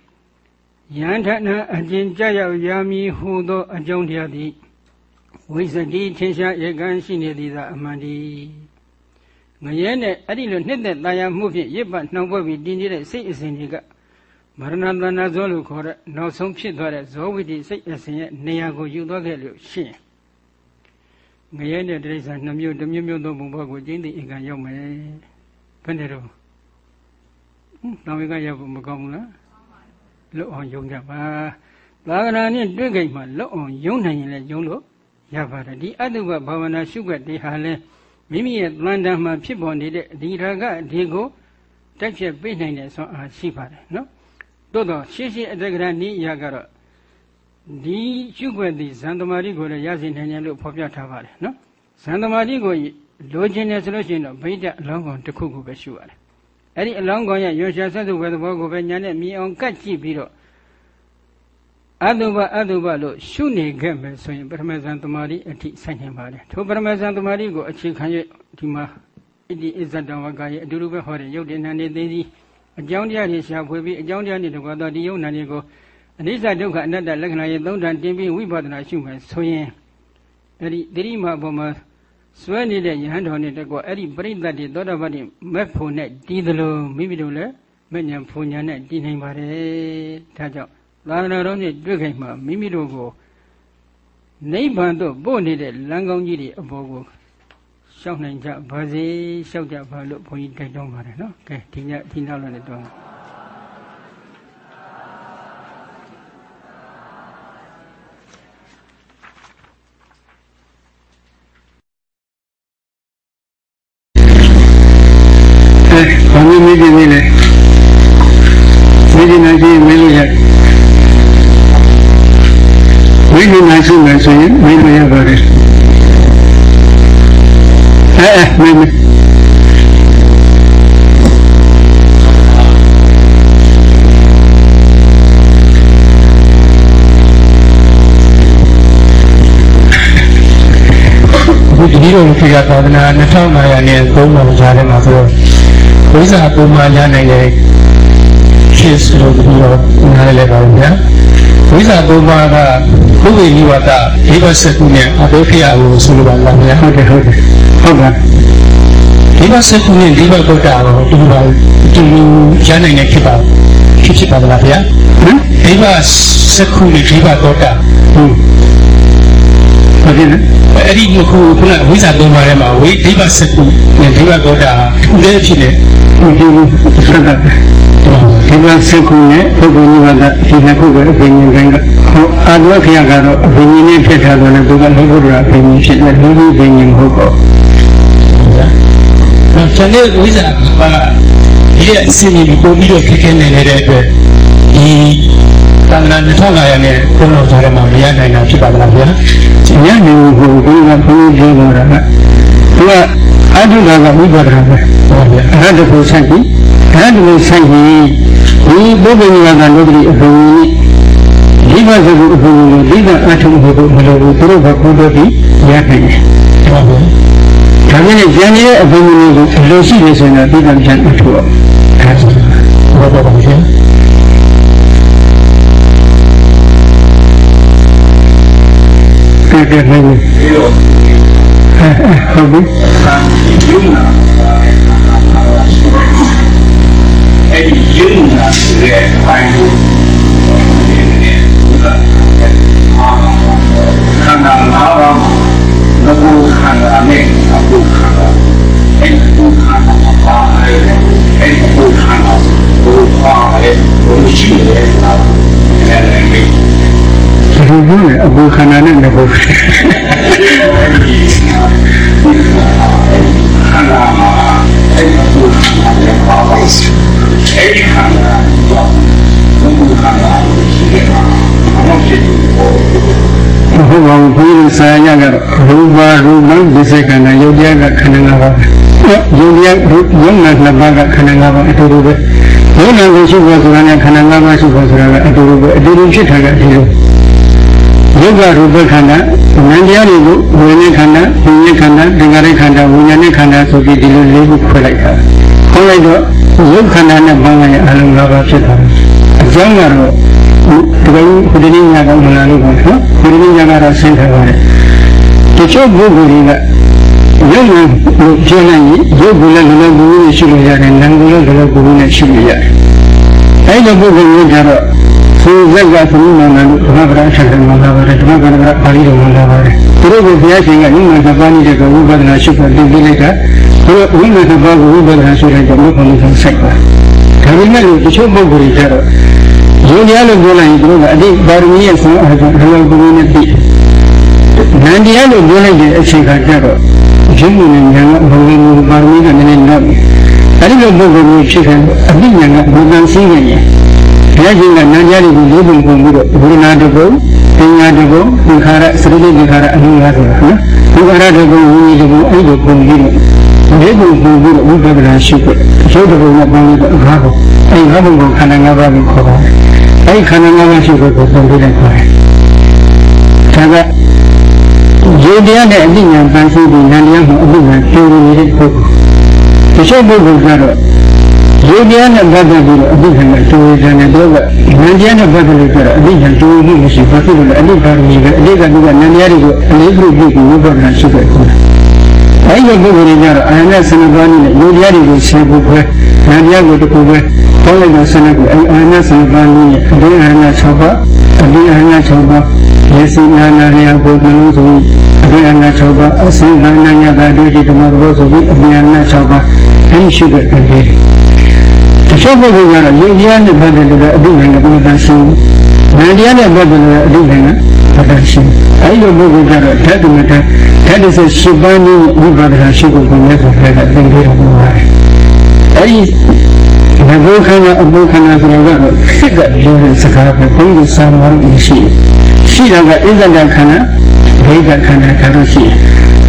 ယန္ထနာအကျဉ်ကြရောက်ရာမည်ဟုသောအကြောင်းတရားသည်ဝိသတိထင်ရှားဧကန်ရှိနေသည်သာအမှန်တည်းငရဲနဲ့အဲ့ဒီလိုနှစ်သက်တာယာမှုဖြင့်ရစ်ပတ်နှောင်ပွဲပြီးတင်းကျတဲ့စိတ်အစဉ်ကြီးကမရဏတဏ္ဍဇောလို့ခေါ်တဲ့နောက်ဆုံးဖြစ်သွားတဲ့ဇောဝိတိစိတ်အစဉ်ရဲ့နေရာကိုယူသွားခဲ့လို့ရှိရင် ငရဲတဲ့တိရစ္ဆာန်နှမျိုးတစ်မျိုးမျိုးသောဘုံဘဝကိုကျင်းသိအင်္ဂါရောက်မယ်ဘယ်နဲ့တော့နောက်ဝေကရောက်ဖို့မကောင်းဘူးလားလွတ်အောင်ယုံကြပါသာဂနာနဲ့တွေ့ကြိမ်မှာလွတ်အောင်ယုံနိုင်ရင်လည်းယုံလို့ရပါတယ်ဒီအတုပဘာဝနာရှုွက်တေဟာလဲမိမိရဲ့တန်တံမှာဖြစ်ပေါ်နေတဲ့ဒီရာဂဒီကိုတိုက်ဖြတ်ပေးနိုင်တဲ့ဆွမ်းအားရှိပါတယ်နော်သို့တော့ရှေးရှေးအတ္တကရနိယကတော့ ဒီရှုွက်သည်ဇန်တမာတိကိုလည်းရရှိနိုင်တယ်လို့ဖော်ပြထားပါတယ်နော်ဇန်တမာတိကိုလိုချင်တယ်ဆိုလို့ရှိရင်တော့ဗိဒ္ဓအလောင်းကောင်တစ်ခုခုပဲရှုရတယ်အဲ့ဒီအလောင်းကောင်ရဲ့ရွှေရှာဆက်စုဝေသဘောကိုပဲညာနဲ့မြင်အောင်ကတ်ကြည့်ပြီးတော့အတုပအတုပလို့ရှုနေခဲ့မယ်ဆိုရင်ပထမဇန်တမာတိအထိဆိုင်နေပါတယ်ထိုပထမဇန်တမာတိကိုအခြေခံ၍ဒီမှာဣတိအစ္ဆတဝကရဲ့အတူတူပဲဟောတဲ့ယုတ်တဏ္ဍနေသိသည်အကြောင်းတရားတွေရှာဖွေပြီးအကြောင်းတရားတွေတကွာတော့ဒီယုတ်နာတွေကို အနိစ္စဒုက္ခအနတ္တလက္ခဏာရဲ့သုံးဌာန်တင်ပြီးဝိပဿနာရှုမယ်ဆိုရင်အဲ့ဒီတိရိမာဘုံမှာစွဲနေတဲ့ယဟန်တော်နဲ့တကွာအဲ့ဒီပရိသတ်တွေသောတာပတိမက်ဖို့နဲ့တည်သလိုမိမိတို့လည်းမဉ္ဇဉ်ဖုန်ညာနဲ့တည်နိုင်ပါတယ်ဒါကြောင့်သာသနာတော်နဲ့တွေ့ခိုင်မှာမိမိတို့ကိုနိဗ္ဗာန်သို့ပို့နေတဲ့လမ်းကောင်းကြီးတွေအပေါ်ကိုရှောက်နိုင်ကြပါစေရှောက်ကြပါလို့ဘုန်းကြီးတိုက်တွန်းပါတယ်နော်ကဲဒီညဒီနောက်လည်းတော့ ဘာလို့မေးကြည့်နေလဲမေးကြည့်နေကြည့်မေးလို့ရမေးနေမှရှိမှဆိုရင်မေးလို့ရပါတယ်အဲအဲမေးမေးဒီဒီလိုခေတ်သာသနာ2500နဲ့3000ကြားထဲမှာဆိုတော့ ဝိဇ္ဇာပုံမှန်ရနိုင်တဲ့ဖြစ်လို့ပြီးတော့နားလည်ပါဦးဗျာဝိဇ္ဇာပုံမှန်ကဘုဝေနိဝတဒီဘစကုနဲ့အဘိခရကိုဆိုလိုပါလားဗျာဟုတ်တယ်ဟုတ်တယ်ဟုတ်ပါဒီဘစကုနဲ့ဒီဘကုတ်တာကိုဒီပါဒီရနိုင်တဲ့ဖြစ်ပါဖြစ်ဖြစ်ပါလားဗျာဟမ်ဒီဘစကုနဲ့ဒီဘကုတ်တာဟုတ် ဟုတ်တယ်အဲ့ဒီခုခုနဝိဇ္ဇာသုံးပါးထဲမှာဝိဒိဗ္ဗစကုနဲ့ဒိဗ္ဗကောတာခုလေးဖြစ်နေဒီလိုဆက်တာဒီမှာစကုနဲ့ပုဂ္ဂိုလ်နိဗ္ဗာန်ဒီနှစ်ခုပဲအပြင်ဉာဏ်ကဟောအာဒဝခရကတော့အပြင်ဉာဏ်နဲ့ဖြစ်တာတော့လည်းဘုရားလောဘဒရာအပြင်ဉာဏ်ဖြစ်တယ်လူလူပင်ဉာဏ်မဟုတ်တော့နော်ဆနေ့ဝိဇ္ဇာကဒီအစီအစဉ်ကိုပြီးတော့ခက်ခဲနေနေတဲ့အတွက်ဒီ တန်ခါ2500နဲ့ဘုရားထားထဲမှာမရနိုင်တာဖြစ်ပါမလားဗျာညနေကိုဘုရားဘုရားပြောတော့တာကသူကအတုဒါကဝိပဿနာပဲဟုတ်ဗျာအဲ့ဒါကိုဆက်ပြီးအဲ့ဒါကိုဆက်ပြီးဒီပုဗ္ဗညကလောကီအဘိဓိဒီဘဇဂုအဘိဓိဒီကအထုဘုဘမလို့ဘူးသူတို့ကဘုဒ္ဓတိရနိုင်တယ်ဟုတ်ဗျာဒါပေမဲ့ဉာဏ်ရဲ့အဘိဓိကိုအလိုရှိနေဆိုရင်တော့ဒီကံပြန်အထုတော့အဲ့ဒါဘာပါဗျာကဲ ကဲမင်းဟုတ်ပြီယုံနာအဲ့ဒီယုံနာရဲ့အပိုင်းကိုခန္ဓာငါးပါးငါ့ခန္ဓာနဲ့အခုခန္ဓာအဲ့ဒီခန္ဓာမှာပါအဲ့ဒီခန္ဓာကိုပါအဲ့ဒီရှိတယ်အဲ့ဒါလည်း ဒီလိုမျိုးအဘူခန္ဓာနဲ့ငဘုခန္ဓာမှာအဲ့ဒီအဘူခန္ဓာနဲ့ပါပါအဲ့ဒီခန္ဓာတော့ဘုခန္ဓာရှိတယ်မှာအမှဖြစ်ဖို့ဘုရားဘုရားဆရာရကတော့ရူပါရူပံဒီစေကနာယုတ်တရားကခန္ဓာ၅ပါးယုတ်တရားယုံနာနှစ်ပါးကခန္ဓာ၅ပါးအတူတူပဲယုံနာကိုရှိဖို့ဆိုတာနဲ့ခန္ဓာ၅ပါးရှိဖို့ဆိုတာကအတူတူပဲအတူတူဖြစ်တာကအတူတူ ရုပ်ကရူပခန္ဓာနာမ်တရားတွေကိုဝိညာဉ်ခန္ဓာဉာဏ်ခန္ဓာသင်္ခါရခန္ဓာဝိညာဉ်ခန္ဓာဆိုပြီးဒီလိုလေးခုဖွဲ့လိုက်တာခေါ်လိုက်တော့ရုပ်ခန္ဓာနဲ့ပေါင်းလိုက်ရင်အလုံး၅ပါးဖြစ်တာအကြောင်းကတော့ဒီကိဘုဒ္ဓဉာဏ်ကမလာလို့ပေါ့နော်ဘုဒ္ဓဉာဏ်ကတော့ဆင်းထားပါတယ်တချို့ပုဂ္ဂိုလ်တွေကရုပ်နဲ့ပြောလိုက်ရင်ရုပ်ကလည်းလည်းဘူးနဲ့ရှိလို့ရတယ်နာမ်ကလည်းလည်းဘူးနဲ့ရှိလို့ရတယ်အဲ့ဒီပုဂ္ဂိုလ်တွေကတော့ ဆိုဇက်ကသမီးနာနာလို့ဓမ္မပဒဆက်တယ်မှာလာပါတယ်ဓမ္မပဒကပါဠိတော်မှာလာပါတယ်သူတို့ကိုဘုရားရှင်ကနိမ္မာသပါဏိတဲ့ကဝိပဿနာရှုပ်ပြီးပြလိုက်တာသူတို့ဝိမာသပါကိုဝိပဿနာရှုလိုက်တော့ဘုရားကိုဆက်ပါဒါပေမဲ့တချို့ပုဂ္ဂိုလ်တွေကျတော့ယုံတရားလို့ပြောလိုက်ရင်သူတို့ကအတိပါရမီရဲ့ဆုံးအားဖြင့်ဘယ်လိုပုံနဲ့သိနန္တရားလို့ပြောလိုက်တဲ့အချိန်ခါကျတော့ရုပ်နဲ့ဉာဏ်ကဘုံလုံးပါရမီကနည်းနည်းနောက်အဲဒီလိုပုဂ္ဂိုလ်မျိုးဖြစ်တဲ့အမိဉာဏ်ကဘုံကံစည်းနေရင်ဘု ရားရှင်ကနာကြလေးကိုလေးပုံပုံပြီးတော့ဝိညာတကုပညာတကုသင်္ခါရစရိတိသင်္ခါရအနည်းငယ်ဆိုတာနော်သင်္ခါရတကုဝိညာဉ်တကုအဲ့ဒီပုံပြီးတော့လေးပုံပုံပြီးတော့ဝိပဿနာရှိဖို့ရုပ်တကုနဲ့ပေါင်းပြီးတော့ငါးပုံအဲ့ငါးပုံကိုခန္ဓာငါးပါးကိုခေါ်ပါတယ်အဲ့ခန္ဓာငါးပါးရှိဖို့ကိုပုံပြီးလိုက်ပါတယ်ဒါကရေတရားနဲ့အဋ္ဌဉာဏ်ပန်းစီပြီးဉာဏ်တရားကိုအဋ္ဌဉာဏ်ကျိုးနေတဲ့ပုဂ္ဂိုလ်တချို့ပုဂ္ဂိုလ်ကတော့ ရေတရားနဲ့ပတ်သက်ပြီးတော့အဋ္ဌဉာဏ်နဲ့ကျိုးနေတဲ့တော့ကဉာဏ်တရားနဲ့ပတ်သက်လို့ကျတော့အဋ္ဌဉာဏ်ကျိုးမှုမရှိဘာဖြစ်လို့လဲအဋ္ဌပါရမီပဲအဋ္ဌကတိကဉာဏ်တရားတွေကိုအလေးပြုပြီးပြီးဝိပဿနာရှိခဲ့တယ်အဲဒီလိုပုဂ္ဂိုလ်တွေကြတော့အာရဏဆန္ဒပါးနဲ့ယုတ်တရားတွေကိုရှင်းဖို့ပဲနာတရားကိုတခုပဲပေါင်းလိုက်တော့ဆန္ဒကိုအဲဒီအာရဏဆန္ဒပါးနဲ့အဘိအာရဏ6ပါးအဘိအာရဏ6ပါးယေစီနာနာရယကိုနှလုံးဆိုအဘိအာရဏ6ပါးအစင်နာနာညတာဒုတိဓမ္မဘောဆိုပြီးအဘိအာရဏ6ပါးအဲဒီရှိတဲ့အလေး တချို့ပုဂ္ဂိုလ်ကတော့ယုတ်တရားနဲ့ပတ်သက်တဲ့အဘိညာဉ်ကိုသာရှင်းနာတရားနဲ့ပတ်သက်တဲ့အဘိညာဉ်ကပတ်သက်ရှင်းအဲဒီလိုပုဂ္ဂိုလ်ကတော့ဓာတ်တမတ္တဓာတ်တစ်ရှင်းပန်းပြီးဝိပါဒနာရှိဖို့ကိုလည်းဆိုခဲ့တာသင်ပေးတော်မူပါတယ်အဲဒီဘုရားခန္ဓာအဘုခန္ဓာဆိုတော့စိတ်ကလေးနဲ့စကားပဲဘုရားစာမောင်းရှိရှိတာကအစ္ဆဒခန္ဓာဒိဋ္ဌခန္ဓာဒါတော့ရှိ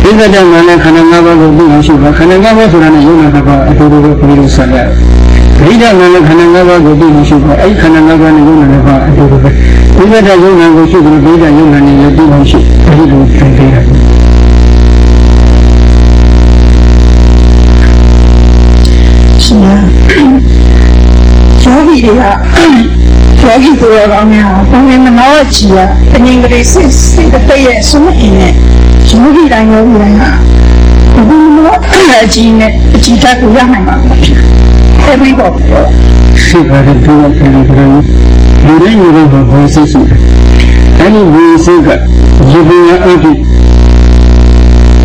အစ္ဆဒမှာလည်းခန္ဓာ၅ပါးကိုသိအောင်ရှိပါခန္ဓာ၅ပါးဆိုတာနဲ့ယုံနာ၅ပါးအတူတူပဲဘုရားဆက်ရတယ် ဒိဋ္ဌမှာလည်းခန္ဓာ၅ပါးကိုသိအောင်ရှိပါအဲ့ခန္ဓာ၅ပါးနဲ့ယုံနာ၅ပါးအတူတူပဲဒီဘက်ကယုံနာကိုရှိတယ်ဒိဋ္ဌယုံနာနဲ့သိအောင်ရှိအဲဒီလိုသင်ပေးတာရှင်ယောဂီတွေကယောဂီဆိုတော့ကောင်းများဘုံနေမနောချီရတငင်ကလေးစစ်စစ်တဲ့ရဲ့အဆုံးအင်းနဲ့ယောဂီတိုင်းယောဂီတိုင်းကဘုံမနောအကြီးနဲ့အကြီးတက်ကိုရနိုင်ပါဘူးအဲ့ဒီပေါ့ပြောရှိပါတယ်ဘုရားပြန်ပြန်လူတိုင်းလူတိုင်းဘုရားစိတ်ရှိတယ် အဲဒီဘုရားစိတ်ကရေပင်ရအဖြစ်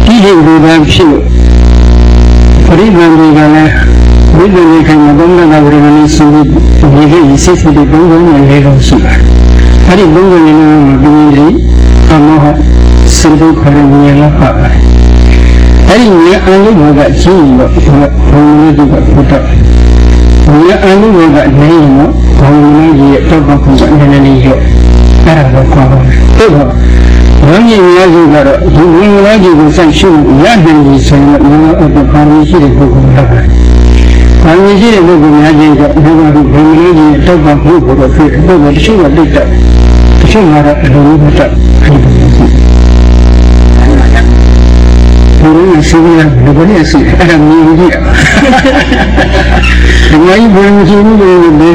ဒီဟိလူသားဖြစ်လို့ပရိသန်တွေကလည်းဝိပ္ပန္နိခံမှာဘုံနာဝရဏလေးရှိပြီးဒီဟိစိတ်စိတ်တွေဘုံဘုံနဲ့လေးလို့ရှိပါတယ်အဲဒီဘုံဘုံနဲ့လည်းမပြီးရင်အမောဟစိတ်တို့ခေါ်တဲ့ဉာဏ်လောက်ပါပါတယ်အဲ ဒီဉာဏ်အလုံးကရှင်းလို့ဘုံလေးတွေကဘုဒ္ဓဒီအနုဘောကနေရင်တော့ဘောင်းလေးကြီးရဲ့တော့ပေါ့ကနည်းနည်းလေးရဲ့အဲ့ဒါတော့ခေါ်ပါတယ်။ဒါတော့ဘုန်းကြီးများစုကတော့ဒီဝင်လာကြီးကိုဆက်ရှုရနိုင်ပြီဆိုရင်တော့ဘုရားအပ္ပပါရရှိတဲ့ပုဂ္ဂိုလ်တွေ။ပါရရှိတဲ့ပုဂ္ဂိုလ်များချင်းတော့ဘုရားကဘုံလေးကြီးရဲ့တော့ပေါ့ကိုတော့ဖြစ်တယ်။ဒါကတချို့ကတိတ်တယ်။တချို့ကတော့အလိုလိုမတတ် ဘူး။ဘုရားရှိခိုးတယ်ဘယ်လိုရှိအဲ့ဒါမြင်ကြည့်ဒီမကြီးဘယ်လိုရှိဘူးလဲဒီ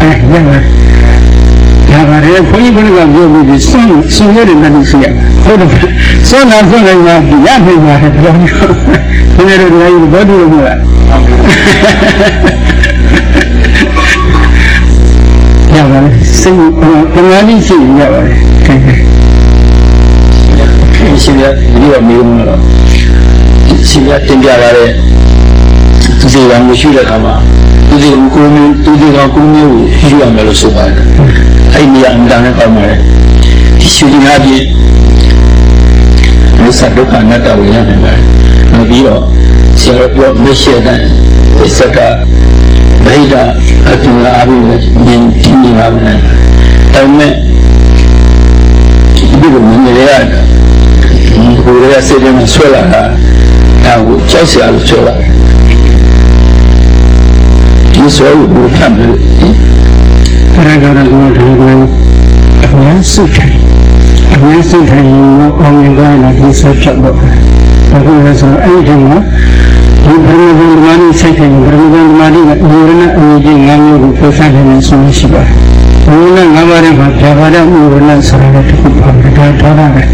အဲ့ဒါဒါပါလေခွန်ကြီးဘုရားပြောပြီးဆွမ်းဆွမ်းရတဲ့နဲ့ရှိရဟုတ်တယ်ဆွမ်းလာဆွမ်းလိုက်မှရနိုင်ပါတယ်ဘုရားဘုရားတို့ကလည်းဘောဓိလို့မလားရပါလေစိတ်ကမာတိရှိရပါတယ် ရှင်ရဒီလိုမျိုးတော့ရှင်ရတင်ပြလာတဲ့သူစီကံကိုရှိတဲ့အခါမှာသူစီကံကိုမျိုးသူစီကံကိုမျိုးကိုရှိရမယ်လို့ဆိုပါတယ်အဲ့ဒီနေရာအမှန်တမ်းကောင်းပါတယ်ဒီရှင်ကြီးအပြင်မြတ်ဒုက္ခအနတ္တကိုရနိုင်ပါတယ်နောက်ပြီးတော့ဆရာတော်ပြောမရှိတဲ့သစ္စကဗိဒအတူလာပြီးမြင်ကြည့်နေပါမယ်ဒါပေမဲ့ဒီလိုမြင်ရတဲ့ ကိုယ်ရဲ့စိတ်ထဲမှာဆွဲလာတာဒါကိုကြောက်စရာလို့ပြောတာဒီဆိုရင်ဘုရားမယ်ပရဂရကောဒုက္ခအများစုထိုင်အများစုထိုင်ရင်အောင်မြင်သွားလာဒီဆက်ဖြတ်တော့ဘာလို့လဲဆိုတော့အဲ့ဒီမှာဒီဘုရားဘုရားမာနစိတ်ထိုင်ဘုရားဘုရားမာနကနိရဏအမြင့်ကြီး၅မျိုးကိုပြောစားတယ်ဆိုလို့ရှိပါတယ်ဘုရားငါးပါးထဲမှာဖြာပါတဲ့နိရဏဆိုတာလည်းတစ်ခုပါပဲဒါတော့တယ်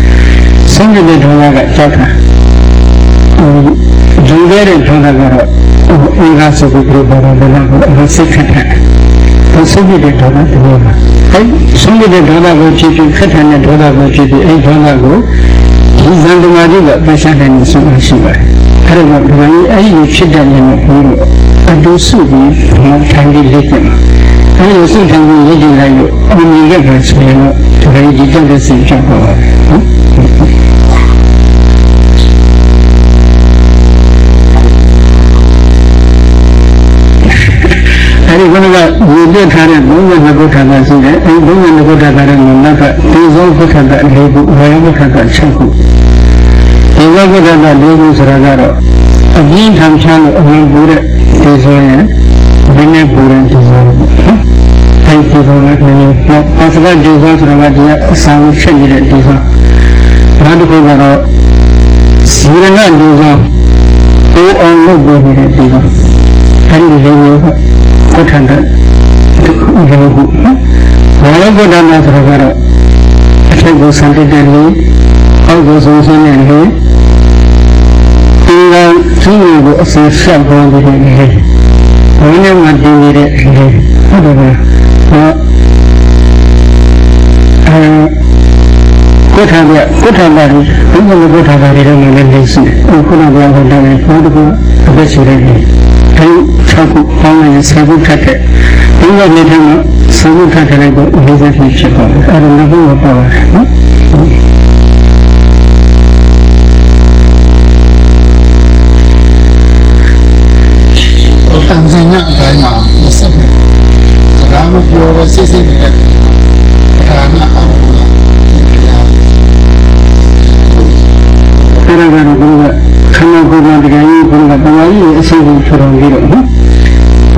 ဆင်းရဲတဲ့ဒေါသကကြောက်တာဟိုဂျုံခဲ့တဲ့ဒေါသကတော့အင်္ဂါဆိုပြီးပြောပါတယ်လည်းအစိတ်ခက်တယ်သူဆုံးဖြတ်တဲ့ဒေါသတည်းပါအဲဆုံးဖြတ်တဲ့ဒေါသကိုဖြစ်ဖြစ်ခက်ထန်တဲ့ဒေါသကိုဖြစ်ဖြစ်အဲဒေါသကိုဒီဇန်တမာတိကပတ်ရှာနိုင်နေဆုံးရှိပါတယ်အဲ့ဒါကဒီလိုအဲ့ဒီဖြစ်တဲ့နေမှာဘုလို့အတူစုပြီးဘာထိုင်ပြီးလက်ကျင်အဲ့ဒီစုထိုင်ပြီးလက်ကျင်လိုက်လို့အမြင်ခဲ့ပါဆိုရင်တော့ဒီလိုဒီတက်တဲ့စိတ်ဖြစ်ပါပါတယ်နော် ဒီကကရေပြထားတဲ့ဘုံနဲ့ဘုဒ္ဓဘာသာရှိတယ်အဲဒီဘုံနဲ့ဘုဒ္ဓဘာသာကနောက်ကဒီဇောဘုဒ္ဓဘာသာ၄ခုဝေယဘုဒ္ဓဘာသာ၆ခုဒီဇောဘုဒ္ဓဘာသာ၄ခုဆိုတာကတော့အပြင်းထန်ချမ်းလို့အမှန်ပူတဲ့ဒီဇောရဲ့ဘယ်နဲ့ပူတဲ့ဒီဇောအဲဒီဒီဇောလည်းနည်းနည်းပါစကဒီဇောဆိုတာကဒီအဆောင်ဖြစ်နေတဲ့ဒီဇောနောက်တစ်ခုကတော့ဇီရဏဒီဇောကိုအောင်လုပ်ပေးနေတဲ့ဒီဇောအဲဒီလေးမျိုး ကဘုထာတဲ့ဒီလိုဟုတ်ဘာလို့ဘုရားနာဆိုတော့အထက်ကိုစံတက်တဲ့လူအောက်ကိုဆုံးဆင်းနေလေဒီကသူ့ကိုအစဆက်ပေါ်နေတယ်လေဘုန်းကြီးမှတင်နေတဲ့လေဟုတ်တယ်ဗျဟောအဲကိုထာပြကိုထာပါရီဘုရားကိုထာပါရီတော့လည်းလေးရှိတယ်အခုနကပြောတဲ့ခေါင်းတကူအသက်ရှိတယ်အဲဒီ ၆ခုပေါင်းရင်7ခုထပ်တဲ့ဒီကနေ့ထမှာ7ခုထပ်တဲ့ကိုအလေးစားဖြစ်ပါတယ်အဲဒါလည်းဘုရားပေါ်ပါတယ်နော်တန်ဇန်ညာအတိုင်းမှာစက်တယ်စကားမပြောတော့စစ်စစ်နေတဲ့ဒါနအောင်လားအဲ့ဒါကတော့ဘုရားခန္ဓာကိုယ်ကတရားကြီးဘုရားတမာရီရဲ့အစီအစဉ်ထူထောင်ပြီးတော့နော်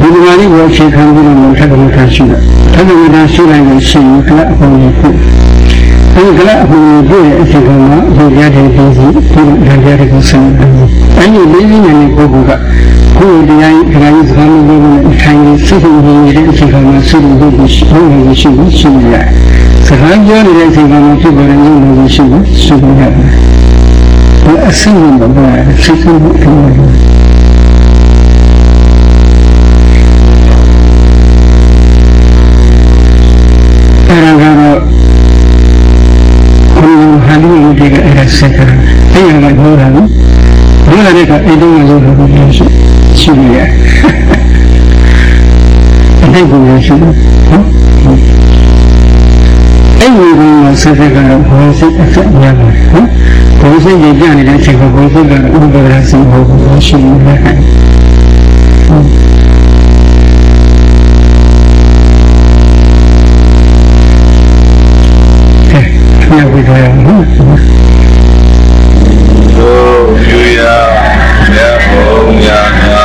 ဒီတမာရီကိုအခြေခံပြီးတော့ထပ်ပြီးထားရှိတယ်ထပ်ပြီးထားရှိလိုက်လို့ရှိရင်ကလအပေါ်ကြီးဖြစ်အဲဒီကလအပေါ်ကြီးဖြစ်တဲ့အချိန်ကမှဒီရတဲ့ဒီစီဒီရတဲ့ကိုဆင်းတယ်အဲဒီလေးလေးနဲ့ပုဂ္ဂိုလ်ကကိုယ်တရားကြီးတရားကြီးစကားမျိုးလေးနဲ့အထိုင်ကြီးစိတ်ကြီးနေတဲ့အချိန်ကမှစိတ်ကြီးကိုရှိဖို့ရှိဖို့ရှိနေရတယ်စကားပြောနေတဲ့အချိန်ကမှဖြစ်ပေါ်တဲ့ဉာဏ်ကိုရှိဖို့ရှိနေရတယ်ဒီအဆင့်ကိုဘာစိတ်ကူးပြောတယ် တွေကအဲ့ဒါစက်ကအဲ့ရကပြောတာနော်ဘုရားတွေကအဲ့တုန်းကလို့ပြောရှိရှိနေရအဲ့ဒီကိုရှိနော်အဲ့ဒီကဆက်ဆက်ကတော့ဘုရားစိတ်အဆက်များတယ်နော်ဘုရားစိတ်ကြီးပြနေတဲ့အချိန်ကဘုရားစိတ်ကဥပဒရာစိတ်ဟောဖို့ရှိနေတယ်ကဲညဝိဒရနော် ပြုရာမြတ်ဘုံညာ